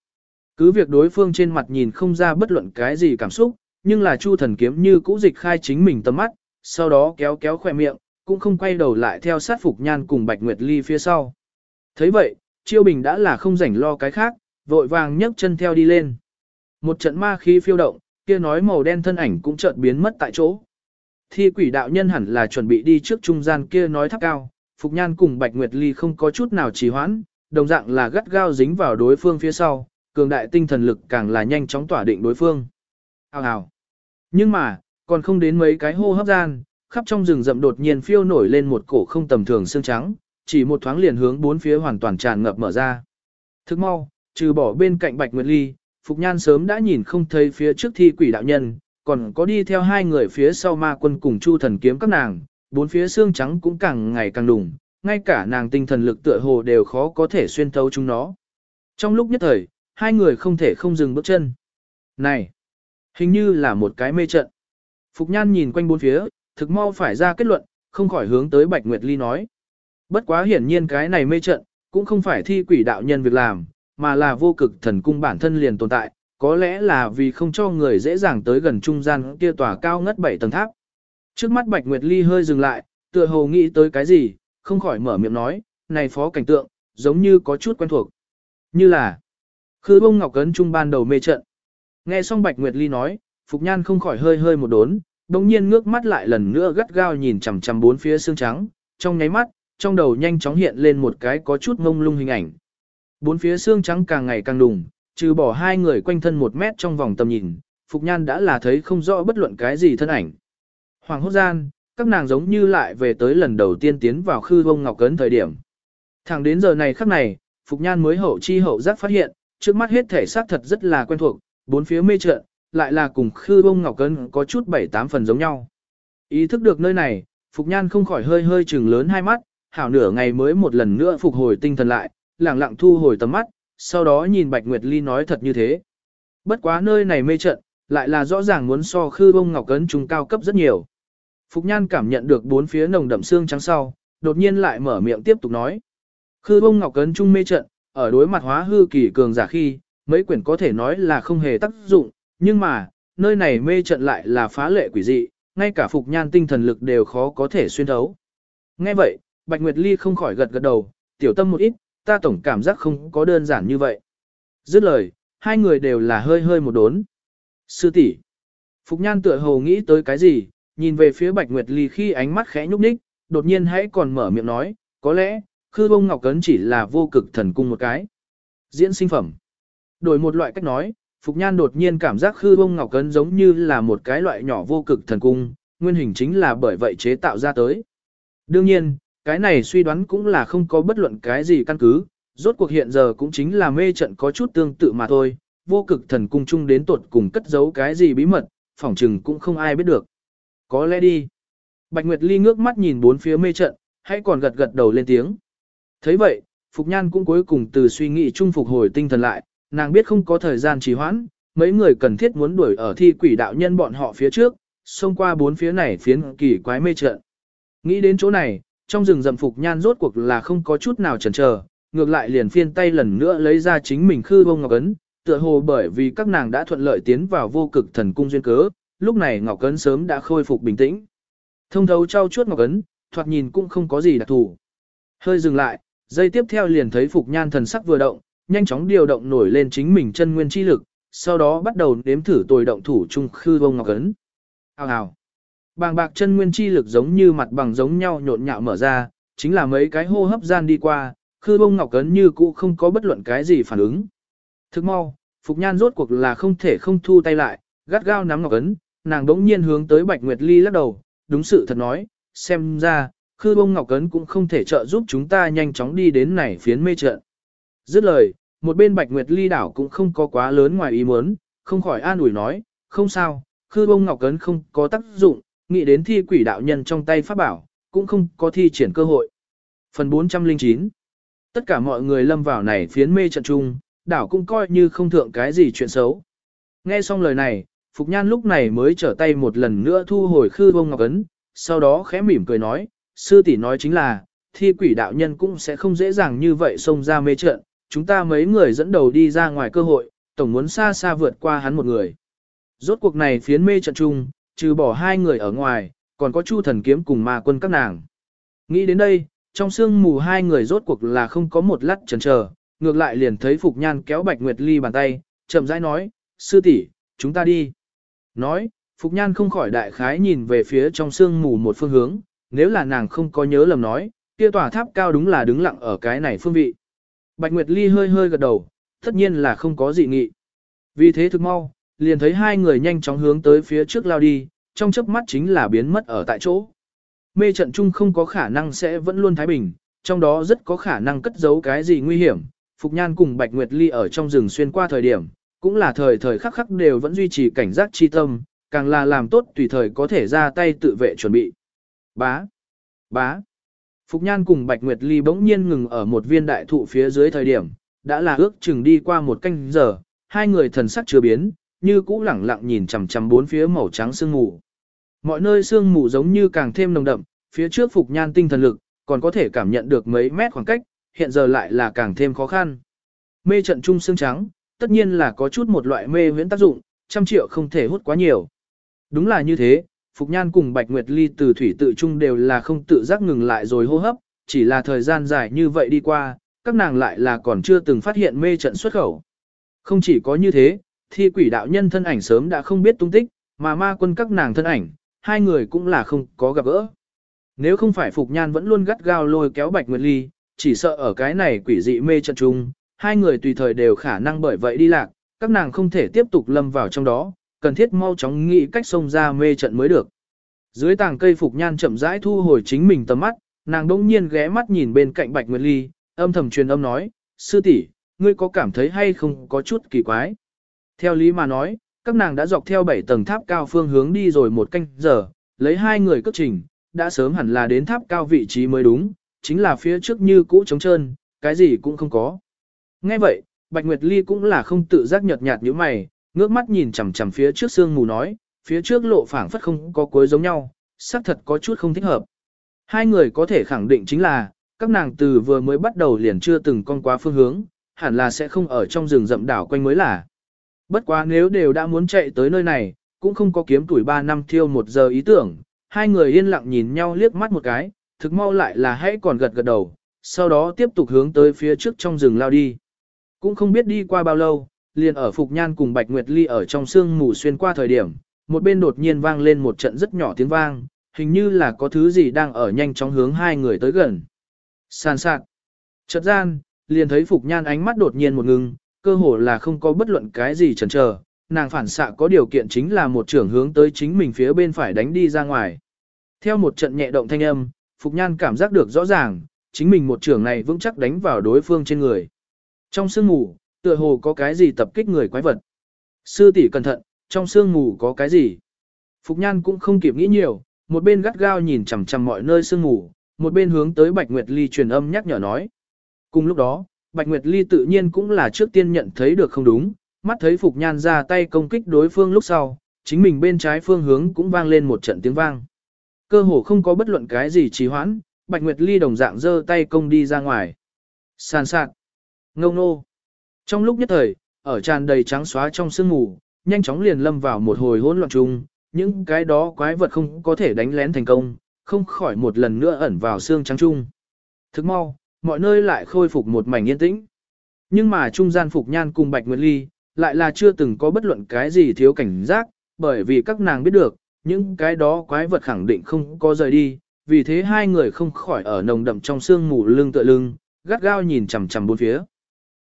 Cứ việc đối phương trên mặt nhìn không ra bất luận cái gì cảm xúc, nhưng là Chu thần kiếm như cũ dịch khai chính mình tầm mắt, sau đó kéo kéo khỏe miệng, cũng không quay đầu lại theo sát Phục Nhan cùng Bạch Nguyệt Ly phía sau. thấy vậy, Chiêu Bình đã là không rảnh lo cái khác, vội vàng nhấc chân theo đi lên. Một trận ma khí phiêu động, kia nói màu đen thân ảnh cũng chợt biến mất tại chỗ. Thi quỷ đạo nhân hẳn là chuẩn bị đi trước trung gian kia nói tháp cao, Phục Nhan cùng Bạch Nguyệt Ly không có chút nào trì hoãn, đồng dạng là gắt gao dính vào đối phương phía sau, cường đại tinh thần lực càng là nhanh chóng tỏa định đối phương. Hào hào. Nhưng mà, còn không đến mấy cái hô hấp gian, khắp trong rừng rậm đột nhiên phiêu nổi lên một cổ không tầm thường xương trắng, chỉ một thoáng liền hướng bốn phía hoàn toàn tràn ngập mở ra. Thức mau, trừ bỏ bên cạnh Bạch Nguyệt Ly, Phục Nhan sớm đã nhìn không thấy phía trước thi quỷ đạo nhân, còn có đi theo hai người phía sau ma quân cùng Chu thần kiếm các nàng, bốn phía xương trắng cũng càng ngày càng đùng, ngay cả nàng tinh thần lực tựa hồ đều khó có thể xuyên thấu chúng nó. Trong lúc nhất thời, hai người không thể không dừng bước chân. Này, hình như là một cái mê trận. Phục Nhan nhìn quanh bốn phía, thực mau phải ra kết luận, không khỏi hướng tới Bạch Nguyệt Ly nói. Bất quá hiển nhiên cái này mê trận, cũng không phải thi quỷ đạo nhân việc làm, mà là vô cực thần cung bản thân liền tồn tại, có lẽ là vì không cho người dễ dàng tới gần trung gian kia tòa cao ngất bảy tầng tháp. Trước mắt Bạch Nguyệt Ly hơi dừng lại, tựa hồ nghĩ tới cái gì, không khỏi mở miệng nói, này phó cảnh tượng, giống như có chút quen thuộc. Như là, khư bông ngọc cấn trung ban đầu mê trận. Nghe xong Bạch Nguyệt Ly nói, Phục Nhan không khỏi hơi hơi một đốn, đồng nhiên ngước mắt lại lần nữa gắt gao nhìn chằm chằm bốn phía xương trắng, trong nháy mắt, trong đầu nhanh chóng hiện lên một cái có chút ngông lung hình ảnh. Bốn phía xương trắng càng ngày càng đùng, trừ bỏ hai người quanh thân một mét trong vòng tầm nhìn, Phục Nhan đã là thấy không rõ bất luận cái gì thân ảnh. Hoàng hốt gian, các nàng giống như lại về tới lần đầu tiên tiến vào khư bông ngọc cấn thời điểm. Thẳng đến giờ này khắc này, Phục Nhan mới hậu chi hậu giác phát hiện, trước mắt hết thể xác thật rất là quen thuộc, bốn phía mê trận, lại là cùng khư bông ngọc cấn có chút bảy tám phần giống nhau. Ý thức được nơi này, Phục Nhan không khỏi hơi hơi trừng lớn hai mắt, hảo nửa ngày mới một lần nữa phục hồi tinh thần lại, lặng lặng thu hồi tầm mắt, sau đó nhìn Bạch Nguyệt Ly nói thật như thế. Bất quá nơi này mê trận, lại là rõ ràng muốn so khư bông ngọc cấn trung cao cấp rất nhiều. Phục Nhan cảm nhận được bốn phía nồng đậm xương trắng sau, đột nhiên lại mở miệng tiếp tục nói. Khư bông ngọc cấn trung mê trận, ở đối mặt hóa hư kỳ cường giả khi, mấy quyển có thể nói là không hề tác dụng, nhưng mà, nơi này mê trận lại là phá lệ quỷ dị, ngay cả Phục Nhan tinh thần lực đều khó có thể xuyên thấu. Nghe vậy, Bạch Nguyệt Ly không khỏi gật gật đầu, tiểu tâm một ít, ta tổng cảm giác không có đơn giản như vậy. Dứt lời, hai người đều là hơi hơi một đốn. Sư tỷ, Phục Nhan tựa hồ nghĩ tới cái gì, nhìn về phía Bạch Nguyệt Ly khi ánh mắt khẽ nhúc nhích, đột nhiên hãy còn mở miệng nói, có lẽ, khư bông ngọc cấn chỉ là vô cực thần cung một cái. Diễn sinh phẩm. Đổi một loại cách nói, Phục Nhan đột nhiên cảm giác khư bông ngọc cấn giống như là một cái loại nhỏ vô cực thần cung, nguyên hình chính là bởi vậy chế tạo ra tới. Đương nhiên, cái này suy đoán cũng là không có bất luận cái gì căn cứ, rốt cuộc hiện giờ cũng chính là mê trận có chút tương tự mà thôi, vô cực thần cung chung đến tuột cùng cất giấu cái gì bí mật, phỏng chừng cũng không ai biết được. Có lẽ đi. Bạch Nguyệt Ly ngước mắt nhìn bốn phía mê trận, hãy còn gật gật đầu lên tiếng thấy vậy, Phục Nhan cũng cuối cùng từ suy nghĩ chung phục hồi tinh thần lại, nàng biết không có thời gian trì hoãn, mấy người cần thiết muốn đuổi ở thi quỷ đạo nhân bọn họ phía trước, xông qua bốn phía này phiến kỳ quái mê trận. Nghĩ đến chỗ này, trong rừng rậm Phục Nhan rốt cuộc là không có chút nào chần chờ, ngược lại liền phiên tay lần nữa lấy ra chính mình khư bông ngọc ấn, tựa hồ bởi vì các nàng đã thuận lợi tiến vào vô cực thần cung duyên cớ, lúc này ngọc ấn sớm đã khôi phục bình tĩnh. Thông thấu trao chuốt ngọc ấn, thoạt nhìn cũng không có gì đặc thù. Hơi dừng lại, dây tiếp theo liền thấy Phục Nhan thần sắc vừa động, nhanh chóng điều động nổi lên chính mình chân nguyên chi lực, sau đó bắt đầu nếm thử tồi động thủ trung khư bông ngọc ấn. Hào hào. Bàng bạc chân nguyên chi lực giống như mặt bằng giống nhau nhộn nhạo mở ra, chính là mấy cái hô hấp gian đi qua, khư bông ngọc ấn như cũ không có bất luận cái gì phản ứng. Thức mau, Phục Nhan rốt cuộc là không thể không thu tay lại, gắt gao nắm ngọc ấn, nàng đống nhiên hướng tới Bạch Nguyệt Ly lắc đầu, đúng sự thật nói, xem ra, khư bông ngọc Cấn cũng không thể trợ giúp chúng ta nhanh chóng đi đến này phiến mê trận. Dứt lời, một bên Bạch Nguyệt Ly đảo cũng không có quá lớn ngoài ý muốn, không khỏi an ủi nói, không sao, khư bông ngọc Cấn không có tác dụng, nghĩ đến thi quỷ đạo nhân trong tay pháp bảo, cũng không có thi triển cơ hội. Phần 409 Tất cả mọi người lâm vào này phiến mê trận chung, đảo cũng coi như không thượng cái gì chuyện xấu. Nghe xong lời này, Phục Nhan lúc này mới trở tay một lần nữa thu hồi khư bông ngọc Cấn, sau đó khẽ mỉm cười nói, sư tỷ nói chính là, thi quỷ đạo nhân cũng sẽ không dễ dàng như vậy xông ra mê trận, chúng ta mấy người dẫn đầu đi ra ngoài cơ hội, tổng muốn xa xa vượt qua hắn một người. Rốt cuộc này phiến mê trận chung, trừ bỏ hai người ở ngoài, còn có Chu thần kiếm cùng ma quân các nàng. Nghĩ đến đây, trong sương mù hai người rốt cuộc là không có một lát chần chờ, ngược lại liền thấy Phục Nhan kéo Bạch Nguyệt Ly bàn tay, chậm rãi nói, sư tỷ, chúng ta đi. Nói, Phục Nhan không khỏi đại khái nhìn về phía trong sương mù một phương hướng, nếu là nàng không có nhớ lầm nói, kia tòa tháp cao đúng là đứng lặng ở cái này phương vị. Bạch Nguyệt Ly hơi hơi gật đầu, tất nhiên là không có gì nghị. Vì thế thực mau, liền thấy hai người nhanh chóng hướng tới phía trước lao đi, trong chớp mắt chính là biến mất ở tại chỗ. Mê trận chung không có khả năng sẽ vẫn luôn thái bình, trong đó rất có khả năng cất giấu cái gì nguy hiểm. Phục Nhan cùng Bạch Nguyệt Ly ở trong rừng xuyên qua thời điểm, cũng là thời thời khắc khắc đều vẫn duy trì cảnh giác chi tâm, càng là làm tốt tùy thời có thể ra tay tự vệ chuẩn bị. Bá, bá. Phục Nhan cùng Bạch Nguyệt Ly bỗng nhiên ngừng ở một viên đại thụ phía dưới thời điểm, đã là ước chừng đi qua một canh giờ, hai người thần sắc chưa biến, như cũ lẳng lặng nhìn chằm chằm bốn phía màu trắng sương mù. Mọi nơi sương mù giống như càng thêm nồng đậm, phía trước Phục Nhan tinh thần lực, còn có thể cảm nhận được mấy mét khoảng cách, hiện giờ lại là càng thêm khó khăn. Mê trận trung xương trắng, tất nhiên là có chút một loại mê huyễn tác dụng, trăm triệu không thể hút quá nhiều. Đúng là như thế, Phục Nhan cùng Bạch Nguyệt Ly từ thủy tự trung đều là không tự giác ngừng lại rồi hô hấp, chỉ là thời gian dài như vậy đi qua, các nàng lại là còn chưa từng phát hiện mê trận xuất khẩu. Không chỉ có như thế, thi quỷ đạo nhân thân ảnh sớm đã không biết tung tích, mà ma quân các nàng thân ảnh, hai người cũng là không có gặp gỡ. Nếu không phải Phục Nhan vẫn luôn gắt gao lôi kéo Bạch Nguyệt Ly, chỉ sợ ở cái này quỷ dị mê trận chung, hai người tùy thời đều khả năng bởi vậy đi lạc, các nàng không thể tiếp tục lâm vào trong đó, cần thiết mau chóng nghĩ cách xông ra mê trận mới được. Dưới tàng cây Phục Nhan chậm rãi thu hồi chính mình tầm mắt, nàng đông nhiên ghé mắt nhìn bên cạnh Bạch Nguyệt Ly, âm thầm truyền âm nói, sư tỷ, ngươi có cảm thấy hay không có chút kỳ quái. Theo lý mà nói, các nàng đã dọc theo 7 tầng tháp cao phương hướng đi rồi một canh giờ, lấy hai người cất trình, đã sớm hẳn là đến tháp cao vị trí mới đúng, chính là phía trước như cũ trống trơn, cái gì cũng không có. Nghe vậy, Bạch Nguyệt Ly cũng là không tự giác nhợt nhạt như mày, ngước mắt nhìn chằm chằm phía trước sương mù nói, phía trước lộ phảng phất không có cuối giống nhau, xác thật có chút không thích hợp. Hai người có thể khẳng định chính là, các nàng từ vừa mới bắt đầu liền chưa từng con quá phương hướng, hẳn là sẽ không ở trong rừng rậm đảo quanh mới là. Bất quá nếu đều đã muốn chạy tới nơi này, cũng không có kiếm tuổi 3 năm thiêu một giờ ý tưởng, hai người yên lặng nhìn nhau liếc mắt một cái, thực mau lại là hãy còn gật gật đầu, sau đó tiếp tục hướng tới phía trước trong rừng lao đi. Cũng không biết đi qua bao lâu, liền ở Phục Nhan cùng Bạch Nguyệt Ly ở trong sương mù xuyên qua thời điểm, một bên đột nhiên vang lên một trận rất nhỏ tiếng vang, hình như là có thứ gì đang ở nhanh chóng hướng hai người tới gần. Sàn sạt. Chợt gian, liền thấy Phục Nhan ánh mắt đột nhiên một ngừng, cơ hồ là không có bất luận cái gì chần chờ, nàng phản xạ có điều kiện chính là một trưởng hướng tới chính mình phía bên phải đánh đi ra ngoài. Theo một trận nhẹ động thanh âm, Phục Nhan cảm giác được rõ ràng, chính mình một trưởng này vững chắc đánh vào đối phương trên người. Trong sương mù, tựa hồ có cái gì tập kích người quái vật. Sư tỷ cẩn thận, trong sương mù có cái gì? Phục Nhan cũng không kịp nghĩ nhiều, một bên gắt gao nhìn chằm chằm mọi nơi sương mù, một bên hướng tới Bạch Nguyệt Ly truyền âm nhắc nhở nói. Cùng lúc đó, Bạch Nguyệt Ly tự nhiên cũng là trước tiên nhận thấy được không đúng, mắt thấy Phục Nhan ra tay công kích đối phương lúc sau, chính mình bên trái phương hướng cũng vang lên một trận tiếng vang. Cơ hồ không có bất luận cái gì trì hoãn, Bạch Nguyệt Ly đồng dạng giơ tay công đi ra ngoài. Sàn sạt. Ngông nô. Trong lúc nhất thời, ở tràn đầy trắng xóa trong sương mù, nhanh chóng liền lâm vào một hồi hỗn loạn chung, những cái đó quái vật không có thể đánh lén thành công, không khỏi một lần nữa ẩn vào xương trắng chung. Thức mau, mọi nơi lại khôi phục một mảnh yên tĩnh. Nhưng mà trung gian Phục Nhan cùng Bạch Nguyệt Ly, lại là chưa từng có bất luận cái gì thiếu cảnh giác, bởi vì các nàng biết được, những cái đó quái vật khẳng định không có rời đi, vì thế hai người không khỏi ở nồng đậm trong sương mù lưng tựa lưng, gắt gao nhìn chằm chằm bốn phía.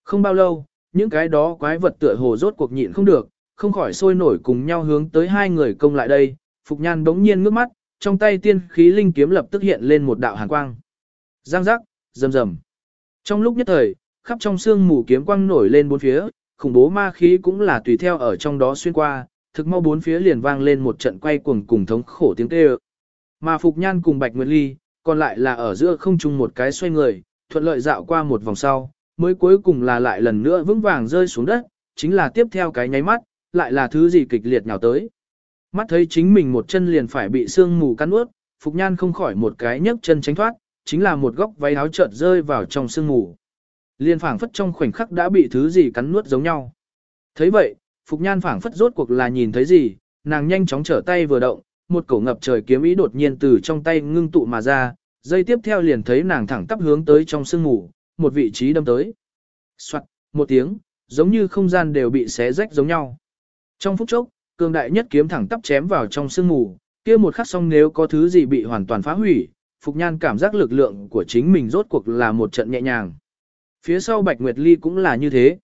Không bao lâu, những cái đó quái vật tựa hồ rốt cuộc nhịn không được, không khỏi sôi nổi cùng nhau hướng tới hai người công lại đây, Phục Nhan bỗng nhiên ngước mắt, trong tay tiên khí linh kiếm lập tức hiện lên một đạo hàn quang. Giang giác, rầm rầm. Trong lúc nhất thời, khắp trong xương mù kiếm quang nổi lên bốn phía, khủng bố ma khí cũng là tùy theo ở trong đó xuyên qua, thực mau bốn phía liền vang lên một trận quay cuồng cùng thống khổ tiếng kêu. Mà Phục Nhan cùng Bạch Nguyệt Ly, còn lại là ở giữa không trung một cái xoay người, thuận lợi dạo qua một vòng sau, mới cuối cùng là lại lần nữa vững vàng rơi xuống đất, chính là tiếp theo cái nháy mắt, lại là thứ gì kịch liệt nhào tới. Mắt thấy chính mình một chân liền phải bị sương mù cắn ướt, Phục Nhan không khỏi một cái nhấc chân tránh thoát, chính là một góc váy áo chợt rơi vào trong sương mù. Liên phảng phất trong khoảnh khắc đã bị thứ gì cắn nuốt giống nhau. thấy vậy, Phục Nhan phảng phất rốt cuộc là nhìn thấy gì, nàng nhanh chóng trở tay vừa động, một cổ ngập trời kiếm ý đột nhiên từ trong tay ngưng tụ mà ra, dây tiếp theo liền thấy nàng thẳng tắp hướng tới trong sương mù, một vị trí đâm tới. Soạt, một tiếng, giống như không gian đều bị xé rách giống nhau. Trong phút chốc, cường đại nhất kiếm thẳng tắp chém vào trong sương mù, kia một khắc xong nếu có thứ gì bị hoàn toàn phá hủy, Phục Nhan cảm giác lực lượng của chính mình rốt cuộc là một trận nhẹ nhàng. Phía sau Bạch Nguyệt Ly cũng là như thế.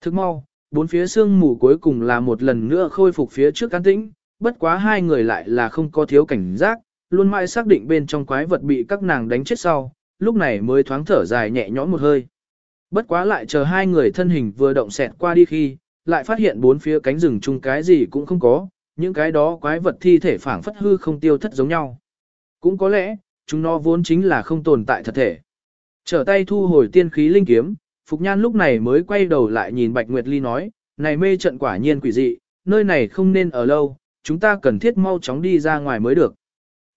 Thức mau, bốn phía sương mù cuối cùng là một lần nữa khôi phục phía trước an tĩnh, bất quá hai người lại là không có thiếu cảnh giác, luôn mãi xác định bên trong quái vật bị các nàng đánh chết sau, lúc này mới thoáng thở dài nhẹ nhõm một hơi. Bất quá lại chờ hai người thân hình vừa động xẹt qua đi khi, lại phát hiện bốn phía cánh rừng chung cái gì cũng không có, những cái đó quái vật thi thể phản phất hư không tiêu thất giống nhau. Cũng có lẽ, chúng nó vốn chính là không tồn tại thật thể. Trở tay thu hồi tiên khí linh kiếm, Phục Nhan lúc này mới quay đầu lại nhìn Bạch Nguyệt Ly nói, này mê trận quả nhiên quỷ dị, nơi này không nên ở lâu, chúng ta cần thiết mau chóng đi ra ngoài mới được.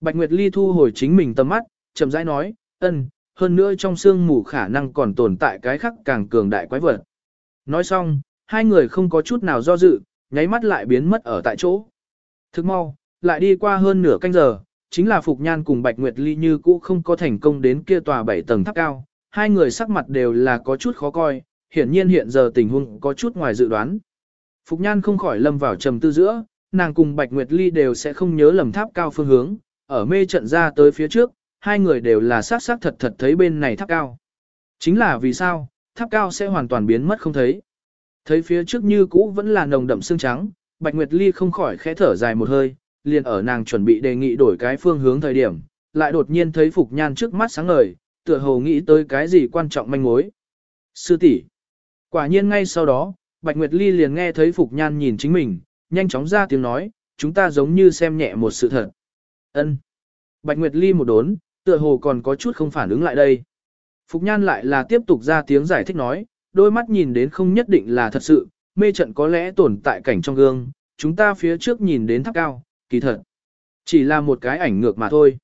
Bạch Nguyệt Ly thu hồi chính mình tầm mắt, chậm rãi nói, ân, hơn nữa trong xương mù khả năng còn tồn tại cái khắc càng cường đại quái vật. Nói xong, hai người không có chút nào do dự, nháy mắt lại biến mất ở tại chỗ. Thức mau, lại đi qua hơn nửa canh giờ, chính là Phục Nhan cùng Bạch Nguyệt Ly như cũ không có thành công đến kia tòa bảy tầng tháp cao, hai người sắc mặt đều là có chút khó coi, hiển nhiên hiện giờ tình huống có chút ngoài dự đoán. Phục Nhan không khỏi lâm vào trầm tư giữa, nàng cùng Bạch Nguyệt Ly đều sẽ không nhớ lầm tháp cao phương hướng, ở mê trận ra tới phía trước, hai người đều là sát sát thật thật thấy bên này tháp cao. Chính là vì sao, tháp cao sẽ hoàn toàn biến mất không thấy. Thấy phía trước như cũ vẫn là nồng đậm xương trắng, Bạch Nguyệt Ly không khỏi khẽ thở dài một hơi, liền ở nàng chuẩn bị đề nghị đổi cái phương hướng thời điểm, lại đột nhiên thấy Phục Nhan trước mắt sáng ngời, tựa hồ nghĩ tới cái gì quan trọng manh mối. Sư tỷ Quả nhiên ngay sau đó, Bạch Nguyệt Ly liền nghe thấy Phục Nhan nhìn chính mình, nhanh chóng ra tiếng nói, chúng ta giống như xem nhẹ một sự thật. ân Bạch Nguyệt Ly một đốn, tựa hồ còn có chút không phản ứng lại đây. Phục Nhan lại là tiếp tục ra tiếng giải thích nói, đôi mắt nhìn đến không nhất định là thật sự, mê trận có lẽ tồn tại cảnh trong gương, chúng ta phía trước nhìn đến tháp cao, kỳ thật. Chỉ là một cái ảnh ngược mà thôi.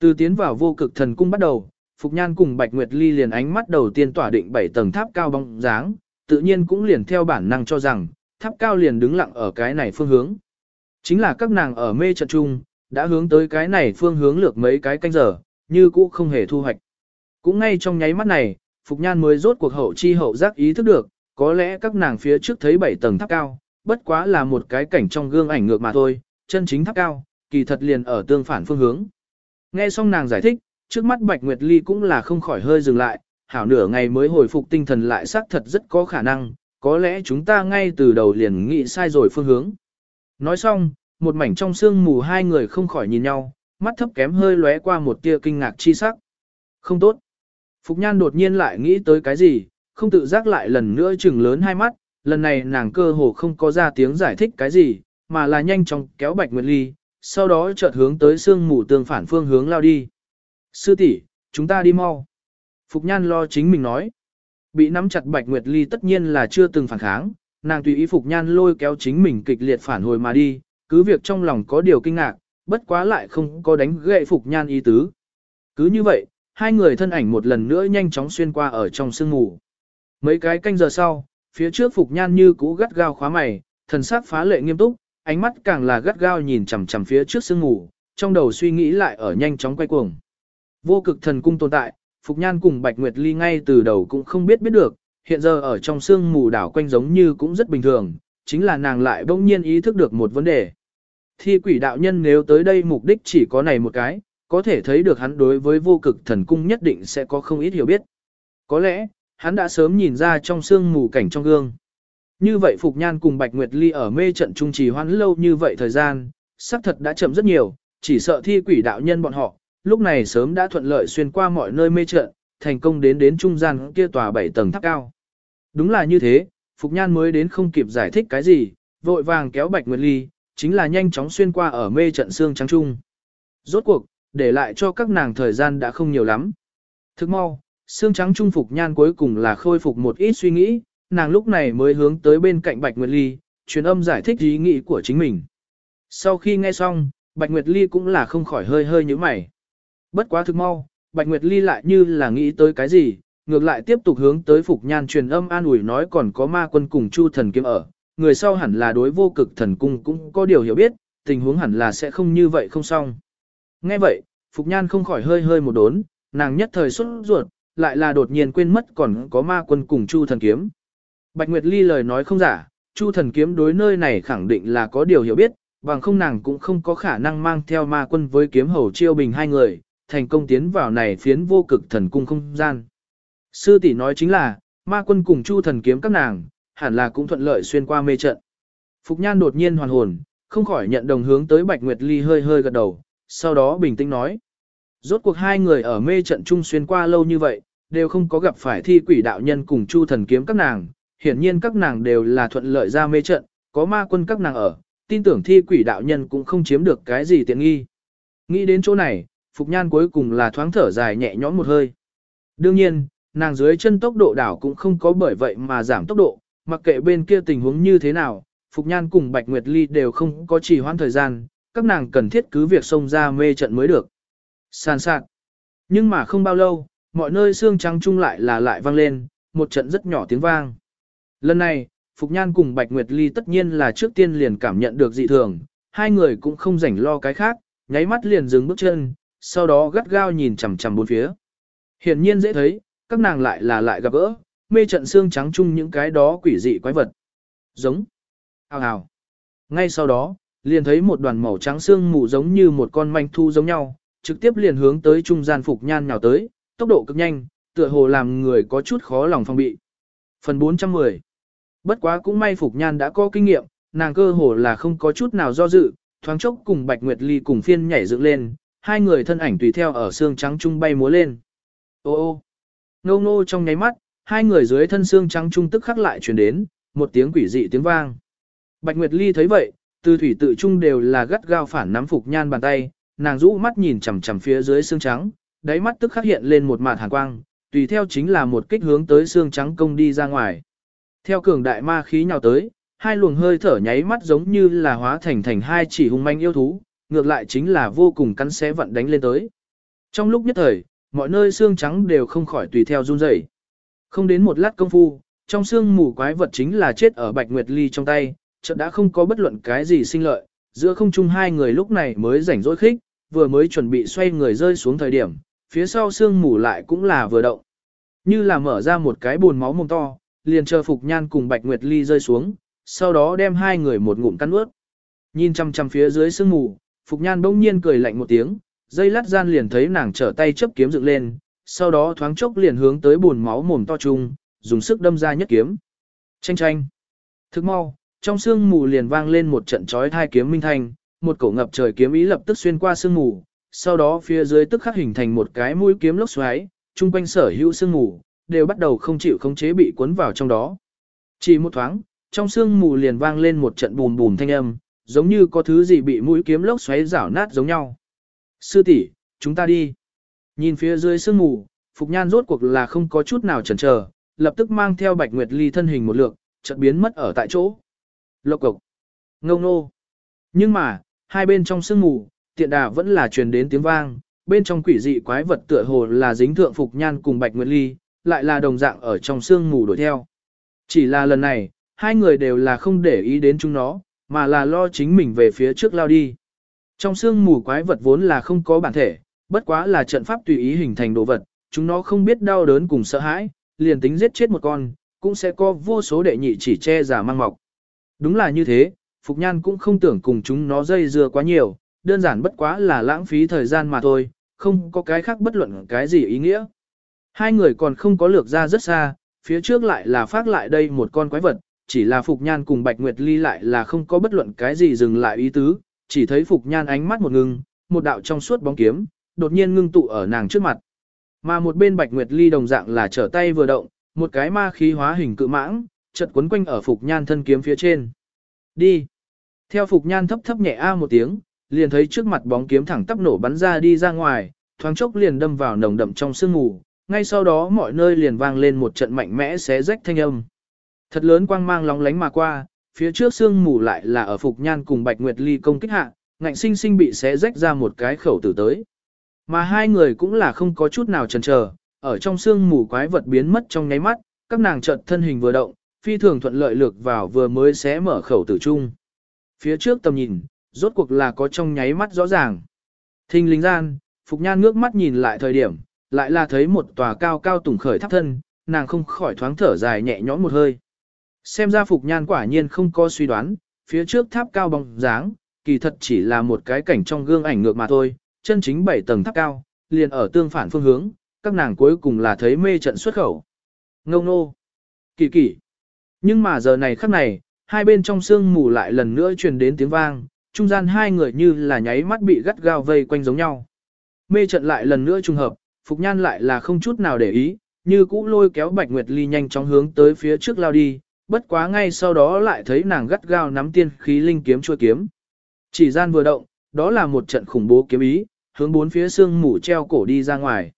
Từ tiến vào vô cực thần cung bắt đầu, Phục Nhan cùng Bạch Nguyệt Ly liền ánh mắt đầu tiên tỏa định 7 tầng tháp cao bóng dáng, tự nhiên cũng liền theo bản năng cho rằng, tháp cao liền đứng lặng ở cái này phương hướng. Chính là các nàng ở mê trận chung, đã hướng tới cái này phương hướng lược mấy cái canh giờ, như cũ không hề thu hoạch. Cũng ngay trong nháy mắt này, Phục Nhan mới rốt cuộc hậu chi hậu giác ý thức được, có lẽ các nàng phía trước thấy 7 tầng tháp cao, bất quá là một cái cảnh trong gương ảnh ngược mà thôi, chân chính tháp cao, kỳ thật liền ở tương phản phương hướng. Nghe xong nàng giải thích, trước mắt Bạch Nguyệt Ly cũng là không khỏi hơi dừng lại, hảo nửa ngày mới hồi phục tinh thần lại xác thật rất có khả năng, có lẽ chúng ta ngay từ đầu liền nghĩ sai rồi phương hướng. Nói xong, một mảnh trong sương mù hai người không khỏi nhìn nhau, mắt thấp kém hơi lóe qua một tia kinh ngạc chi sắc. Không tốt. Phục Nhan đột nhiên lại nghĩ tới cái gì, không tự giác lại lần nữa chừng lớn hai mắt, lần này nàng cơ hồ không có ra tiếng giải thích cái gì, mà là nhanh chóng kéo Bạch Nguyệt Ly, sau đó chợt hướng tới sương mù tương phản phương hướng lao đi. Sư tỷ, chúng ta đi mau. Phục Nhan lo chính mình nói. Bị nắm chặt Bạch Nguyệt Ly tất nhiên là chưa từng phản kháng, nàng tùy ý Phục Nhan lôi kéo chính mình kịch liệt phản hồi mà đi, cứ việc trong lòng có điều kinh ngạc, bất quá lại không có đánh gậy Phục Nhan ý tứ. Cứ như vậy, hai người thân ảnh một lần nữa nhanh chóng xuyên qua ở trong sương mù. Mấy cái canh giờ sau, phía trước Phục Nhan như cũ gắt gao khóa mày, thần sắc phá lệ nghiêm túc, ánh mắt càng là gắt gao nhìn chằm chằm phía trước sương mù, trong đầu suy nghĩ lại ở nhanh chóng quay cuồng. Vô cực thần cung tồn tại, Phục Nhan cùng Bạch Nguyệt Ly ngay từ đầu cũng không biết biết được, hiện giờ ở trong sương mù đảo quanh giống như cũng rất bình thường, chính là nàng lại bỗng nhiên ý thức được một vấn đề. Thi quỷ đạo nhân nếu tới đây mục đích chỉ có này một cái, có thể thấy được hắn đối với vô cực thần cung nhất định sẽ có không ít hiểu biết. Có lẽ, hắn đã sớm nhìn ra trong sương mù cảnh trong gương. Như vậy Phục Nhan cùng Bạch Nguyệt Ly ở mê trận trung trì hoãn lâu như vậy thời gian, xác thật đã chậm rất nhiều, chỉ sợ thi quỷ đạo nhân bọn họ, lúc này sớm đã thuận lợi xuyên qua mọi nơi mê trận, thành công đến đến trung gian kia tòa bảy tầng tháp cao. Đúng là như thế, Phục Nhan mới đến không kịp giải thích cái gì, vội vàng kéo Bạch Nguyệt Ly, chính là nhanh chóng xuyên qua ở mê trận xương trắng trung. Rốt cuộc, để lại cho các nàng thời gian đã không nhiều lắm. Thức mau, xương trắng trung Phục Nhan cuối cùng là khôi phục một ít suy nghĩ, nàng lúc này mới hướng tới bên cạnh Bạch Nguyệt Ly, truyền âm giải thích ý nghĩ của chính mình. Sau khi nghe xong, Bạch Nguyệt Ly cũng là không khỏi hơi hơi như mày. Bất quá thực mau, Bạch Nguyệt Ly lại như là nghĩ tới cái gì, ngược lại tiếp tục hướng tới Phục Nhan truyền âm an ủi nói còn có ma quân cùng Chu thần kiếm ở, người sau hẳn là đối vô cực thần cung cũng có điều hiểu biết, tình huống hẳn là sẽ không như vậy không xong. Nghe vậy, Phục Nhan không khỏi hơi hơi một đốn, nàng nhất thời xuất ruột, lại là đột nhiên quên mất còn có ma quân cùng Chu thần kiếm. Bạch Nguyệt Ly lời nói không giả, Chu thần kiếm đối nơi này khẳng định là có điều hiểu biết, bằng không nàng cũng không có khả năng mang theo ma quân với kiếm hầu chiêu bình hai người, thành công tiến vào này phiến vô cực thần cung không gian. Sư tỷ nói chính là, ma quân cùng chu thần kiếm các nàng, hẳn là cũng thuận lợi xuyên qua mê trận. Phục Nhan đột nhiên hoàn hồn, không khỏi nhận đồng hướng tới Bạch Nguyệt Ly hơi hơi gật đầu, sau đó bình tĩnh nói. Rốt cuộc hai người ở mê trận chung xuyên qua lâu như vậy, đều không có gặp phải thi quỷ đạo nhân cùng chu thần kiếm các nàng, hiển nhiên các nàng đều là thuận lợi ra mê trận, có ma quân các nàng ở, tin tưởng thi quỷ đạo nhân cũng không chiếm được cái gì tiện nghi. Nghĩ đến chỗ này, Phục Nhan cuối cùng là thoáng thở dài nhẹ nhõm một hơi. Đương nhiên, nàng dưới chân tốc độ đảo cũng không có bởi vậy mà giảm tốc độ, mặc kệ bên kia tình huống như thế nào, Phục Nhan cùng Bạch Nguyệt Ly đều không có trì hoãn thời gian, các nàng cần thiết cứ việc xông ra mê trận mới được. Sàn sạc. Nhưng mà không bao lâu, mọi nơi xương trắng chung lại là lại vang lên, một trận rất nhỏ tiếng vang. Lần này, Phục Nhan cùng Bạch Nguyệt Ly tất nhiên là trước tiên liền cảm nhận được dị thường, hai người cũng không rảnh lo cái khác, nháy mắt liền dừng bước chân, sau đó gắt gao nhìn chằm chằm bốn phía. Hiển nhiên dễ thấy, các nàng lại là lại gặp gỡ, mê trận xương trắng chung những cái đó quỷ dị quái vật. Giống. Hào hào. Ngay sau đó, liền thấy một đoàn màu trắng xương mù giống như một con manh thu giống nhau, trực tiếp liền hướng tới trung gian Phục Nhan nhào tới, tốc độ cực nhanh, tựa hồ làm người có chút khó lòng phòng bị. Phần 410 Bất quá cũng may Phục Nhan đã có kinh nghiệm, nàng cơ hồ là không có chút nào do dự, thoáng chốc cùng Bạch Nguyệt Ly cùng phiên nhảy dựng lên, hai người thân ảnh tùy theo ở xương trắng trung bay múa lên. Ô ô, ngô ngô trong nháy mắt, hai người dưới thân xương trắng trung tức khắc lại truyền đến, một tiếng quỷ dị tiếng vang. Bạch Nguyệt Ly thấy vậy, từ thủy tự trung đều là gắt gao phản nắm Phục Nhan bàn tay, nàng rũ mắt nhìn chằm chằm phía dưới xương trắng, đáy mắt tức khắc hiện lên một mạt hàn quang, tùy theo chính là một kích hướng tới xương trắng công đi ra ngoài. Theo cường đại ma khí nhào tới, hai luồng hơi thở nháy mắt giống như là hóa thành thành hai chỉ hung manh yêu thú, ngược lại chính là vô cùng cắn xé vận đánh lên tới. Trong lúc nhất thời, mọi nơi xương trắng đều không khỏi tùy theo run rẩy. Không đến một lát công phu, trong xương mù quái vật chính là chết ở Bạch Nguyệt Ly trong tay, chợt đã không có bất luận cái gì sinh lợi, giữa không trung hai người lúc này mới rảnh rỗi khích, vừa mới chuẩn bị xoay người rơi xuống thời điểm, phía sau xương mù lại cũng là vừa động. Như là mở ra một cái buồn máu mồm to, liền chờ Phục Nhan cùng Bạch Nguyệt Ly rơi xuống, sau đó đem hai người một ngụm cắn ướt. Nhìn chăm chăm phía dưới sương mù, Phục Nhan bỗng nhiên cười lạnh một tiếng, dây lát gian liền thấy nàng trở tay chấp kiếm dựng lên, sau đó thoáng chốc liền hướng tới buồn máu mồm to chung, dùng sức đâm ra nhất kiếm. Chanh chanh. Thức mau, trong sương mù liền vang lên một trận chói thai kiếm minh thanh, một cổ ngập trời kiếm ý lập tức xuyên qua sương mù, sau đó phía dưới tức khắc hình thành một cái mũi kiếm lốc xoáy, trung quanh sở hữu sương mù, đều bắt đầu không chịu khống chế bị cuốn vào trong đó. Chỉ một thoáng, trong sương mù liền vang lên một trận bùm bùm thanh âm, giống như có thứ gì bị mũi kiếm lốc xoáy rảo nát giống nhau. Sư tỷ, chúng ta đi. Nhìn phía dưới sương mù, Phục Nhan rốt cuộc là không có chút nào chần chờ, lập tức mang theo Bạch Nguyệt Ly thân hình một lượt, chợt biến mất ở tại chỗ. Lộc cộc, ngông nô. Nhưng mà, hai bên trong sương mù, tiện đà vẫn là truyền đến tiếng vang, bên trong quỷ dị quái vật tựa hồ là dính thượng Phục Nhan cùng Bạch Nguyệt Ly, lại là đồng dạng ở trong sương mù đuổi theo. Chỉ là lần này, hai người đều là không để ý đến chúng nó, mà là lo chính mình về phía trước lao đi. Trong sương mù quái vật vốn là không có bản thể, bất quá là trận pháp tùy ý hình thành đồ vật, chúng nó không biết đau đớn cùng sợ hãi, liền tính giết chết một con, cũng sẽ có vô số đệ nhị chỉ che giả mang mọc. Đúng là như thế, Phục Nhan cũng không tưởng cùng chúng nó dây dưa quá nhiều, đơn giản bất quá là lãng phí thời gian mà thôi, không có cái khác bất luận cái gì ý nghĩa. Hai người còn không có lược ra rất xa, phía trước lại là phát lại đây một con quái vật, chỉ là Phục Nhan cùng Bạch Nguyệt Ly lại là không có bất luận cái gì dừng lại ý tứ, chỉ thấy Phục Nhan ánh mắt một ngưng, một đạo trong suốt bóng kiếm, đột nhiên ngưng tụ ở nàng trước mặt. Mà một bên Bạch Nguyệt Ly đồng dạng là trở tay vừa động, một cái ma khí hóa hình cự mãng, chợt quấn quanh ở Phục Nhan thân kiếm phía trên. Đi! Theo Phục Nhan thấp thấp nhẹ a một tiếng, liền thấy trước mặt bóng kiếm thẳng tắp nổ bắn ra đi ra ngoài, thoáng chốc liền đâm vào nồng đậm trong sương mù, ngay sau đó mọi nơi liền vang lên một trận mạnh mẽ xé rách thanh âm. Thật lớn quang mang lóng lánh mà qua, phía trước sương mù lại là ở Phục Nhan cùng Bạch Nguyệt Ly công kích hạ, ngạnh sinh sinh bị xé rách ra một cái khẩu tử tới. Mà hai người cũng là không có chút nào chần chờ, ở trong xương mù quái vật biến mất trong nháy mắt, các nàng chợt thân hình vừa động, phi thường thuận lợi lược vào vừa mới xé mở khẩu tử trung. Phía trước tầm nhìn, rốt cuộc là có trong nháy mắt rõ ràng. Thinh lính gian, Phục Nhan ngước mắt nhìn lại thời điểm, lại là thấy một tòa cao cao tủng khởi tháp thân, nàng không khỏi thoáng thở dài nhẹ nhõm một hơi. Xem ra Phục Nhan quả nhiên không có suy đoán, phía trước tháp cao bóng dáng, kỳ thật chỉ là một cái cảnh trong gương ảnh ngược mà thôi, chân chính bảy tầng tháp cao, liền ở tương phản phương hướng, các nàng cuối cùng là thấy mê trận xuất khẩu. Ngông nô, kỳ kỳ. Nhưng mà giờ này khắc này, hai bên trong sương mù lại lần nữa truyền đến tiếng vang, trung gian hai người như là nháy mắt bị gắt gao vây quanh giống nhau. Mê trận lại lần nữa trùng hợp, Phục Nhan lại là không chút nào để ý, như cũ lôi kéo Bạch Nguyệt Ly nhanh chóng hướng tới phía trước lao đi, bất quá ngay sau đó lại thấy nàng gắt gao nắm tiên khí linh kiếm chua kiếm. Chỉ gian vừa động, đó là một trận khủng bố kiếm ý, hướng bốn phía xương mù treo cổ đi ra ngoài.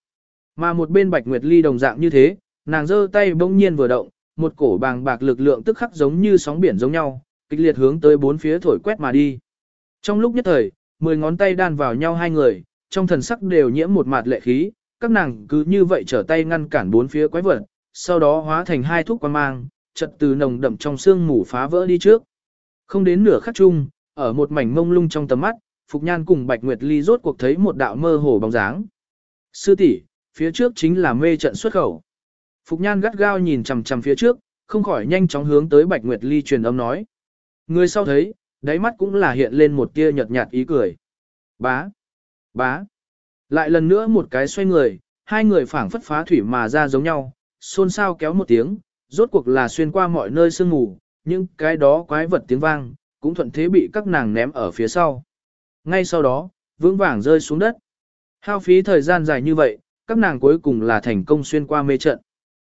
Mà một bên Bạch Nguyệt Ly đồng dạng như thế, nàng giơ tay bỗng nhiên vừa động, một cổ bàng bạc lực lượng tức khắc giống như sóng biển giống nhau, kịch liệt hướng tới bốn phía thổi quét mà đi. Trong lúc nhất thời, mười ngón tay đan vào nhau hai người, trong thần sắc đều nhiễm một mạt lệ khí, các nàng cứ như vậy trở tay ngăn cản bốn phía quái vật, sau đó hóa thành hai thuốc quan mang, chật từ nồng đậm trong xương mù phá vỡ đi trước. Không đến nửa khắc chung, ở một mảnh mông lung trong tầm mắt, Phục Nhan cùng Bạch Nguyệt Ly rốt cuộc thấy một đạo mơ hồ bóng dáng. Sư tỷ, phía trước chính là mê trận xuất khẩu. Phục Nhan gắt gao nhìn chằm chằm phía trước, không khỏi nhanh chóng hướng tới Bạch Nguyệt Ly truyền âm nói. Người sau thấy, đáy mắt cũng là hiện lên một tia nhợt nhạt ý cười. Bá, bá. Lại lần nữa một cái xoay người, hai người phảng phất phá thủy mà ra giống nhau, xôn xao kéo một tiếng, rốt cuộc là xuyên qua mọi nơi sương mù, nhưng cái đó quái vật tiếng vang, cũng thuận thế bị các nàng ném ở phía sau. Ngay sau đó, vững vàng rơi xuống đất. Hao phí thời gian dài như vậy, các nàng cuối cùng là thành công xuyên qua mê trận.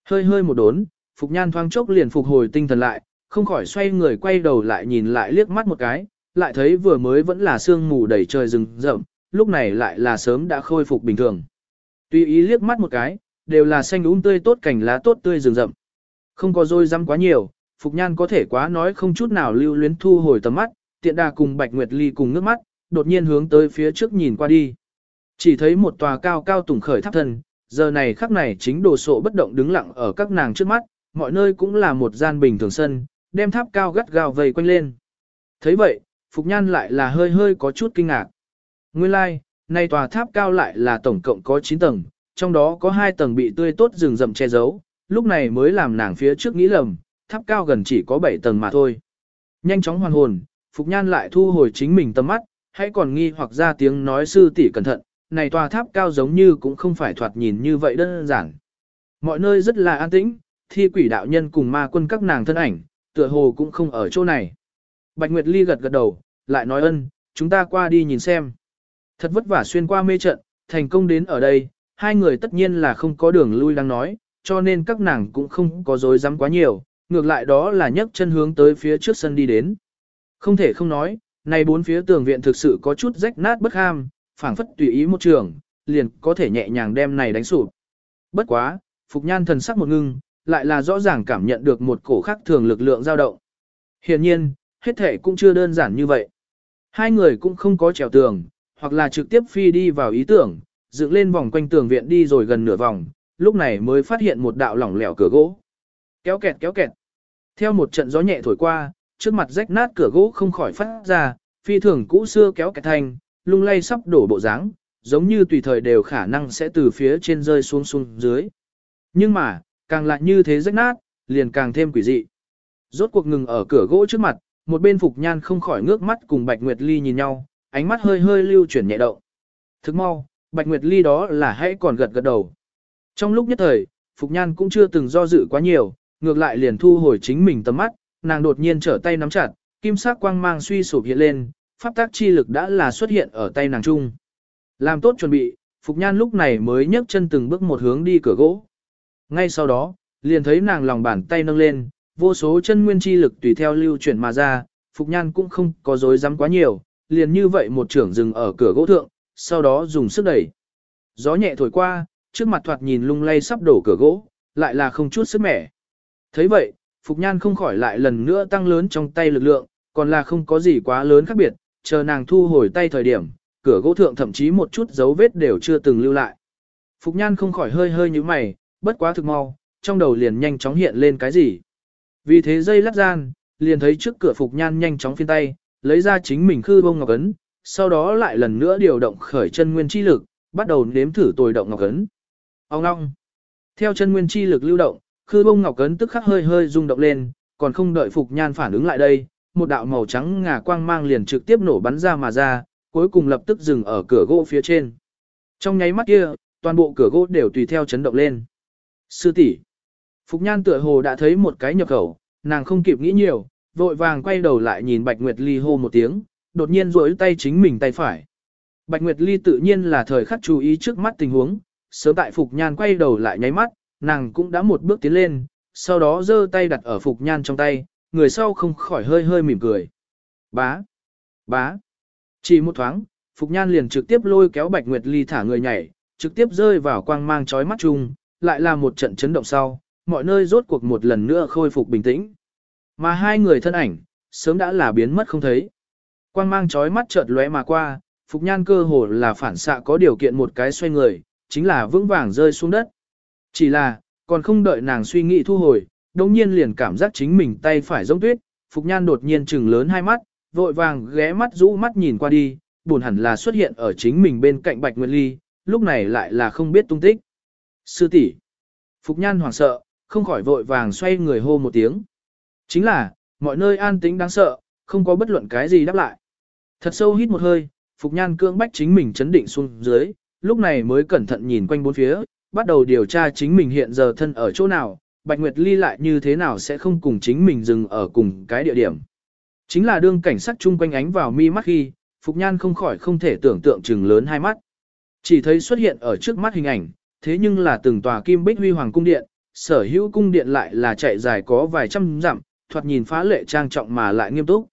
Hơi hơi một đốn, Phục Nhan thoáng chốc liền phục hồi tinh thần lại, không khỏi xoay người quay đầu lại nhìn lại liếc mắt một cái, lại thấy vừa mới vẫn là sương mù đầy trời rừng rậm, lúc này lại là sớm đã khôi phục bình thường. Tuy ý liếc mắt một cái, đều là xanh úng tươi tốt cảnh lá tốt tươi rừng rậm. Không có rôi răm quá nhiều, Phục Nhan có thể quá nói không chút nào lưu luyến thu hồi tầm mắt, tiện đà cùng Bạch Nguyệt Ly cùng nước mắt, đột nhiên hướng tới phía trước nhìn qua đi. Chỉ thấy một tòa cao cao tùng khởi tháp thần, giờ này khắc này chính đồ sộ bất động đứng lặng ở các nàng trước mắt, mọi nơi cũng là một gian bình thường sân, đem tháp cao gắt gao vây quanh lên. thấy vậy, Phục Nhan lại là hơi hơi có chút kinh ngạc. Nguyên lai, like, nay tòa tháp cao lại là tổng cộng có 9 tầng, trong đó có 2 tầng bị tươi tốt rừng rậm che giấu, lúc này mới làm nàng phía trước nghĩ lầm, tháp cao gần chỉ có 7 tầng mà thôi. Nhanh chóng hoàn hồn, Phục Nhan lại thu hồi chính mình tầm mắt, hãy còn nghi hoặc ra tiếng nói sư tỷ cẩn thận, này tòa tháp cao giống như cũng không phải thoạt nhìn như vậy đơn giản. Mọi nơi rất là an tĩnh, thi quỷ đạo nhân cùng ma quân các nàng thân ảnh, tựa hồ cũng không ở chỗ này. Bạch Nguyệt Ly gật gật đầu, lại nói ân, chúng ta qua đi nhìn xem. Thật vất vả xuyên qua mê trận, thành công đến ở đây, hai người tất nhiên là không có đường lui đang nói, cho nên các nàng cũng không có dối dám quá nhiều, ngược lại đó là nhấc chân hướng tới phía trước sân đi đến. Không thể không nói, này bốn phía tường viện thực sự có chút rách nát bất ham, phảng phất tùy ý một trường, liền có thể nhẹ nhàng đem này đánh sụp. Bất quá, Phục Nhan thần sắc một ngưng, lại là rõ ràng cảm nhận được một cổ khác thường lực lượng dao động. Hiện nhiên, hết thể cũng chưa đơn giản như vậy. Hai người cũng không có trèo tường, hoặc là trực tiếp phi đi vào ý tưởng, dựng lên vòng quanh tường viện đi rồi gần nửa vòng, lúc này mới phát hiện một đạo lỏng lẻo cửa gỗ. Kéo kẹt kéo kẹt. Theo một trận gió nhẹ thổi qua, trước mặt rách nát cửa gỗ không khỏi phát ra, phi thường cũ xưa kéo kẹt thành, lung lay sắp đổ bộ dáng, giống như tùy thời đều khả năng sẽ từ phía trên rơi xuống xuống dưới. Nhưng mà, càng lại như thế rách nát, liền càng thêm quỷ dị. Rốt cuộc ngừng ở cửa gỗ trước mặt, một bên Phục Nhan không khỏi ngước mắt cùng Bạch Nguyệt Ly nhìn nhau, ánh mắt hơi hơi lưu chuyển nhẹ động. Thức mau, Bạch Nguyệt Ly đó là hãy còn gật gật đầu. Trong lúc nhất thời, Phục Nhan cũng chưa từng do dự quá nhiều, ngược lại liền thu hồi chính mình tầm mắt, nàng đột nhiên trở tay nắm chặt, kim sắc quang mang suy sụp hiện lên, pháp tác chi lực đã là xuất hiện ở tay nàng trung. Làm tốt chuẩn bị, Phục Nhan lúc này mới nhấc chân từng bước một hướng đi cửa gỗ. Ngay sau đó, liền thấy nàng lòng bàn tay nâng lên, vô số chân nguyên chi lực tùy theo lưu chuyển mà ra, Phục Nhan cũng không có dối dám quá nhiều, liền như vậy một trưởng dừng ở cửa gỗ thượng, sau đó dùng sức đẩy. Gió nhẹ thổi qua, trước mặt thoạt nhìn lung lay sắp đổ cửa gỗ, lại là không chút sức mẻ. thấy vậy, Phục Nhan không khỏi lại lần nữa tăng lớn trong tay lực lượng, còn là không có gì quá lớn khác biệt, chờ nàng thu hồi tay thời điểm, cửa gỗ thượng thậm chí một chút dấu vết đều chưa từng lưu lại. Phục Nhan không khỏi hơi hơi như mày, bất quá thực mau, trong đầu liền nhanh chóng hiện lên cái gì. Vì thế dây lắc gian, liền thấy trước cửa Phục Nhan nhanh chóng phiên tay, lấy ra chính mình khư bông ngọc ấn, sau đó lại lần nữa điều động khởi chân nguyên chi lực, bắt đầu nếm thử tồi động ngọc ấn. Ông ngong. Theo chân nguyên chi lực lưu động, khư bông ngọc cấn tức khắc hơi hơi rung động lên, còn không đợi Phục Nhan phản ứng lại đây, một đạo màu trắng ngà quang mang liền trực tiếp nổ bắn ra mà ra, cuối cùng lập tức dừng ở cửa gỗ phía trên. Trong nháy mắt kia, toàn bộ cửa gỗ đều tùy theo chấn động lên. Sư tỷ, Phục Nhan tựa hồ đã thấy một cái nhập khẩu, nàng không kịp nghĩ nhiều, vội vàng quay đầu lại nhìn Bạch Nguyệt Ly hô một tiếng, đột nhiên rỗi tay chính mình tay phải. Bạch Nguyệt Ly tự nhiên là thời khắc chú ý trước mắt tình huống, sớm tại Phục Nhan quay đầu lại nháy mắt, nàng cũng đã một bước tiến lên, sau đó giơ tay đặt ở Phục Nhan trong tay, người sau không khỏi hơi hơi mỉm cười. Bá! Bá! Chỉ một thoáng, Phục Nhan liền trực tiếp lôi kéo Bạch Nguyệt Ly thả người nhảy, trực tiếp rơi vào quang mang chói mắt chung, lại là một trận chấn động sau, mọi nơi rốt cuộc một lần nữa khôi phục bình tĩnh. Mà hai người thân ảnh, sớm đã là biến mất không thấy. Quang mang chói mắt chợt lóe mà qua, Phục Nhan cơ hồ là phản xạ có điều kiện một cái xoay người, chính là vững vàng rơi xuống đất. Chỉ là, còn không đợi nàng suy nghĩ thu hồi, đồng nhiên liền cảm giác chính mình tay phải giống tuyết, Phục Nhan đột nhiên trừng lớn hai mắt, vội vàng ghé mắt rũ mắt nhìn qua đi, buồn hẳn là xuất hiện ở chính mình bên cạnh Bạch Nguyệt Ly, lúc này lại là không biết tung tích. Sư tỷ Phục Nhan hoảng sợ, không khỏi vội vàng xoay người hô một tiếng. Chính là, mọi nơi an tĩnh đáng sợ, không có bất luận cái gì đáp lại. Thật sâu hít một hơi, Phục Nhan cưỡng bách chính mình chấn định xuống dưới, lúc này mới cẩn thận nhìn quanh bốn phía, bắt đầu điều tra chính mình hiện giờ thân ở chỗ nào, Bạch Nguyệt Ly lại như thế nào sẽ không cùng chính mình dừng ở cùng cái địa điểm. Chính là đương cảnh sát chung quanh ánh vào mi mắt khi, Phục Nhan không khỏi không thể tưởng tượng chừng lớn hai mắt. Chỉ thấy xuất hiện ở trước mắt hình ảnh, thế nhưng là từng tòa kim bích huy hoàng cung điện, sở hữu cung điện lại là chạy dài có vài trăm dặm, thoạt nhìn phá lệ trang trọng mà lại nghiêm túc.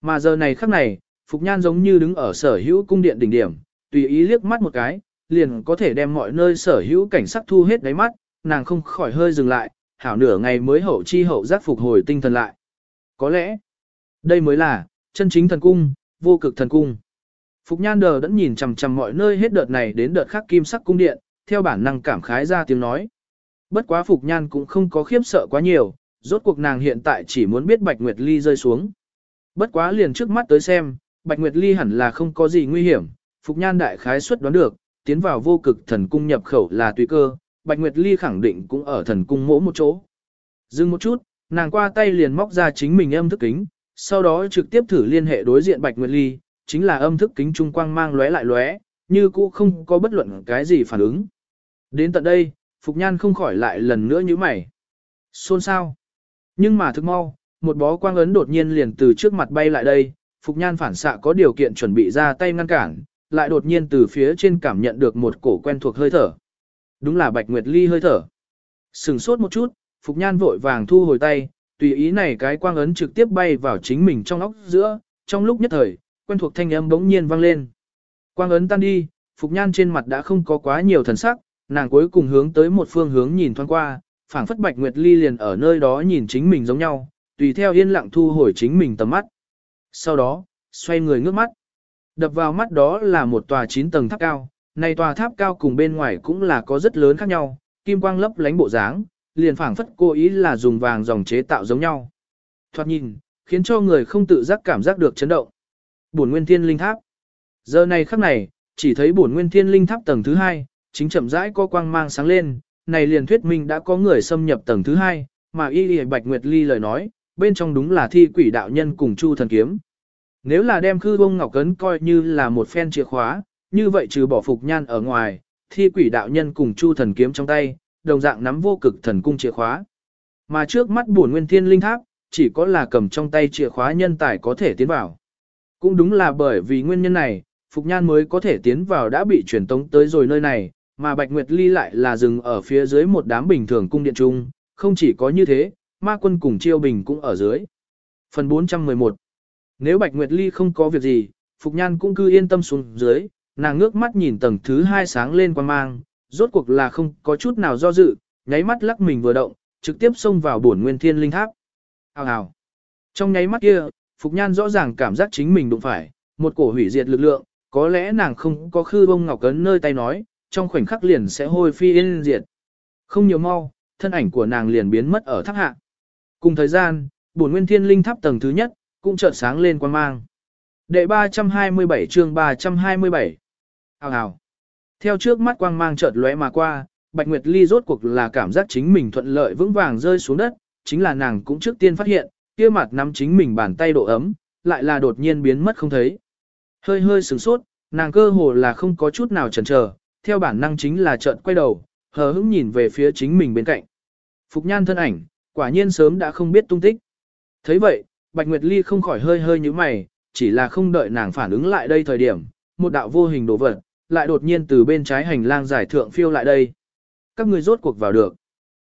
Mà giờ này khắc này, Phục Nhan giống như đứng ở sở hữu cung điện đỉnh điểm, tùy ý liếc mắt một cái, liền có thể đem mọi nơi sở hữu cảnh sắc thu hết đáy mắt, nàng không khỏi hơi dừng lại, hảo nửa ngày mới hậu chi hậu giác phục hồi tinh thần lại. Có lẽ, đây mới là, chân chính thần cung, vô cực thần cung. Phục Nhan đờ đẫn nhìn chằm chằm mọi nơi hết đợt này đến đợt khác kim sắc cung điện, theo bản năng cảm khái ra tiếng nói. Bất quá Phục Nhan cũng không có khiếp sợ quá nhiều, rốt cuộc nàng hiện tại chỉ muốn biết Bạch Nguyệt Ly rơi xuống. Bất quá liền trước mắt tới xem, Bạch Nguyệt Ly hẳn là không có gì nguy hiểm, Phục Nhan đại khái suất đoán được, tiến vào vô cực thần cung nhập khẩu là tùy cơ, Bạch Nguyệt Ly khẳng định cũng ở thần cung mỗ một chỗ. Dừng một chút, nàng qua tay liền móc ra chính mình âm thức kính, sau đó trực tiếp thử liên hệ đối diện Bạch Nguyệt Ly, chính là âm thức kính trung quang mang lóe lại lóe, như cũ không có bất luận cái gì phản ứng. Đến tận đây, Phục Nhan không khỏi lại lần nữa như mày. Xôn sao? Nhưng mà thực mau, một bó quang ấn đột nhiên liền từ trước mặt bay lại đây, Phục Nhan phản xạ có điều kiện chuẩn bị ra tay ngăn cản, lại đột nhiên từ phía trên cảm nhận được một cổ quen thuộc hơi thở. Đúng là Bạch Nguyệt Ly hơi thở. Sừng sốt một chút, Phục Nhan vội vàng thu hồi tay, tùy ý này cái quang ấn trực tiếp bay vào chính mình trong óc giữa, trong lúc nhất thời, quen thuộc thanh âm bỗng nhiên vang lên. Quang ấn tan đi, Phục Nhan trên mặt đã không có quá nhiều thần sắc, nàng cuối cùng hướng tới một phương hướng nhìn thoáng qua, phảng phất Bạch Nguyệt Ly liền ở nơi đó nhìn chính mình giống nhau, tùy theo yên lặng thu hồi chính mình tầm mắt. Sau đó, xoay người ngước mắt. Đập vào mắt đó là một tòa 9 tầng tháp cao, này tòa tháp cao cùng bên ngoài cũng là có rất lớn khác nhau, kim quang lấp lánh bộ dáng, liền phảng phất cố ý là dùng vàng dòng chế tạo giống nhau. Thoạt nhìn, khiến cho người không tự giác cảm giác được chấn động. Bổn Nguyên Thiên Linh Tháp. Giờ này khắc này, chỉ thấy Bổn Nguyên Thiên Linh Tháp tầng thứ hai, chính chậm rãi có quang mang sáng lên, này liền thuyết minh đã có người xâm nhập tầng thứ hai, mà Y Y Bạch Nguyệt Ly lời nói, bên trong đúng là thi quỷ đạo nhân cùng Chu thần kiếm. Nếu là đem khư bông ngọc cấn coi như là một phen chìa khóa, như vậy trừ bỏ phục nhan ở ngoài, thi quỷ đạo nhân cùng Chu thần kiếm trong tay, đồng dạng nắm vô cực thần cung chìa khóa. Mà trước mắt buồn nguyên thiên linh tháp, chỉ có là cầm trong tay chìa khóa nhân tài có thể tiến vào. Cũng đúng là bởi vì nguyên nhân này, Phục Nhan mới có thể tiến vào đã bị truyền tống tới rồi nơi này, mà Bạch Nguyệt Ly lại là dừng ở phía dưới một đám bình thường cung điện trung, không chỉ có như thế, ma quân cùng chiêu bình cũng ở dưới. Phần 411 nếu Bạch Nguyệt Ly không có việc gì, Phục Nhan cũng cứ yên tâm xuống dưới, nàng ngước mắt nhìn tầng thứ hai sáng lên quan mang, rốt cuộc là không có chút nào do dự, nháy mắt lắc mình vừa động, trực tiếp xông vào bổn nguyên thiên linh tháp. Hào hào. Trong nháy mắt kia, Phục Nhan rõ ràng cảm giác chính mình đụng phải, một cổ hủy diệt lực lượng, có lẽ nàng không có khư bông ngọc cấn nơi tay nói, trong khoảnh khắc liền sẽ hôi phi yên diệt. Không nhiều mau, thân ảnh của nàng liền biến mất ở tháp hạ. Cùng thời gian, bổn nguyên thiên linh tháp tầng thứ nhất, cũng chợt sáng lên quan mang. Đệ 327 chương 327. Hào hào. Theo trước mắt quang mang chợt lóe mà qua, Bạch Nguyệt Ly rốt cuộc là cảm giác chính mình thuận lợi vững vàng rơi xuống đất, chính là nàng cũng trước tiên phát hiện, kia mặt nắm chính mình bàn tay độ ấm, lại là đột nhiên biến mất không thấy. Hơi hơi sửng sốt, nàng cơ hồ là không có chút nào chần chờ, theo bản năng chính là chợt quay đầu, hờ hững nhìn về phía chính mình bên cạnh. Phục nhan thân ảnh, quả nhiên sớm đã không biết tung tích. thấy vậy, Bạch Nguyệt Ly không khỏi hơi hơi như mày, chỉ là không đợi nàng phản ứng lại đây thời điểm, một đạo vô hình đổ vật, lại đột nhiên từ bên trái hành lang giải thượng phiêu lại đây. Các người rốt cuộc vào được.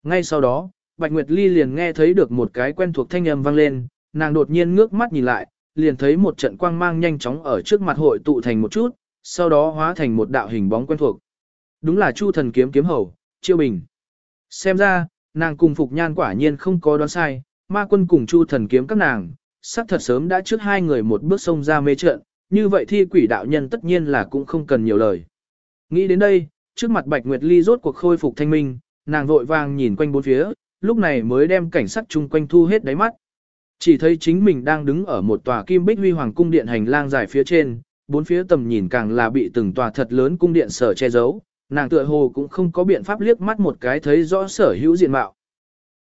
Ngay sau đó, Bạch Nguyệt Ly liền nghe thấy được một cái quen thuộc thanh âm vang lên, nàng đột nhiên ngước mắt nhìn lại, liền thấy một trận quang mang nhanh chóng ở trước mặt hội tụ thành một chút, sau đó hóa thành một đạo hình bóng quen thuộc. Đúng là Chu thần kiếm kiếm hầu, Chiêu Bình. Xem ra, nàng cùng Phục Nhan quả nhiên không có đoán sai, ma quân cùng Chu thần kiếm các nàng, sắc thật sớm đã trước hai người một bước xông ra mê trận, như vậy thi quỷ đạo nhân tất nhiên là cũng không cần nhiều lời. Nghĩ đến đây, trước mặt Bạch Nguyệt Ly rốt cuộc khôi phục thanh minh, nàng vội vàng nhìn quanh bốn phía, lúc này mới đem cảnh sắc chung quanh thu hết đáy mắt. Chỉ thấy chính mình đang đứng ở một tòa kim bích huy hoàng cung điện hành lang dài phía trên, bốn phía tầm nhìn càng là bị từng tòa thật lớn cung điện sở che giấu, nàng tựa hồ cũng không có biện pháp liếc mắt một cái thấy rõ sở hữu diện mạo.